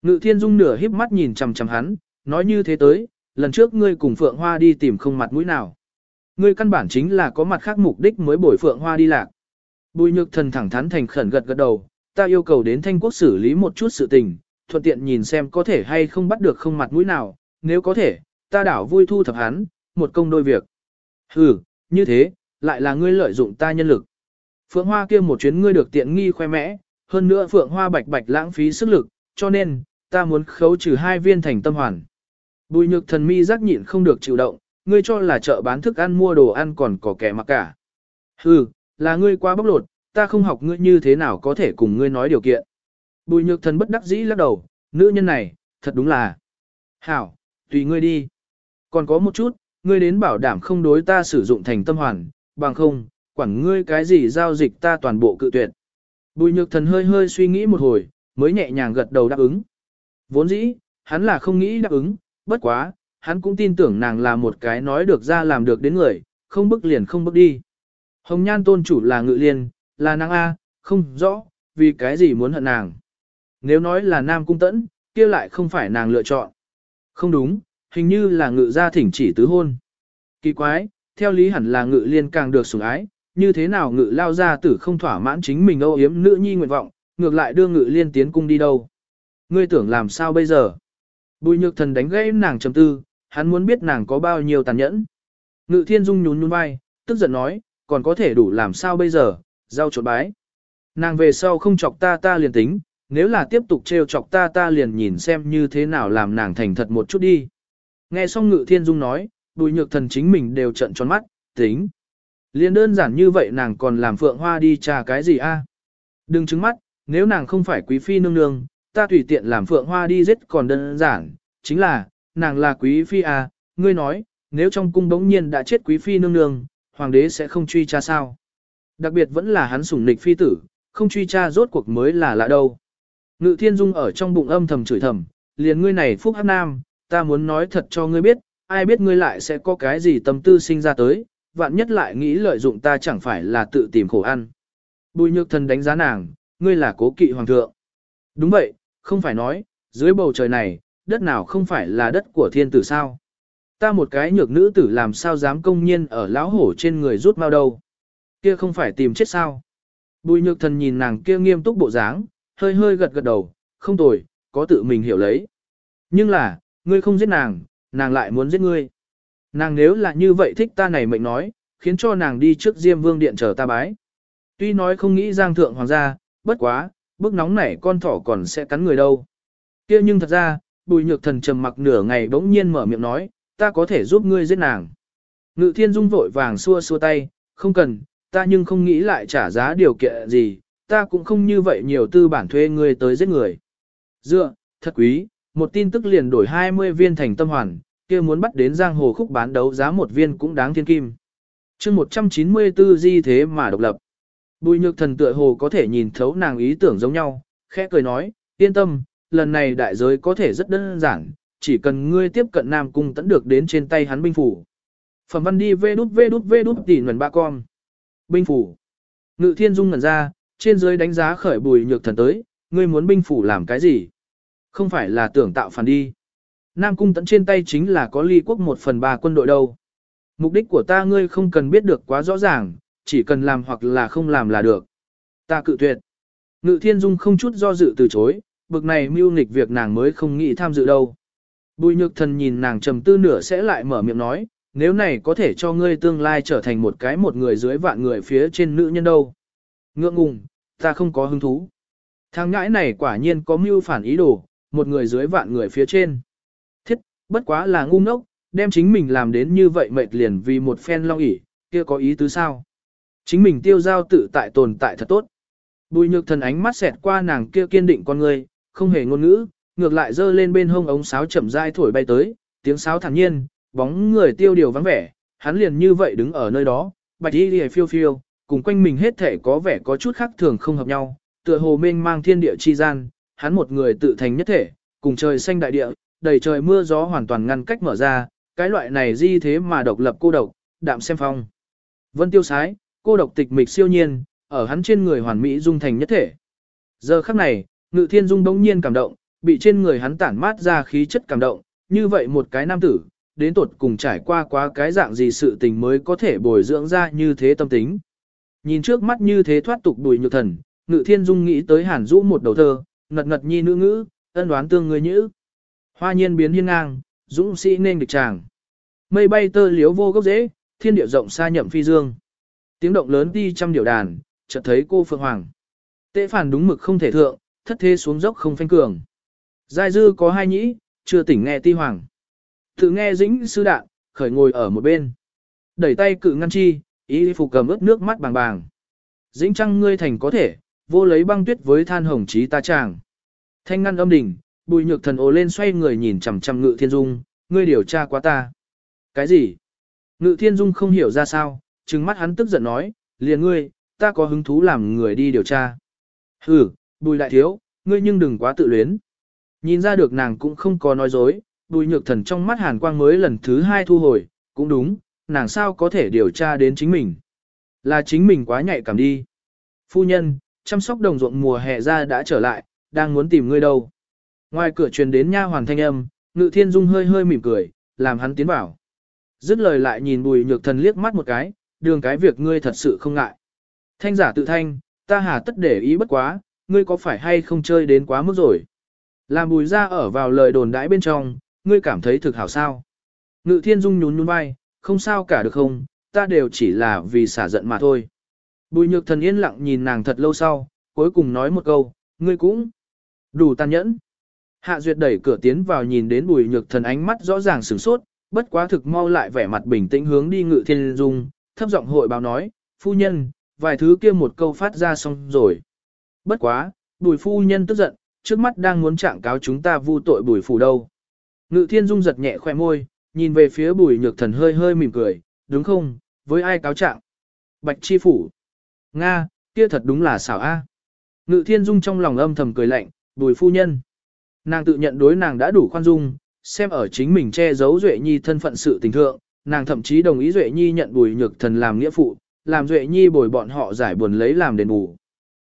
Ngự thiên dung nửa híp mắt nhìn chằm chằm hắn, nói như thế tới, lần trước ngươi cùng Phượng Hoa đi tìm không mặt mũi nào. Ngươi căn bản chính là có mặt khác mục đích mới bồi Phượng Hoa đi lạc. Bùi nhược thần thẳng thắn thành khẩn gật gật đầu, ta yêu cầu đến thanh quốc xử lý một chút sự tình, thuận tiện nhìn xem có thể hay không bắt được không mặt mũi nào, nếu có thể, ta đảo vui thu thập hắn, một công đôi việc. Ừ, như thế, lại là ngươi lợi dụng ta nhân lực. Phượng Hoa kia một chuyến ngươi được tiện nghi khoe mẽ, hơn nữa Phượng Hoa bạch bạch lãng phí sức lực, cho nên, ta muốn khấu trừ hai viên thành tâm hoàn. Bùi nhược thần mi giác nhịn không được chịu động, ngươi cho là chợ bán thức ăn mua đồ ăn còn có kẻ mặc cả. Hừ, là ngươi quá bóc lột, ta không học ngươi như thế nào có thể cùng ngươi nói điều kiện. Bùi nhược thần bất đắc dĩ lắc đầu, nữ nhân này, thật đúng là. Hảo, tùy ngươi đi. Còn có một chút, ngươi đến bảo đảm không đối ta sử dụng thành tâm hoàn, bằng không, quản ngươi cái gì giao dịch ta toàn bộ cự tuyệt. Bùi nhược thần hơi hơi suy nghĩ một hồi, mới nhẹ nhàng gật đầu đáp ứng. Vốn dĩ, hắn là không nghĩ đáp ứng, bất quá, hắn cũng tin tưởng nàng là một cái nói được ra làm được đến người, không bức liền không bức đi. Hồng nhan tôn chủ là ngự liên, là nàng A, không rõ, vì cái gì muốn hận nàng. Nếu nói là nam cung tẫn, kia lại không phải nàng lựa chọn. Không đúng, hình như là ngự gia thỉnh chỉ tứ hôn. Kỳ quái, theo lý hẳn là ngự liên càng được sủng ái, như thế nào ngự lao gia tử không thỏa mãn chính mình âu yếm nữ nhi nguyện vọng, ngược lại đưa ngự liên tiến cung đi đâu. Ngươi tưởng làm sao bây giờ? Bùi nhược thần đánh gãy nàng trầm tư, hắn muốn biết nàng có bao nhiêu tàn nhẫn. Ngự thiên dung nhún nhún vai, tức giận nói, còn có thể đủ làm sao bây giờ, giao trộn bái. Nàng về sau không chọc ta ta liền tính, nếu là tiếp tục trêu chọc ta ta liền nhìn xem như thế nào làm nàng thành thật một chút đi. Nghe xong ngự thiên dung nói, bùi nhược thần chính mình đều trận tròn mắt, tính. Liên đơn giản như vậy nàng còn làm phượng hoa đi trà cái gì a? Đừng chứng mắt, nếu nàng không phải quý phi nương nương, ta tùy tiện làm phượng hoa đi giết còn đơn giản, chính là, nàng là quý phi a, ngươi nói, nếu trong cung bỗng nhiên đã chết quý phi nương nương, hoàng đế sẽ không truy tra sao. Đặc biệt vẫn là hắn sủng nịch phi tử, không truy tra rốt cuộc mới là lạ đâu. Ngự thiên dung ở trong bụng âm thầm chửi thầm, liền ngươi này phúc hắc nam, ta muốn nói thật cho ngươi biết, ai biết ngươi lại sẽ có cái gì tâm tư sinh ra tới, vạn nhất lại nghĩ lợi dụng ta chẳng phải là tự tìm khổ ăn. Bùi nhược thần đánh giá nàng, ngươi là cố kỵ hoàng thượng. Đúng vậy, không phải nói, dưới bầu trời này, đất nào không phải là đất của thiên tử sao. Ta một cái nhược nữ tử làm sao dám công nhiên ở lão hổ trên người rút mau đâu. Kia không phải tìm chết sao. Bùi nhược thần nhìn nàng kia nghiêm túc bộ dáng, hơi hơi gật gật đầu, không tồi, có tự mình hiểu lấy. Nhưng là, ngươi không giết nàng, nàng lại muốn giết ngươi. Nàng nếu là như vậy thích ta này mệnh nói, khiến cho nàng đi trước Diêm Vương Điện chờ ta bái. Tuy nói không nghĩ giang thượng hoàng gia, bất quá, bức nóng này con thỏ còn sẽ cắn người đâu. kia nhưng thật ra, bùi nhược thần trầm mặc nửa ngày bỗng nhiên mở miệng nói, ta có thể giúp ngươi giết nàng. Ngự thiên dung vội vàng xua xua tay, không cần, ta nhưng không nghĩ lại trả giá điều kiện gì, ta cũng không như vậy nhiều tư bản thuê ngươi tới giết người. Dựa, thật quý, một tin tức liền đổi 20 viên thành tâm hoàn, kia muốn bắt đến giang hồ khúc bán đấu giá một viên cũng đáng thiên kim. chương 194 di thế mà độc lập. Bùi nhược thần tựa hồ có thể nhìn thấu nàng ý tưởng giống nhau, khẽ cười nói, yên tâm, lần này đại giới có thể rất đơn giản, chỉ cần ngươi tiếp cận Nam Cung tẫn được đến trên tay hắn binh phủ. Phẩm văn đi vê đút vê đút vê đút tỉ nguồn ba con. Binh phủ. Ngự thiên dung ngẩn ra, trên dưới đánh giá khởi bùi nhược thần tới, ngươi muốn binh phủ làm cái gì? Không phải là tưởng tạo phản đi. Nam cung Tấn trên tay chính là có ly quốc một phần ba quân đội đâu. Mục đích của ta ngươi không cần biết được quá rõ ràng, chỉ cần làm hoặc là không làm là được. Ta cự tuyệt. Ngự thiên dung không chút do dự từ chối, bực này mưu nghịch việc nàng mới không nghĩ tham dự đâu. Bùi nhược thần nhìn nàng trầm tư nửa sẽ lại mở miệng nói, nếu này có thể cho ngươi tương lai trở thành một cái một người dưới vạn người phía trên nữ nhân đâu. Ngượng ngùng, ta không có hứng thú. Thằng ngãi này quả nhiên có mưu phản ý đồ, một người dưới vạn người phía trên. Bất quá là ngu ngốc, đem chính mình làm đến như vậy mệt liền vì một phen long ỉ, kia có ý tứ sao? Chính mình tiêu giao tự tại tồn tại thật tốt. Bùi nhược thần ánh mắt xẹt qua nàng kia kiên định con người, không hề ngôn ngữ, ngược lại dơ lên bên hông ống sáo chậm rãi thổi bay tới, tiếng sáo thản nhiên, bóng người tiêu điều vắng vẻ, hắn liền như vậy đứng ở nơi đó, bạch y liề phiêu phiêu, cùng quanh mình hết thể có vẻ có chút khác thường không hợp nhau, tựa hồ mênh mang thiên địa chi gian, hắn một người tự thành nhất thể, cùng trời xanh đại địa, đầy trời mưa gió hoàn toàn ngăn cách mở ra, cái loại này di thế mà độc lập cô độc, đạm xem phong. Vân tiêu sái, cô độc tịch mịch siêu nhiên, ở hắn trên người hoàn mỹ dung thành nhất thể. Giờ khắc này, Ngự Thiên Dung bỗng nhiên cảm động, bị trên người hắn tản mát ra khí chất cảm động, như vậy một cái nam tử, đến tột cùng trải qua quá cái dạng gì sự tình mới có thể bồi dưỡng ra như thế tâm tính. Nhìn trước mắt như thế thoát tục đùi nhược thần, Ngự Thiên Dung nghĩ tới Hàn Dũ một đầu thơ, ngật ngật nhi nữ ngữ, ân đoán tương người nhữ. Hoa nhiên biến hiên ngang, dũng sĩ nên địch tràng. Mây bay tơ liếu vô gốc dễ, thiên địa rộng xa nhậm phi dương. Tiếng động lớn đi trăm điệu đàn, chợt thấy cô Phượng Hoàng. Tệ phản đúng mực không thể thượng, thất thế xuống dốc không phanh cường. Giai dư có hai nhĩ, chưa tỉnh nghe ti hoàng. Tự nghe dĩnh sư đạn, khởi ngồi ở một bên. Đẩy tay cự ngăn chi, ý phục cầm ướt nước mắt bàng bàng. Dĩnh trăng ngươi thành có thể, vô lấy băng tuyết với than hồng chí ta chàng. Thanh ngăn âm đỉnh, bùi nhược thần ồ lên xoay người nhìn chằm chằm ngự thiên dung, ngươi điều tra quá ta. Cái gì? Ngự thiên dung không hiểu ra sao, trừng mắt hắn tức giận nói, liền ngươi, ta có hứng thú làm người đi điều tra. Hừ, bùi đại thiếu, ngươi nhưng đừng quá tự luyến. Nhìn ra được nàng cũng không có nói dối, bùi nhược thần trong mắt hàn quang mới lần thứ hai thu hồi, cũng đúng, nàng sao có thể điều tra đến chính mình. Là chính mình quá nhạy cảm đi. Phu nhân, chăm sóc đồng ruộng mùa hè ra đã trở lại, đang muốn tìm ngươi đâu. Ngoài cửa truyền đến nha hoàn thanh âm, ngự thiên dung hơi hơi mỉm cười, làm hắn tiến vào. Dứt lời lại nhìn bùi nhược thần liếc mắt một cái, đường cái việc ngươi thật sự không ngại. Thanh giả tự thanh, ta hà tất để ý bất quá, ngươi có phải hay không chơi đến quá mức rồi. Làm bùi ra ở vào lời đồn đãi bên trong, ngươi cảm thấy thực hảo sao. Ngự thiên dung nhún nhún vai, không sao cả được không, ta đều chỉ là vì xả giận mà thôi. Bùi nhược thần yên lặng nhìn nàng thật lâu sau, cuối cùng nói một câu, ngươi cũng đủ tàn nhẫn. Hạ duyệt đẩy cửa tiến vào nhìn đến bùi nhược thần ánh mắt rõ ràng sửng sốt, bất quá thực mau lại vẻ mặt bình tĩnh hướng đi ngự thiên dung, thấp giọng hội báo nói, phu nhân, vài thứ kia một câu phát ra xong rồi. Bất quá, bùi phu nhân tức giận, trước mắt đang muốn trạng cáo chúng ta vu tội bùi phủ đâu. Ngự thiên dung giật nhẹ khoe môi, nhìn về phía bùi nhược thần hơi hơi mỉm cười, đúng không, với ai cáo trạng? Bạch chi phủ. Nga, kia thật đúng là xảo a. Ngự thiên dung trong lòng âm thầm cười lạnh, bùi phu nhân. Nàng tự nhận đối nàng đã đủ khoan dung, xem ở chính mình che giấu Duệ Nhi thân phận sự tình thượng, nàng thậm chí đồng ý Duệ Nhi nhận bùi nhược thần làm nghĩa phụ, làm Duệ Nhi bồi bọn họ giải buồn lấy làm đền bù.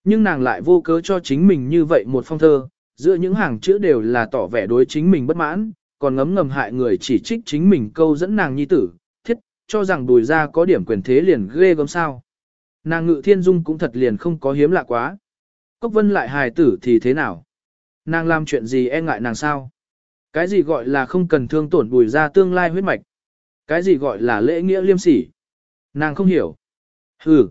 Nhưng nàng lại vô cớ cho chính mình như vậy một phong thơ, giữa những hàng chữ đều là tỏ vẻ đối chính mình bất mãn, còn ngấm ngầm hại người chỉ trích chính mình câu dẫn nàng nhi tử, thiết, cho rằng bùi ra có điểm quyền thế liền ghê gớm sao. Nàng ngự thiên dung cũng thật liền không có hiếm lạ quá. Cốc vân lại hài tử thì thế nào? Nàng làm chuyện gì e ngại nàng sao? Cái gì gọi là không cần thương tổn bùi ra tương lai huyết mạch? Cái gì gọi là lễ nghĩa liêm sỉ? Nàng không hiểu. Hừ.